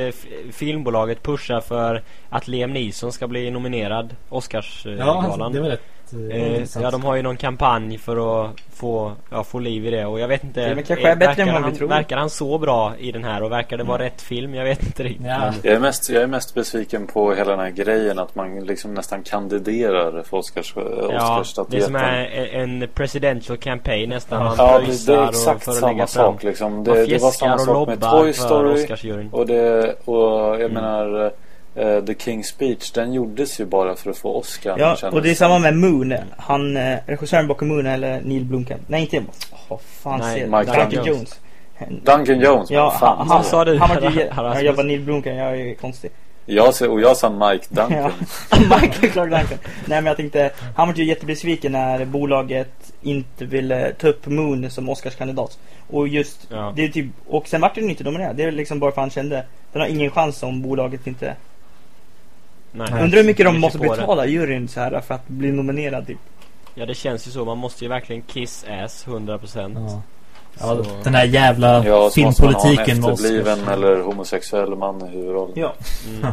filmbolaget pushar för att Liam Neeson ska bli nominerad Ja, Oscarsgalan. det var rätt eh, Eh, ja, de har ju någon kampanj för att få, ja, få liv i det och jag vet inte Filmen kanske är bättre än verkar vad vi tror. Verkar han så bra i den här och verkar det vara rätt film? Jag vet inte riktigt Ja. Jag är, mest, jag är mest besviken på hela den här grejen att man liksom nästan kandiderar för Oscars, Ja, det är som är en presidential campaign nästan Man Ja, det, det är exakt för att samma sak liksom. Det, det var samma och sak med Toy Story. Och, det, och jag Mm. menar eh, The King's Speech den gjordes ju bara för att få Oscar. Ja, och det är det samma med Moon. Han, eh, regissören bakom Moon eller Neil Blomkamp. Nej, inte Vad fan Nej, ser Mike Duncan Jones. Jones. Duncan Jones. Ja, fan, han, Vad sa du? Han var ju, jag var Neil Blomkamp, jag är konstig. jag, ser- och jag sa Mike Duncan. Michael Clark Duncan. Nej men jag tänkte, han var ju jättebesviken när bolaget inte ville ta upp Moon som Oscarskandidat. Och just, Ja. det är typ, och sen vart den inte nominerad. Det är liksom bara för han kände, den har ingen chans om bolaget inte... Nej. Undrar hur mycket de måste på det. betala juryn så här för att bli nominerad typ. Ja det känns ju så, man måste ju verkligen kiss ass 100% Ja. Ja, Så- den här jävla Ja, så måste man ha filmpolitiken efterbliven Oscars. eller homosexuell man i huvudrollen. Ja. Mm.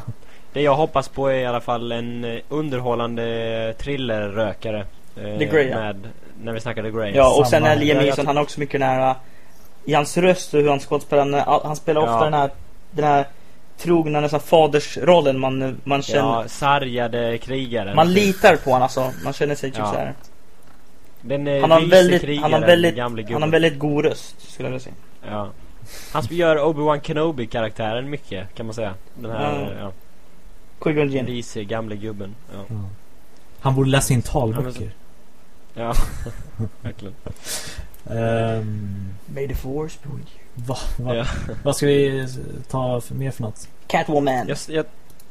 Det jag hoppas på är i alla fall en eh, underhållande thrillerrökare. eh, The Grey, ja. Med, när vi snackar The Grey. Ja, och Samma. sen är Liam Neeson, han har också mycket nära i hans röst och hur han skådespelar. Han, han spelar ofta Ja. den här, den här trogna nästan fadersrollen man, man känner. Ja, sargade krigaren. Man litar på honom alltså. Man känner sig typ Ja. så här. Den eh, Han har väldigt, krigaren, han har väldigt, gamle han har väldigt god röst skulle jag vilja säga. Ja. Han gör Obi-Wan Kenobi-karaktären mycket, kan man säga. Den här, ja. Qui-Gon Jinn. Gamle gubben. Ja, Ja. Han borde läsa in talböcker. ja. verkligen. Ehm, May the force be with you. Va, va, Ja. Vad ska vi ta för mer för något? Catwoman. Jag, jag,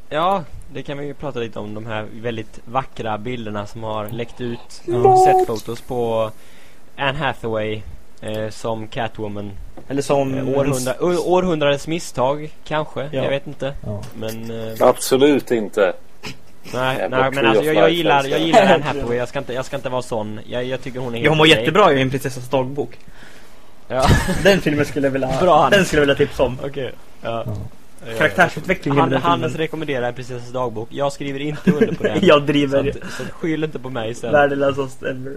ja, det kan vi ju prata lite om. De här väldigt vackra bilderna som har läckt ut. Ja. Setfotos på Anne Hathaway eh, som Catwoman. Eller som... Eh, århundra, århundradets misstag, kanske. Ja. Jag vet inte. Ja. Men... Eh, Absolut inte. nej, nej, men alltså jag, jag gillar, jag jag. gillar Anne Hathaway. Jag ska inte, jag ska inte vara sån. Jag, jag tycker hon är helt Ja, hon var okej. jättebra i En prinsessas dagbok. Ja, Den filmen skulle jag vilja... Bra, den skulle jag vilja tipsa om. okej. Ja. Ja. Eh, Karaktärsutvecklingen Han, Hannes rekommenderar En prinsessas dagbok. Jag skriver inte under på den. Jag så, driver att, så att skyll inte på mig sen. värdelösast ever.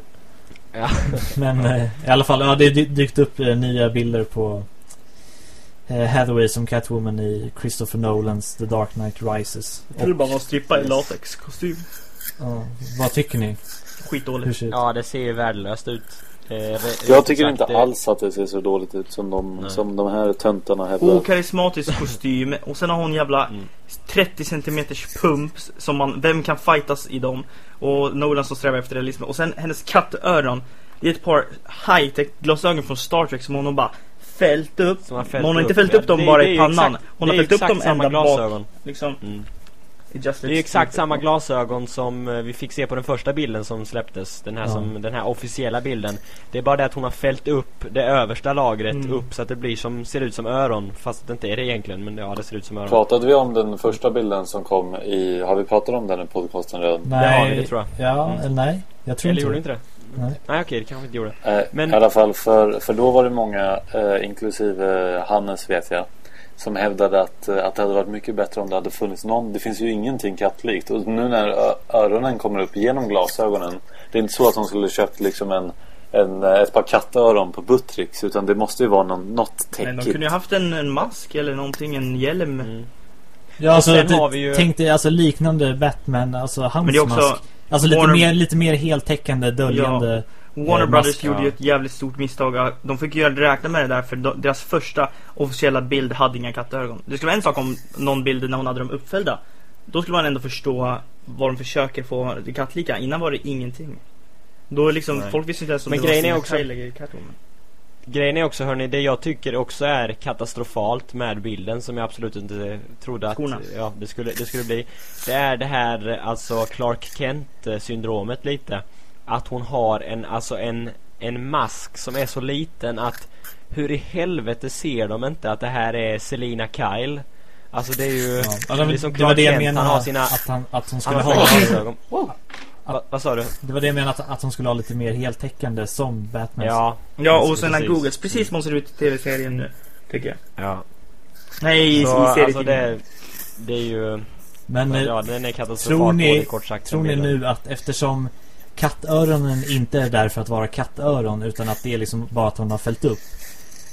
Ja. Men eh, i alla fall, ja, det har dy- dykt upp eh, nya bilder på eh, Hathaway som Catwoman i Christopher Nolans The Dark Knight Rises. Jag trodde bara var strippa i latexkostym. Ja, vad tycker ni? Skitdåligt. Ja, det ser ju värdelöst ut. Eh, Jag tycker sagt, inte det- alls att det ser så dåligt ut som de, Nej. som de här töntarna hävdar. Okarismatisk kostym och sen har hon jävla Mm. 30 centimeters pumps som man, vem kan fightas i dem? Och Nolan som strävar efter realism och sen hennes kattöron Det är ett par high-tech glasögon från Star Trek som hon har bara fällt upp Som har fällt Men hon har inte fällt ja. upp dem Det- bara det i pannan exakt- Hon har fällt upp dem ända bak glasögon. Liksom Mm. Det är ju exakt stupid. samma glasögon som eh, vi fick se på den första bilden som släpptes. Den här, Ja. som, den här officiella bilden. Det är bara det att hon har fällt upp det översta lagret Mm. upp så att det blir som, ser ut som öron. Fast det inte är det egentligen, men ja, det ser ut som öron. Pratade vi om den första bilden som kom i... Har vi pratat om den i podcasten redan? Nej, har vi, det tror jag. Ja, Mm. eller nej. Jag tror Eller inte gjorde det. inte det? Nej. Nej okej, det kanske vi inte gjorde. Eh, Men- I alla fall för, för då var det många, eh, inklusive Hannes vet jag, som hävdade att, eh, att det hade varit mycket bättre om det hade funnits någon. Det finns ju ingenting kattlikt. Och nu när öronen kommer upp genom glasögonen. Det är inte så att hon skulle köpt liksom en, en, eh, ett par kattöron på Buttricks. Utan det måste ju vara någon, något Men de täckigt. kunde ju haft en, en mask eller någonting, en hjälm Mm. Ja, alltså, sen det- har vi ju- tänk dig alltså liknande Batman, alltså hans Men det är också mask. Alltså lite, Warner- mer, lite mer heltäckande, döljande. Warner Eh, Brothers mask, gjorde ju ett jävligt stort misstag. De fick ju räkna med det där för de- deras första officiella bild hade inga kattögon. Det skulle vara en sak om någon bild när hon hade dem uppfällda. Då skulle man ändå förstå vad de försöker få det kattlika. Innan var det ingenting. Då liksom, Nej. folk visste inte ens om Men det grejen är var också- Kylie i Catwoman. Grejen är också hörni, det jag tycker också är katastrofalt med bilden som jag absolut inte trodde att Skorna. ja, det, skulle, det skulle bli. Det är det här alltså Clark Kent syndromet lite. Att hon har en, alltså en, en mask som är så liten att hur i helvete ser de inte att det här är Selina Kyle? Alltså det är ju Ja. Det, liksom det var det jag menade, han har sina att, han, att hon han skulle ha... glasögon. Va, vad sa du? Det var det jag menade, att, att hon skulle ha lite mer heltäckande som Batman. Ja, Ja, och precis. Googles. Precis som hon ser ut i tv-serien nu. Tycker jag. ja. Nej, i, Så, i alltså serietidningen. det, det är ju Men eh, Ja, den är tror katastrofal ni- dålig, kort sagt. tror ni nu att eftersom kattöronen inte är där för att vara kattöron utan att det är liksom bara att hon har fällt upp.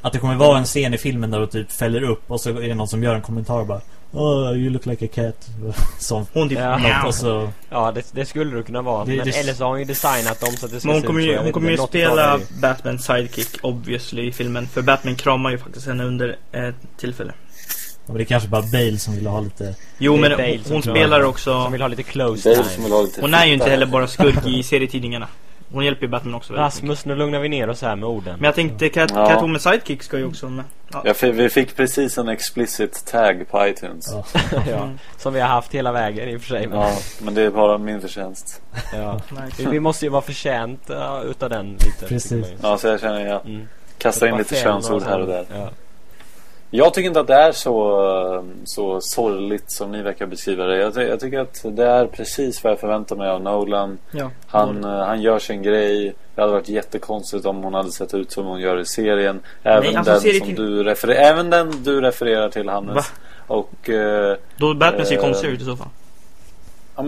Att det kommer vara en scen i filmen där hon typ fäller upp och så är det någon som gör en kommentar och bara Oh, you look like a cat. Som Hon typ... Ja. och så... Ja, det, det skulle det kunna vara. Det- men det- eller så har hon ju designat dem så att det ska Men hon se kommer ut ju, hon kommer ju spela Batmans sidekick obviously i filmen. För Batman kramar ju faktiskt henne under ett tillfälle. Ja, men det är kanske bara Bale som vill ha lite... Jo men Bale hon, spelar också... Som vill ha lite close Dale time. som vill ha lite Hon är ju inte heller bara skurk i serietidningarna. Hon hjälper ju Batman också. Rasmus, nu lugnar vi ner oss här med orden. Men jag tänkte Cat, Ja. Catwoman sidekick ska ju också med. Ja. Ja, för vi fick precis en explicit tag på iTunes. Ja. ja, Mm. som vi har haft hela vägen i och för sig. Men, Ja, men det är bara min förtjänst. ja. Nice. Vi, måste ju vara förtjänt uh, utav den lite. Precis. Ja, så jag känner jag Mm. kastar in lite könsord här och där. Ja. Jag tycker inte att det är så, så sorgligt som ni verkar beskriva det. Jag, jag tycker att det är precis vad jag förväntar mig av Nolan. Ja. Han, han gör sin grej. Det hade varit jättekonstigt om hon hade sett ut som hon gör i serien. Även, Nej, alltså den, serien som du referer- även den du refererar till Hannes. Va? Och eh, Då Batman ser Eh, konstig ut i så fall.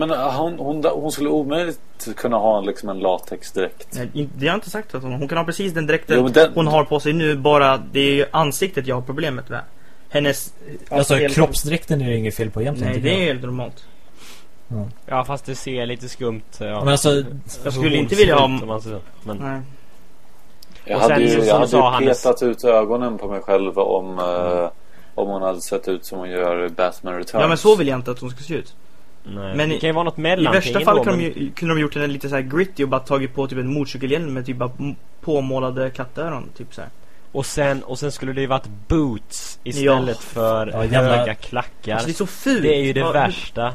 Ja, men, eh, hon, hon, hon skulle omöjligt kunna ha liksom en latexdräkt. Nej, det har jag inte sagt att hon Hon kan ha precis den dräkten Jo, den- hon har på sig nu. Bara det är ju ansiktet jag har problemet med. Hennes... Alltså hela- kroppsdräkten är det inget fel på egentligen Nej, det är helt normalt. ja, fast det ser lite skumt ja. Men alltså, Jag skulle inte vilja ha-. Men, Nej. Jag hade ju, som jag hade ju Hannes- petat ut ögonen på mig själv om, eh, om hon hade sett ut som hon gör i Batman Returns. Ja men så vill jag inte att hon ska se ut. Nej. Men det i- kan ju vara något I mellanting värsta fall ändå, kan men- de ju, kunde de gjort henne lite så här gritty och bara tagit på typ en motorcykelhjälm med typ bara påmålade kattöron. Typ så här. Och sen, och sen skulle det ju varit boots istället för Ja, jävla- höga klackar. Alltså det är så fult. det är ju det Ja, värsta.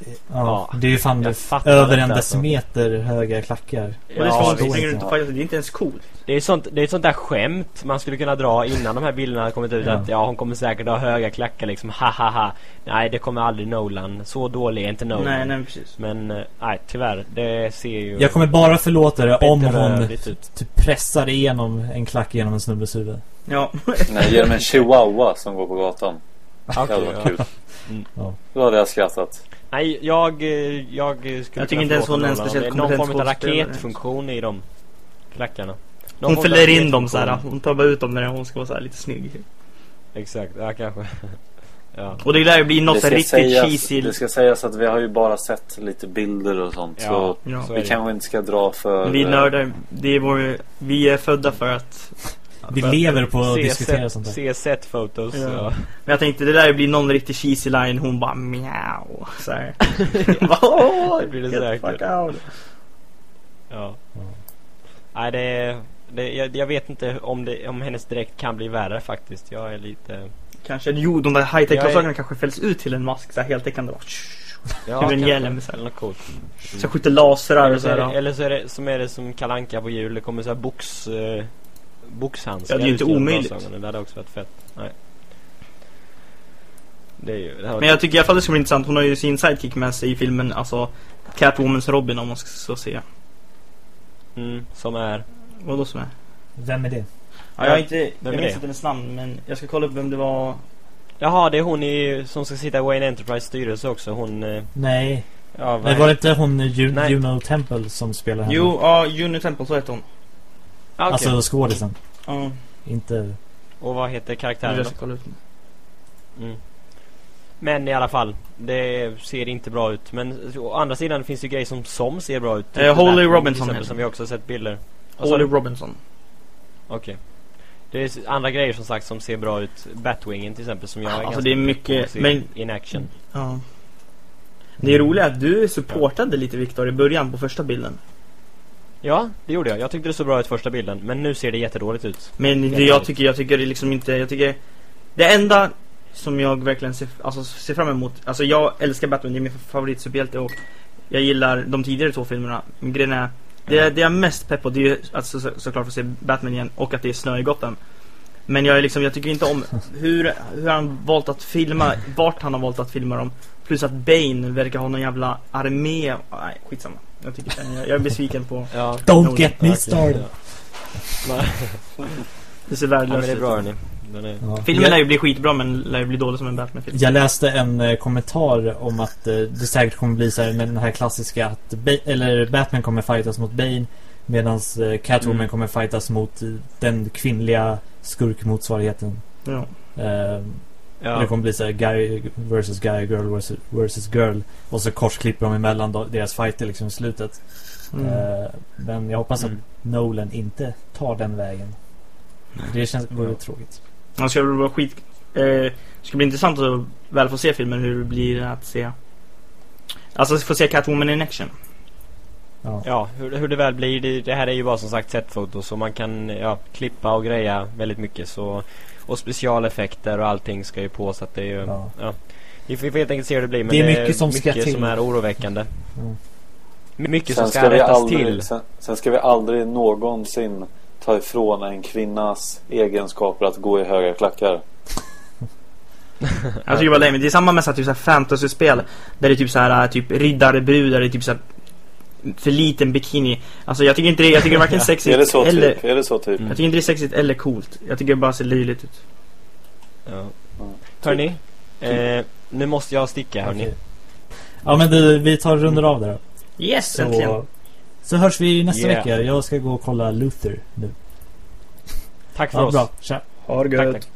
Ja, Ja. det är ju fan det över en alltså. decimeter höga klackar. Det Ja, hon det är inte-. Det är inte ens coolt. Det är, sånt, det är ett sånt där skämt man skulle kunna dra innan de här bilderna hade kommit ut. Ja. Att ja, hon kommer säkert ha höga klackar liksom. Ha ha ha. Nej, det kommer aldrig Nolan. Så dålig är inte Nolan. Nej, nej precis. Men eh, nej, tyvärr. Det ser ju... Jag kommer bara förlåta det om hon typ pressar igenom en klack genom en snubbes huvud. Ja. Nej, ge dem en chihuahua som går på gatan. Det Okej, hade varit ja. kul. Mm. Ja. Då hade jag skrattat. Nej, jag, jag skulle tycker kunna inte ens hon är en speciellt är Någon kompetent form av raketfunktion i de klackarna. Någon Hon fäller in dem så här. Hon tar bara ut dem när hon ska vara så här lite snygg. Exakt, ja kanske. Ja. Och det lär ju bli något riktigt sägas, cheesy. det ska sägas att vi har ju bara sett lite bilder och sånt. Ja, så Ja. så vi kanske inte ska dra för... Vi nördar, det är vår, vi är födda för att... Vi lever på att diskutera sånt där. Se set photos. Ja. Ja. Men jag tänkte det där blir någon riktigt cheesy line, hon bara miau. Så här. Bara, "Åh, Det blir det säkert. fuck out." Ja. Ja. Nej, det, det jag, jag vet inte om, det, om hennes direkt kan bli värre faktiskt. Jag är lite... Kanske, jo de där high-tech Jag är- glasögonen kanske fälls ut till en mask så här heltäckande. Bara, Ja, Över en hjälm så något coolt. Så jag skjuter lasrar Eller och så, så är det, här. eller så är det som är det som kalanka på jul. Det kommer så här box... Eh, boxhandskar Ja, det är ju inte omöjligt. Det hade också varit fett. Nej. Det är ju... Det Men jag tycker i alla fall det ska bli intressant. Hon har ju sin sidekick med sig i filmen, alltså Catwomans Robin om man ska så se. mm, som är... Vad då som är? Vem är det? Ja, jag har inte, jag Vem är minns inte hennes namn men jag ska kolla upp vem det var. Jaha, det är hon i, som ska sitta i Wayne Enterprise styrelse också. Hon... Eh, Nej. ja, är- var det inte hon Nej. Juno Temple som spelar henne? Jo, ja, Juni Temple, så heter hon. Ah, okej. Alltså skådisen. Ja, Inte... Och vad heter karaktären då? Mm. Men i alla fall, det ser inte bra ut. Men å andra sidan finns det ju grejer som, som ser bra ut. Eh, Holly Batman, Robinson exempel, Som vi också sett bilder. Du? Robinson. Okej. Det är andra grejer som sagt som ser bra ut. Batwingen till exempel som jag är Alltså, det är mycket- men- in action. Ja. Det är roligt att du supportade lite Viktor i början på första bilden. Ja, det gjorde jag. Jag tyckte det såg bra ut första bilden. Men nu ser det jättedåligt ut. Men det jag tycker, jag tycker det liksom inte, jag tycker Det enda som jag verkligen ser, alltså, ser fram emot, alltså jag älskar Batman, det är min favorit superhjälte och jag gillar de tidigare två filmerna. Men grejen är, det, Ja. det jag är mest pepp på det är ju alltså, så, såklart att se Batman igen och att det är snö i Gotham. Men jag är liksom, jag tycker inte om hur, hur han valt att filma, vart han har valt att filma dem. Plus att Bane verkar ha någon jävla armé, nej skitsamma. Jag tycker, jag, jag är besviken på, Ja. Don't get me started! Nej, det ser ja, men värdelöst det är ut. bra hörni. Den är... Ja. Filmen lär ju bli skitbra men lär ju bli dålig som en Batman-film. jag läste en eh, kommentar om att eh, det säkert kommer bli så här med den här klassiska att ba- eller Batman kommer fightas mot Bane medan eh, Catwoman Mm. kommer fightas mot eh, den kvinnliga skurkmotsvarigheten. Ja. Eh, Ja. Det kommer bli så här guy versus guy, girl versus, versus girl. Och så korsklipper de emellan deras fighter liksom i slutet. Mm. Eh, men jag hoppas Mm. att Nolan inte tar den vägen. Det känns vore Ja. tråkigt. Det ska vara skit... Eh, det ska bli intressant att väl få se filmen hur det blir att se... Alltså få se Catwoman in action. Ja. Ja, hur, hur det väl blir. Det, det här är ju bara som sagt setfoto så man kan ja, klippa och greja väldigt mycket. Så, och specialeffekter och allting ska ju på så att det är ju... Ja. Ja. Vi får helt enkelt se hur det blir. Men Det är mycket som ska till. som är oroväckande. Mm. Mycket som Sen ska, ska, vi rättas aldrig, till. sen, sen ska vi aldrig någonsin ta ifrån en kvinnas egenskaper att gå i höga klackar. Jag tycker bara det, men det är samma med så här, typ så här fantasy-spel. Där det är typ så här typ riddarbrud, där det är typ så här för liten bikini. Alltså jag tycker inte det, jag tycker det är varken sexigt Är det så eller... typ? Är det så typ? Mm. Jag tycker inte det är sexigt eller coolt. Jag tycker det bara ser löjligt ut. Ja. Hörni, eh, nu måste jag sticka hörni. Okej. Ja men du, vi tar och runder av där då. Yes, äntligen! Så, så hörs vi nästa Yeah. vecka. Jag ska gå och kolla Luther nu. Tack för Ja, oss. bra. Tja. Ha det Tack, gött! tack.